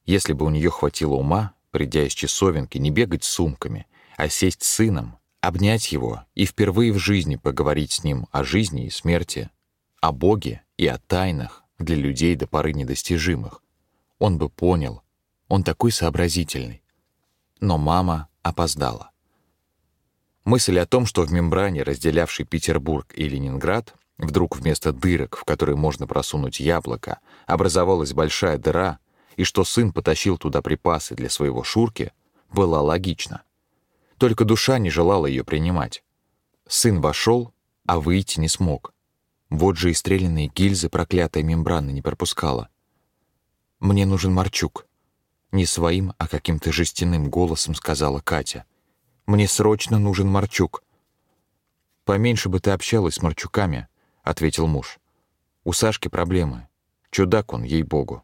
Если бы у нее хватило ума, придя из часовенки, не бегать сумками, а сесть с сыном, обнять его и впервые в жизни поговорить с ним о жизни и смерти, о Боге и о тайнах для людей до поры недостижимых, Он бы понял. Он такой сообразительный. Но мама опоздала. Мысль о том, что в мембране, разделявшей Петербург и Ленинград, вдруг вместо дырок, в которые можно просунуть яблоко, образовалась большая дыра, и что сын потащил туда припасы для своего Шурки, была логична. Только душа не желала ее принимать. Сын вошел, а выйти не смог. Вот же и стрелянные гильзы проклятая мембрана не пропускала. «Мне нужен Марчук», — не своим, а каким-то жестяным голосом сказала Катя — мне срочно нужен Марчук». «Поменьше бы ты общалась с Марчуками», — ответил муж. «У Сашки проблемы. Чудак он, ей-богу.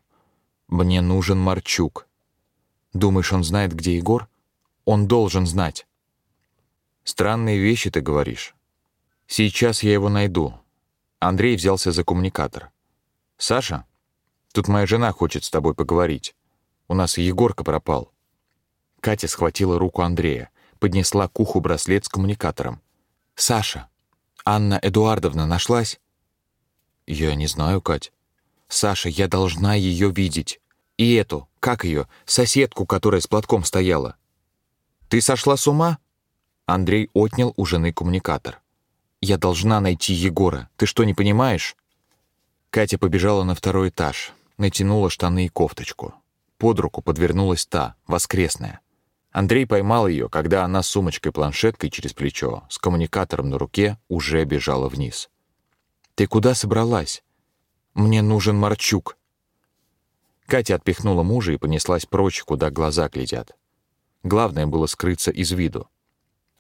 Мне нужен Марчук. Думаешь, он знает, где Егор? Он должен знать». «Странные вещи ты говоришь. Сейчас я его найду». Андрей взялся за коммуникатор. «Саша, тут моя жена хочет с тобой поговорить. У нас Егорка пропал». Катя схватила руку Андрея поднесла к уху браслет с коммуникатором. «Саша, Анна Эдуардовна нашлась?» «Я не знаю, Кать». «Саша, я должна ее видеть. И эту, как ее, соседку, которая с платком стояла». «Ты сошла с ума?» Андрей отнял у жены коммуникатор. «Я должна найти Егора. Ты что, не понимаешь?» Катя побежала на второй этаж, натянула штаны и кофточку. Под руку подвернулась та, воскресная. Андрей поймал ее, когда она с сумочкой-планшеткой через плечо, с коммуникатором на руке, уже бежала вниз. «Ты куда собралась? Мне нужен Марчук». Катя отпихнула мужа и понеслась прочь, куда глаза глядят. Главное было скрыться из виду.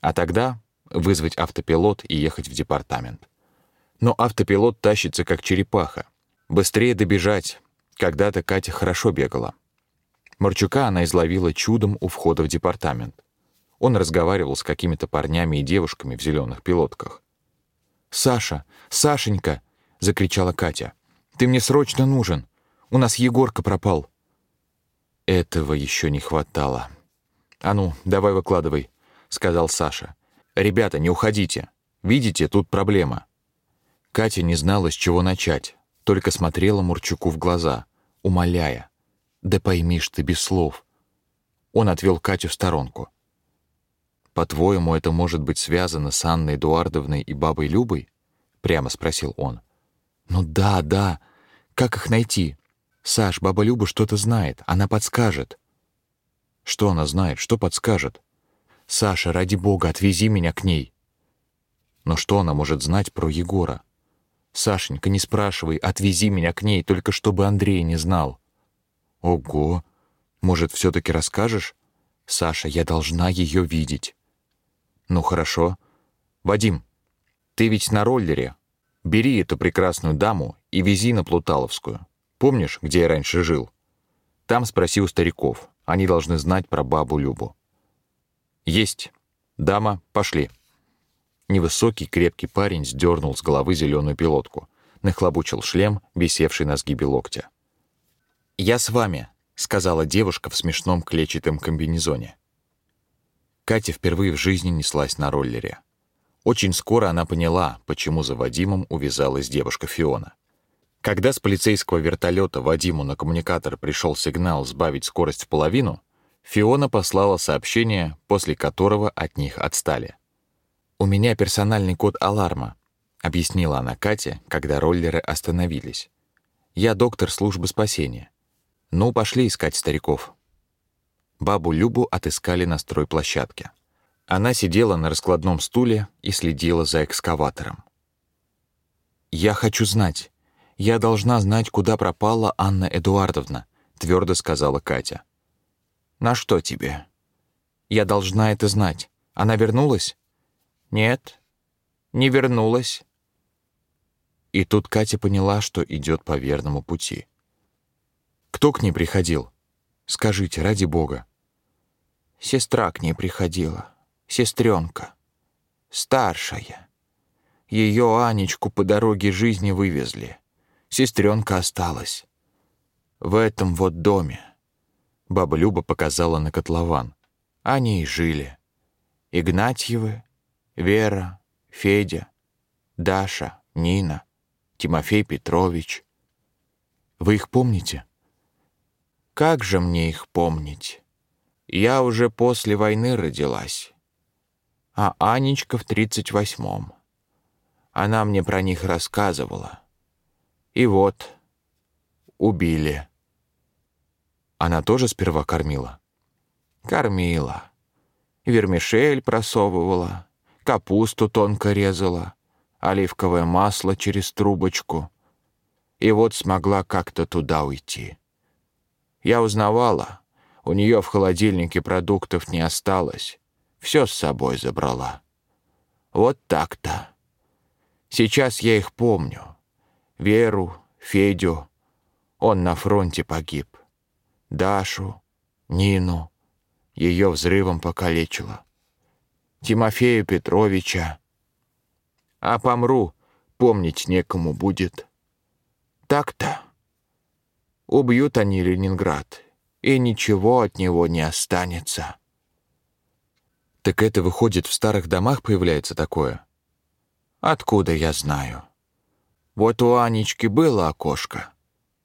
А тогда вызвать автопилот и ехать в департамент. Но автопилот тащится, как черепаха. Быстрее добежать. Когда-то Катя хорошо бегала. Марчука она изловила чудом у входа в департамент. Он разговаривал с какими-то парнями и девушками в зеленых пилотках. «Саша! Сашенька!» — закричала Катя. «Ты мне срочно нужен! У нас Егорка пропал!» Этого еще не хватало. «А ну, давай выкладывай», — сказал Саша. «Ребята, не уходите. Видите, тут проблема». Катя не знала, с чего начать, только смотрела Мурчуку в глаза, умоляя. Да поймишь ты без слов. Он отвел Катю в сторонку. По-твоему, это может быть связано с Анной Эдуардовной и бабой Любой? Прямо спросил он. Ну да, да. Как их найти? Саш, баба Люба что-то знает, она подскажет. Что она знает? Что подскажет? Саша, ради бога, отвези меня к ней. Но что она может знать про Егора? Сашенька, не спрашивай, отвези меня к ней, только чтобы Андрей не знал. Ого! Может, все-таки расскажешь? Саша, я должна ее видеть. Ну хорошо. Вадим, ты ведь на роллере. Бери эту прекрасную даму и вези на Плуталовскую. Помнишь, где я раньше жил? Там спроси у стариков. Они должны знать про бабу Любу. Есть. Дама, пошли. Невысокий, крепкий парень сдернул с головы зеленую пилотку, нахлобучил шлем, висевший на сгибе локтя. «Я с вами», — сказала девушка в смешном клетчатом комбинезоне. Катя впервые в жизни неслась на роллере. Очень скоро она поняла, почему за Вадимом увязалась девушка Фиона. Когда с полицейского вертолета Вадиму на коммуникатор пришел сигнал сбавить скорость в половину, Фиона послала сообщение, после которого от них отстали. «У меня персональный код аларма», — объяснила она Кате, когда роллеры остановились. «Я доктор службы спасения. Ну, пошли искать стариков. Бабу Любу отыскали на стройплощадке. Она сидела на раскладном стуле и следила за экскаватором. «Я хочу знать. Я должна знать, куда пропала Анна Эдуардовна», — твердо сказала Катя. «На что тебе?» «Я должна это знать. Она вернулась?» «Нет, не вернулась». И тут Катя поняла, что идет по верному пути. Кто к ней приходил? Скажите, ради бога. Сестра к ней приходила. Сестренка. Старшая. Ее Анечку по дороге жизни вывезли. Сестренка осталась. В этом вот доме. Баба Люба показала на котлован. Они и жили. Игнатьевы, Вера, Федя, Даша, Нина, Тимофей Петрович. Вы их помните? Как же мне их помнить? Я уже после войны родилась, а Анечка в тридцать восьмом. Она мне про них рассказывала. И вот, убили. Она тоже сперва кормила? Кормила. Вермишель просовывала, капусту тонко резала, оливковое масло через трубочку. И вот смогла как-то туда уйти. Я узнавала, у нее в холодильнике продуктов не осталось, все с собой забрала. Вот так-то. Сейчас я их помню. Веру, Федю, он на фронте погиб. Дашу, Нину, ее взрывом покалечило. Тимофея Петровича. А помру, помнить некому будет. Так-то. Убьют они Ленинград, и ничего от него не останется. Так это выходит, в старых домах появляется такое? Откуда я знаю? Вот у Анечки было окошко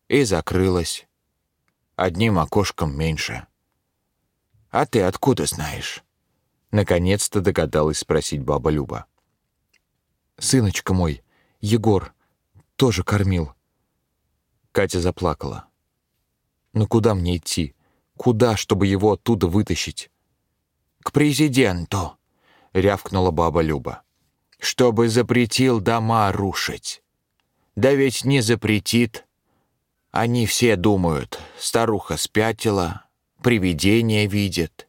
и закрылось. Одним окошком меньше. А ты откуда знаешь? Наконец-то догадалась спросить баба Люба. Сыночка мой, Егор, тоже кормил. Катя заплакала. «Ну куда мне идти? Куда, чтобы его оттуда вытащить?» «К президенту», — рявкнула баба Люба. «Чтобы запретил дома рушить. Да ведь не запретит. Они все думают, старуха спятила, привидение видит.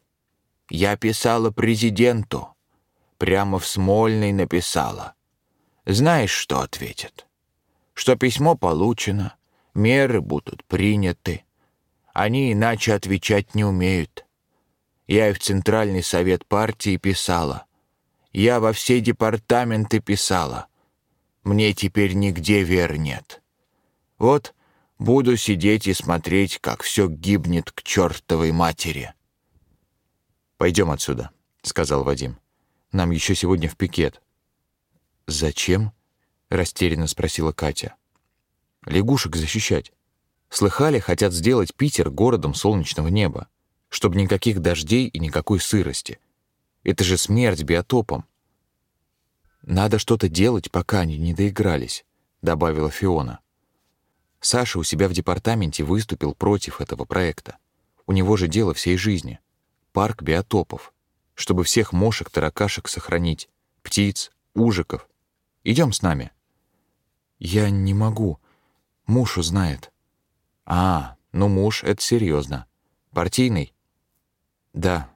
Я писала президенту, прямо в Смольный написала. Знаешь, что ответит? Что письмо получено, меры будут приняты. Они иначе отвечать не умеют. Я и в Центральный совет партии писала. Я во все департаменты писала. Мне теперь нигде веры нет. Вот буду сидеть и смотреть, как все гибнет к чертовой матери. «Пойдем отсюда», — сказал Вадим. «Нам еще сегодня в пикет». «Зачем?» — растерянно спросила Катя лягушек защищать. Слыхали, хотят сделать Питер городом солнечного неба, чтобы никаких дождей и никакой сырости. Это же смерть биотопам. Надо что-то делать, пока они не доигрались, добавила Фиона. Саша у себя в департаменте выступил против этого проекта. У него же дело всей жизни парк биотопов, чтобы всех мошек, таракашек сохранить, птиц, ужиков. Идем с нами. Я не могу. Муж узнает. А, ну муж — это серьезно. Партийный? Да.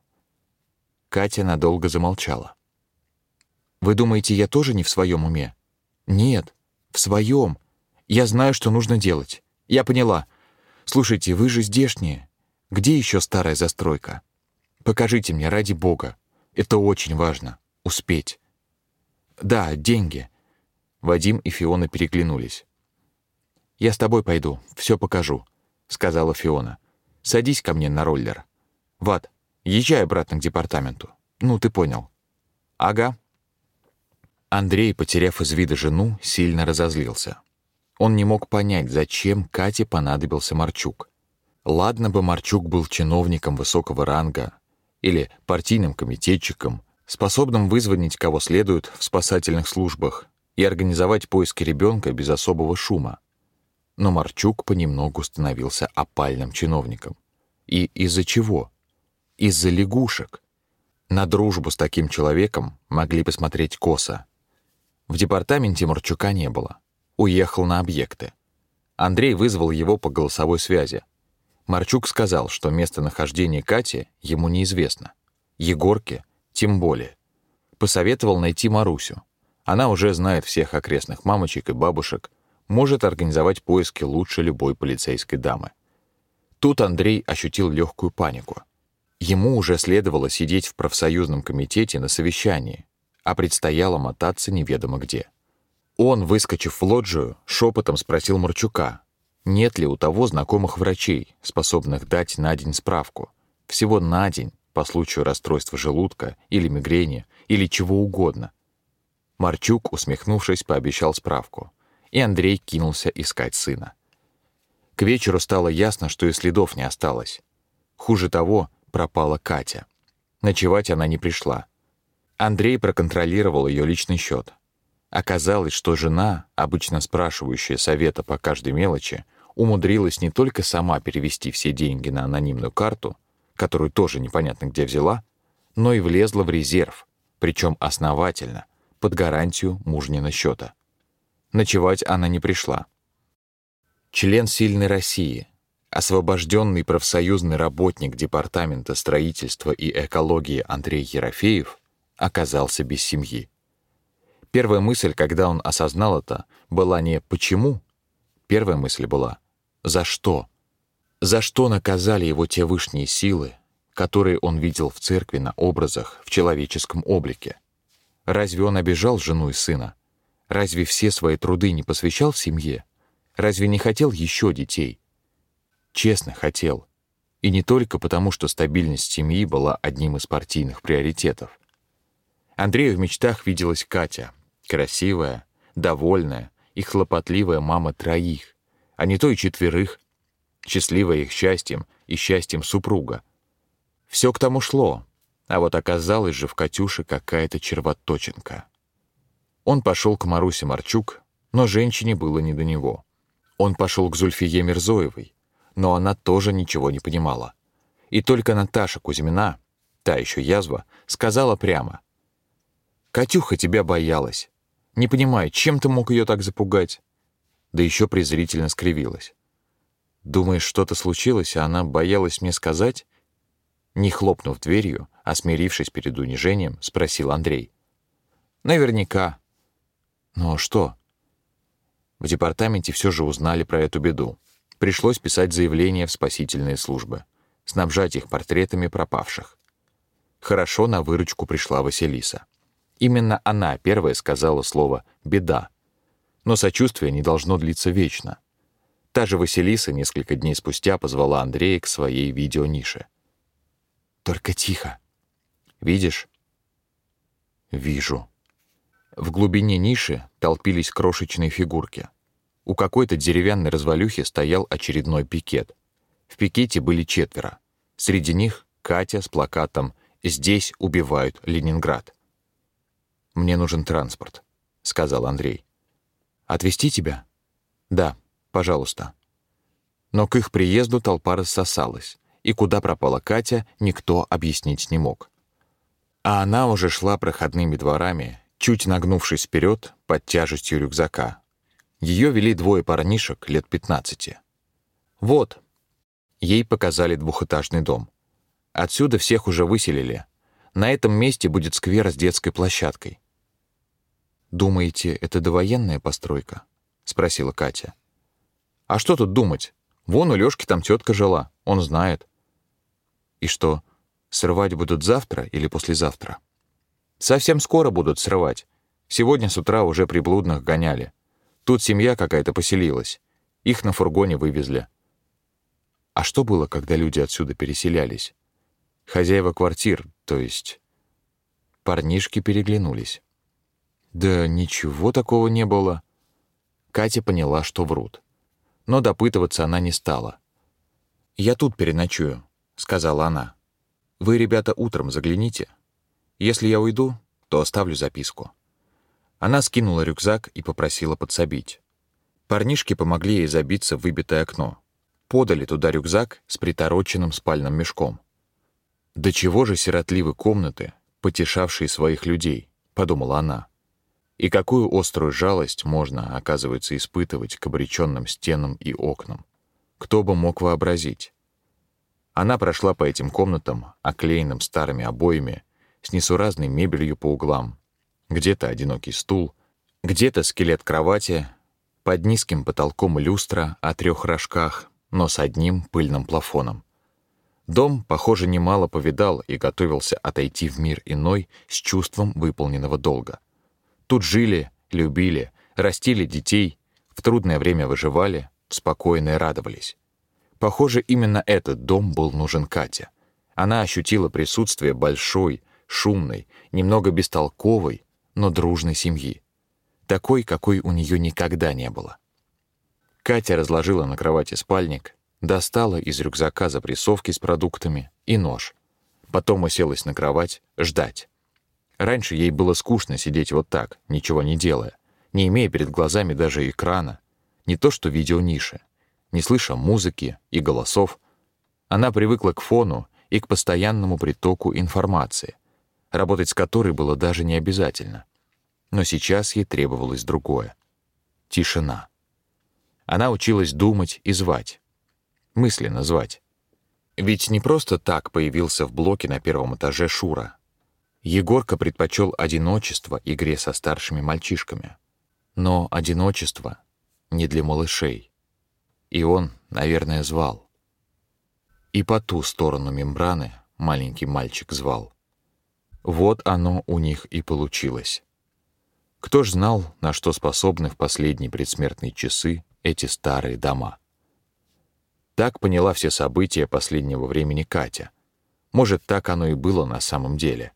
Катя надолго замолчала. Вы думаете, я тоже не в своем уме? Нет, в своем. Я знаю, что нужно делать. Я поняла. Слушайте, вы же здешние. Где еще старая застройка? Покажите мне, ради бога. Это очень важно. Успеть. Да, деньги. Вадим и Фиона переглянулись. «Я с тобой пойду, все покажу», — сказала Фиона. «Садись ко мне на роллер. Ват, езжай обратно к департаменту. Ну, ты понял». «Ага». Андрей, потеряв из вида жену, сильно разозлился. Он не мог понять, зачем Кате понадобился Марчук. Ладно бы Марчук был чиновником высокого ранга или партийным комитетчиком, способным вызвонить кого следует в спасательных службах и организовать поиски ребенка без особого шума но Марчук понемногу становился опальным чиновником. И из-за чего? Из-за лягушек. На дружбу с таким человеком могли посмотреть косо. В департаменте Марчука не было. Уехал на объекты. Андрей вызвал его по голосовой связи. Марчук сказал, что местонахождение Кати ему неизвестно. Егорке тем более. Посоветовал найти Марусю. Она уже знает всех окрестных мамочек и бабушек, может организовать поиски лучше любой полицейской дамы. Тут Андрей ощутил легкую панику. Ему уже следовало сидеть в профсоюзном комитете на совещании, а предстояло мотаться неведомо где. Он, выскочив в лоджию, шепотом спросил Марчука, нет ли у того знакомых врачей, способных дать на день справку. Всего на день, по случаю расстройства желудка или мигрени, или чего угодно. Марчук, усмехнувшись, пообещал справку — и Андрей кинулся искать сына. К вечеру стало ясно, что и следов не осталось. Хуже того, пропала Катя. Ночевать она не пришла. Андрей проконтролировал ее личный счет. Оказалось, что жена, обычно спрашивающая совета по каждой мелочи, умудрилась не только сама перевести все деньги на анонимную карту, которую тоже непонятно где взяла, но и влезла в резерв, причем основательно, под гарантию мужнина счета. Ночевать она не пришла. Член сильной России, освобожденный профсоюзный работник Департамента строительства и экологии Андрей Ерофеев оказался без семьи. Первая мысль, когда он осознал это, была не «почему?», первая мысль была «за что?». За что наказали его те высшие силы, которые он видел в церкви на образах в человеческом облике? Разве он обижал жену и сына? Разве все свои труды не посвящал семье? Разве не хотел еще детей? Честно хотел. И не только потому, что стабильность семьи была одним из партийных приоритетов. Андрею в мечтах виделась Катя, красивая, довольная и хлопотливая мама троих, а не то и четверых, счастливая их счастьем и счастьем супруга. Все к тому шло, а вот оказалось же в Катюше какая-то червоточинка. Он пошел к Марусе Марчук, но женщине было не до него. Он пошел к Зульфие Мирзоевой, но она тоже ничего не понимала. И только Наташа Кузьмина, та еще язва, сказала прямо. «Катюха тебя боялась. Не понимаю, чем ты мог ее так запугать?» Да еще презрительно скривилась. «Думаешь, что-то случилось, а она боялась мне сказать?» Не хлопнув дверью, а смирившись перед унижением, спросил Андрей. «Наверняка». «Но что?» В департаменте все же узнали про эту беду. Пришлось писать заявление в спасительные службы, снабжать их портретами пропавших. Хорошо на выручку пришла Василиса. Именно она первая сказала слово «беда». Но сочувствие не должно длиться вечно. Та же Василиса несколько дней спустя позвала Андрея к своей видеонише. «Только тихо. Видишь?» «Вижу». В глубине ниши толпились крошечные фигурки — у какой-то деревянной развалюхи стоял очередной пикет. В пикете были четверо. Среди них Катя с плакатом «Здесь убивают Ленинград». «Мне нужен транспорт», — сказал Андрей. «Отвезти тебя?» «Да, пожалуйста». Но к их приезду толпа рассосалась, и куда пропала Катя, никто объяснить не мог. А она уже шла проходными дворами, чуть нагнувшись вперед под тяжестью рюкзака, ее вели двое парнишек лет 15. Вот. Ей показали двухэтажный дом. Отсюда всех уже выселили. На этом месте будет сквер с детской площадкой. Думаете, это довоенная постройка? спросила Катя. А что тут думать? Вон у Лёшки там тетка жила, он знает. И что, срывать будут завтра или послезавтра? Совсем скоро будут срывать. Сегодня с утра уже приблудных гоняли. Тут семья какая-то поселилась. Их на фургоне вывезли. А что было, когда люди отсюда переселялись? Хозяева квартир, то есть... Парнишки переглянулись. Да ничего такого не было. Катя поняла, что врут. Но допытываться она не стала. «Я тут переночую», — сказала она. «Вы, ребята, утром загляните. Если я уйду, то оставлю записку». Она скинула рюкзак и попросила подсобить. Парнишки помогли ей забиться в выбитое окно. Подали туда рюкзак с притороченным спальным мешком. «До чего же сиротливы комнаты, потешавшие своих людей?» — подумала она. И какую острую жалость можно, оказывается, испытывать к обреченным стенам и окнам? Кто бы мог вообразить? Она прошла по этим комнатам, оклеенным старыми обоями, с несуразной мебелью по углам, где-то одинокий стул, где-то скелет кровати, под низким потолком люстра о трех рожках, но с одним пыльным плафоном. Дом, похоже, немало повидал и готовился отойти в мир иной с чувством выполненного долга. Тут жили, любили, растили детей, в трудное время выживали, в спокойное радовались. Похоже, именно этот дом был нужен Кате. Она ощутила присутствие большой, шумной, немного бестолковой, но дружной семьи, такой, какой у нее никогда не было. Катя разложила на кровати спальник, достала из рюкзака запрессовки с продуктами и нож. Потом уселась на кровать ждать. Раньше ей было скучно сидеть вот так, ничего не делая, не имея перед глазами даже экрана, не то что видеониши, не слыша музыки и голосов. Она привыкла к фону и к постоянному притоку информации, работать с которой было даже не обязательно. Но сейчас ей требовалось другое — тишина. Она училась думать и звать, мысленно звать. Ведь не просто так появился в блоке на первом этаже Шура. Егорка предпочел одиночество игре со старшими мальчишками. Но одиночество не для малышей. И он, наверное, звал. И по ту сторону мембраны маленький мальчик звал. Вот оно у них и получилось. Кто ж знал, на что способны в последние предсмертные часы эти старые дома? Так поняла все события последнего времени Катя. Может, так оно и было на самом деле.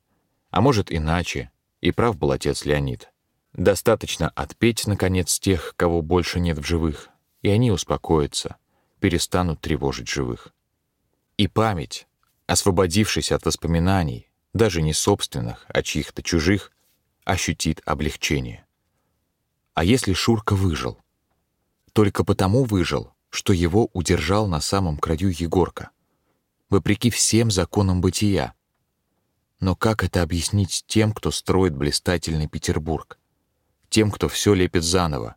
А может, иначе. И прав был отец Леонид. Достаточно отпеть, наконец, тех, кого больше нет в живых, и они успокоятся, перестанут тревожить живых. И память, освободившись от воспоминаний, даже не собственных, а чьих-то чужих, ощутит облегчение. А если Шурка выжил? Только потому выжил, что его удержал на самом краю Егорка, вопреки всем законам бытия. Но как это объяснить тем, кто строит блистательный Петербург? Тем, кто все лепит заново?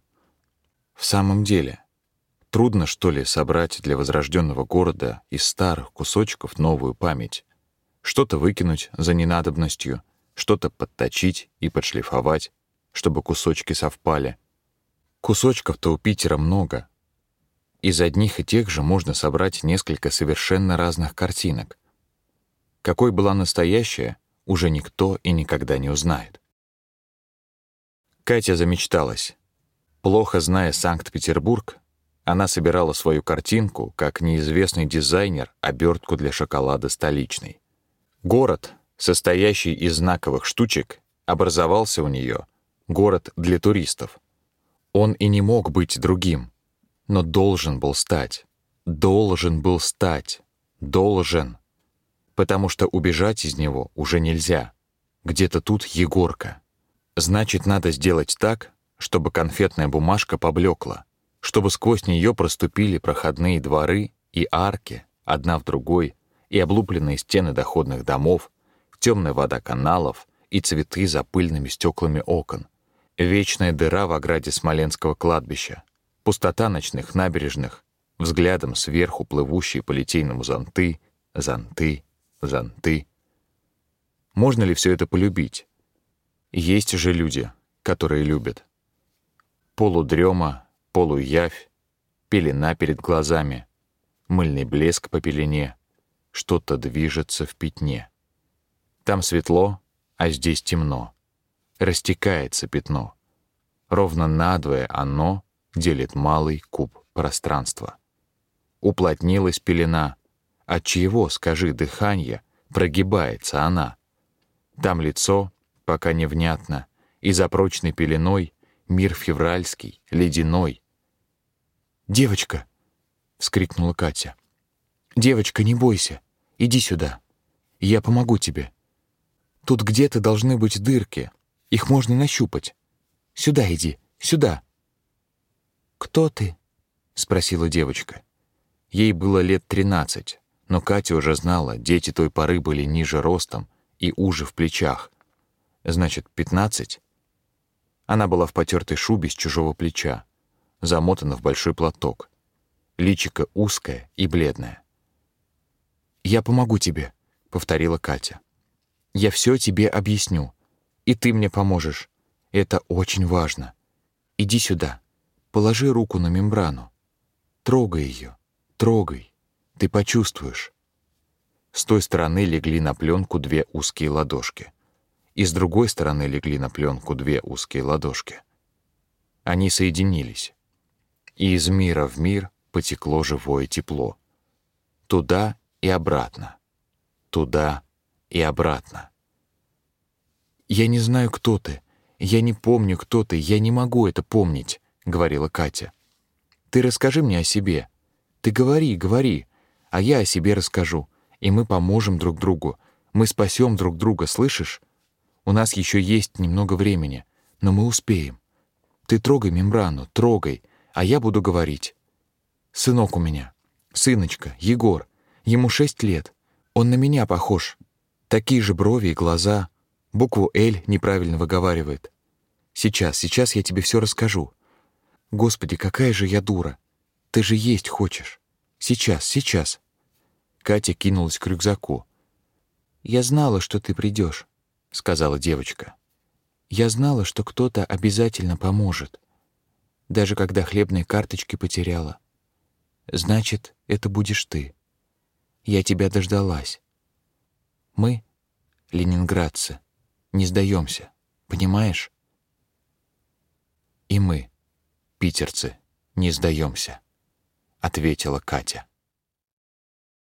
В самом деле, трудно, что ли, собрать для возрожденного города из старых кусочков новую память, что-то выкинуть за ненадобностью, что-то подточить и подшлифовать, чтобы кусочки совпали. Кусочков-то у Питера много, из одних и тех же можно собрать несколько совершенно разных картинок. Какой была настоящая, уже никто и никогда не узнает. Катя замечталась. Плохо зная Санкт-Петербург, она собирала свою картинку, как неизвестный дизайнер, обертку для шоколада столичный. Город, состоящий из знаковых штучек, образовался у нее, город для туристов. Он и не мог быть другим — но должен был стать. Должен был стать. Должен. Потому что убежать из него уже нельзя. Где-то тут Егорка. Значит, надо сделать так, чтобы конфетная бумажка поблекла, чтобы сквозь нее проступили проходные дворы и арки, одна в другой, и облупленные стены доходных домов, темная вода каналов и цветы за пыльными стеклами окон, вечная дыра в ограде Смоленского кладбища, пустота ночных набережных, взглядом сверху плывущие по литейному зонты, зонты, зонты. Можно ли все это полюбить? Есть же люди, которые любят. Полудрема, полуявь, пелена перед глазами, мыльный блеск по пелене, что-то движется в пятне. Там светло, а здесь темно. Растекается пятно. Ровно надвое оно делит малый куб пространства. Уплотнилась пелена. От чего, скажи, дыхание, прогибается она? Там лицо, пока невнятно, и за прочной пеленой мир февральский, ледяной. «Девочка!» — вскрикнула Катя. «Девочка, не бойся, иди сюда. Я помогу тебе. Тут где-то должны быть дырки, их можно нащупать. Сюда иди, сюда!» «Кто ты?» — спросила девочка. Ей было лет тринадцать, но Катя уже знала, дети той поры были ниже ростом и уже в плечах. Значит, пятнадцать? Она была в потертой шубе с чужого плеча, замотана в большой платок. Личико узкое и бледное. «Я помогу тебе», — повторила Катя. «Я все тебе объясню, и ты мне поможешь. Это очень важно. Иди сюда». Положи руку на мембрану. Трогай ее, трогай. Ты почувствуешь. С той стороны легли на пленку две узкие ладошки. И с другой стороны легли на пленку две узкие ладошки. Они соединились. И из мира в мир потекло живое тепло. Туда и обратно. Туда и обратно. «Я не знаю, кто ты. Я не помню, кто ты. Я не могу это помнить говорила Катя. Ты расскажи мне о себе. Ты говори, говори, а я о себе расскажу, и мы поможем друг другу. Мы спасем друг друга, слышишь? У нас еще есть немного времени, но мы успеем. Ты трогай мембрану, трогай, а я буду говорить. Сынок у меня, сыночка, Егор, ему шесть лет. Он на меня похож. Такие же брови и глаза. Букву «Л» неправильно выговаривает. Сейчас, сейчас я тебе все расскажу. Господи, какая же я дура. Ты же есть хочешь. Сейчас, сейчас. Катя кинулась к рюкзаку. Я знала, что ты придешь, сказала девочка. Я знала, что кто-то обязательно поможет, даже когда хлебные карточки потеряла. Значит, это будешь ты. Я тебя дождалась. Мы, ленинградцы, не сдаемся, понимаешь? И мы, питерцы, не сдаемся, ответила Катя.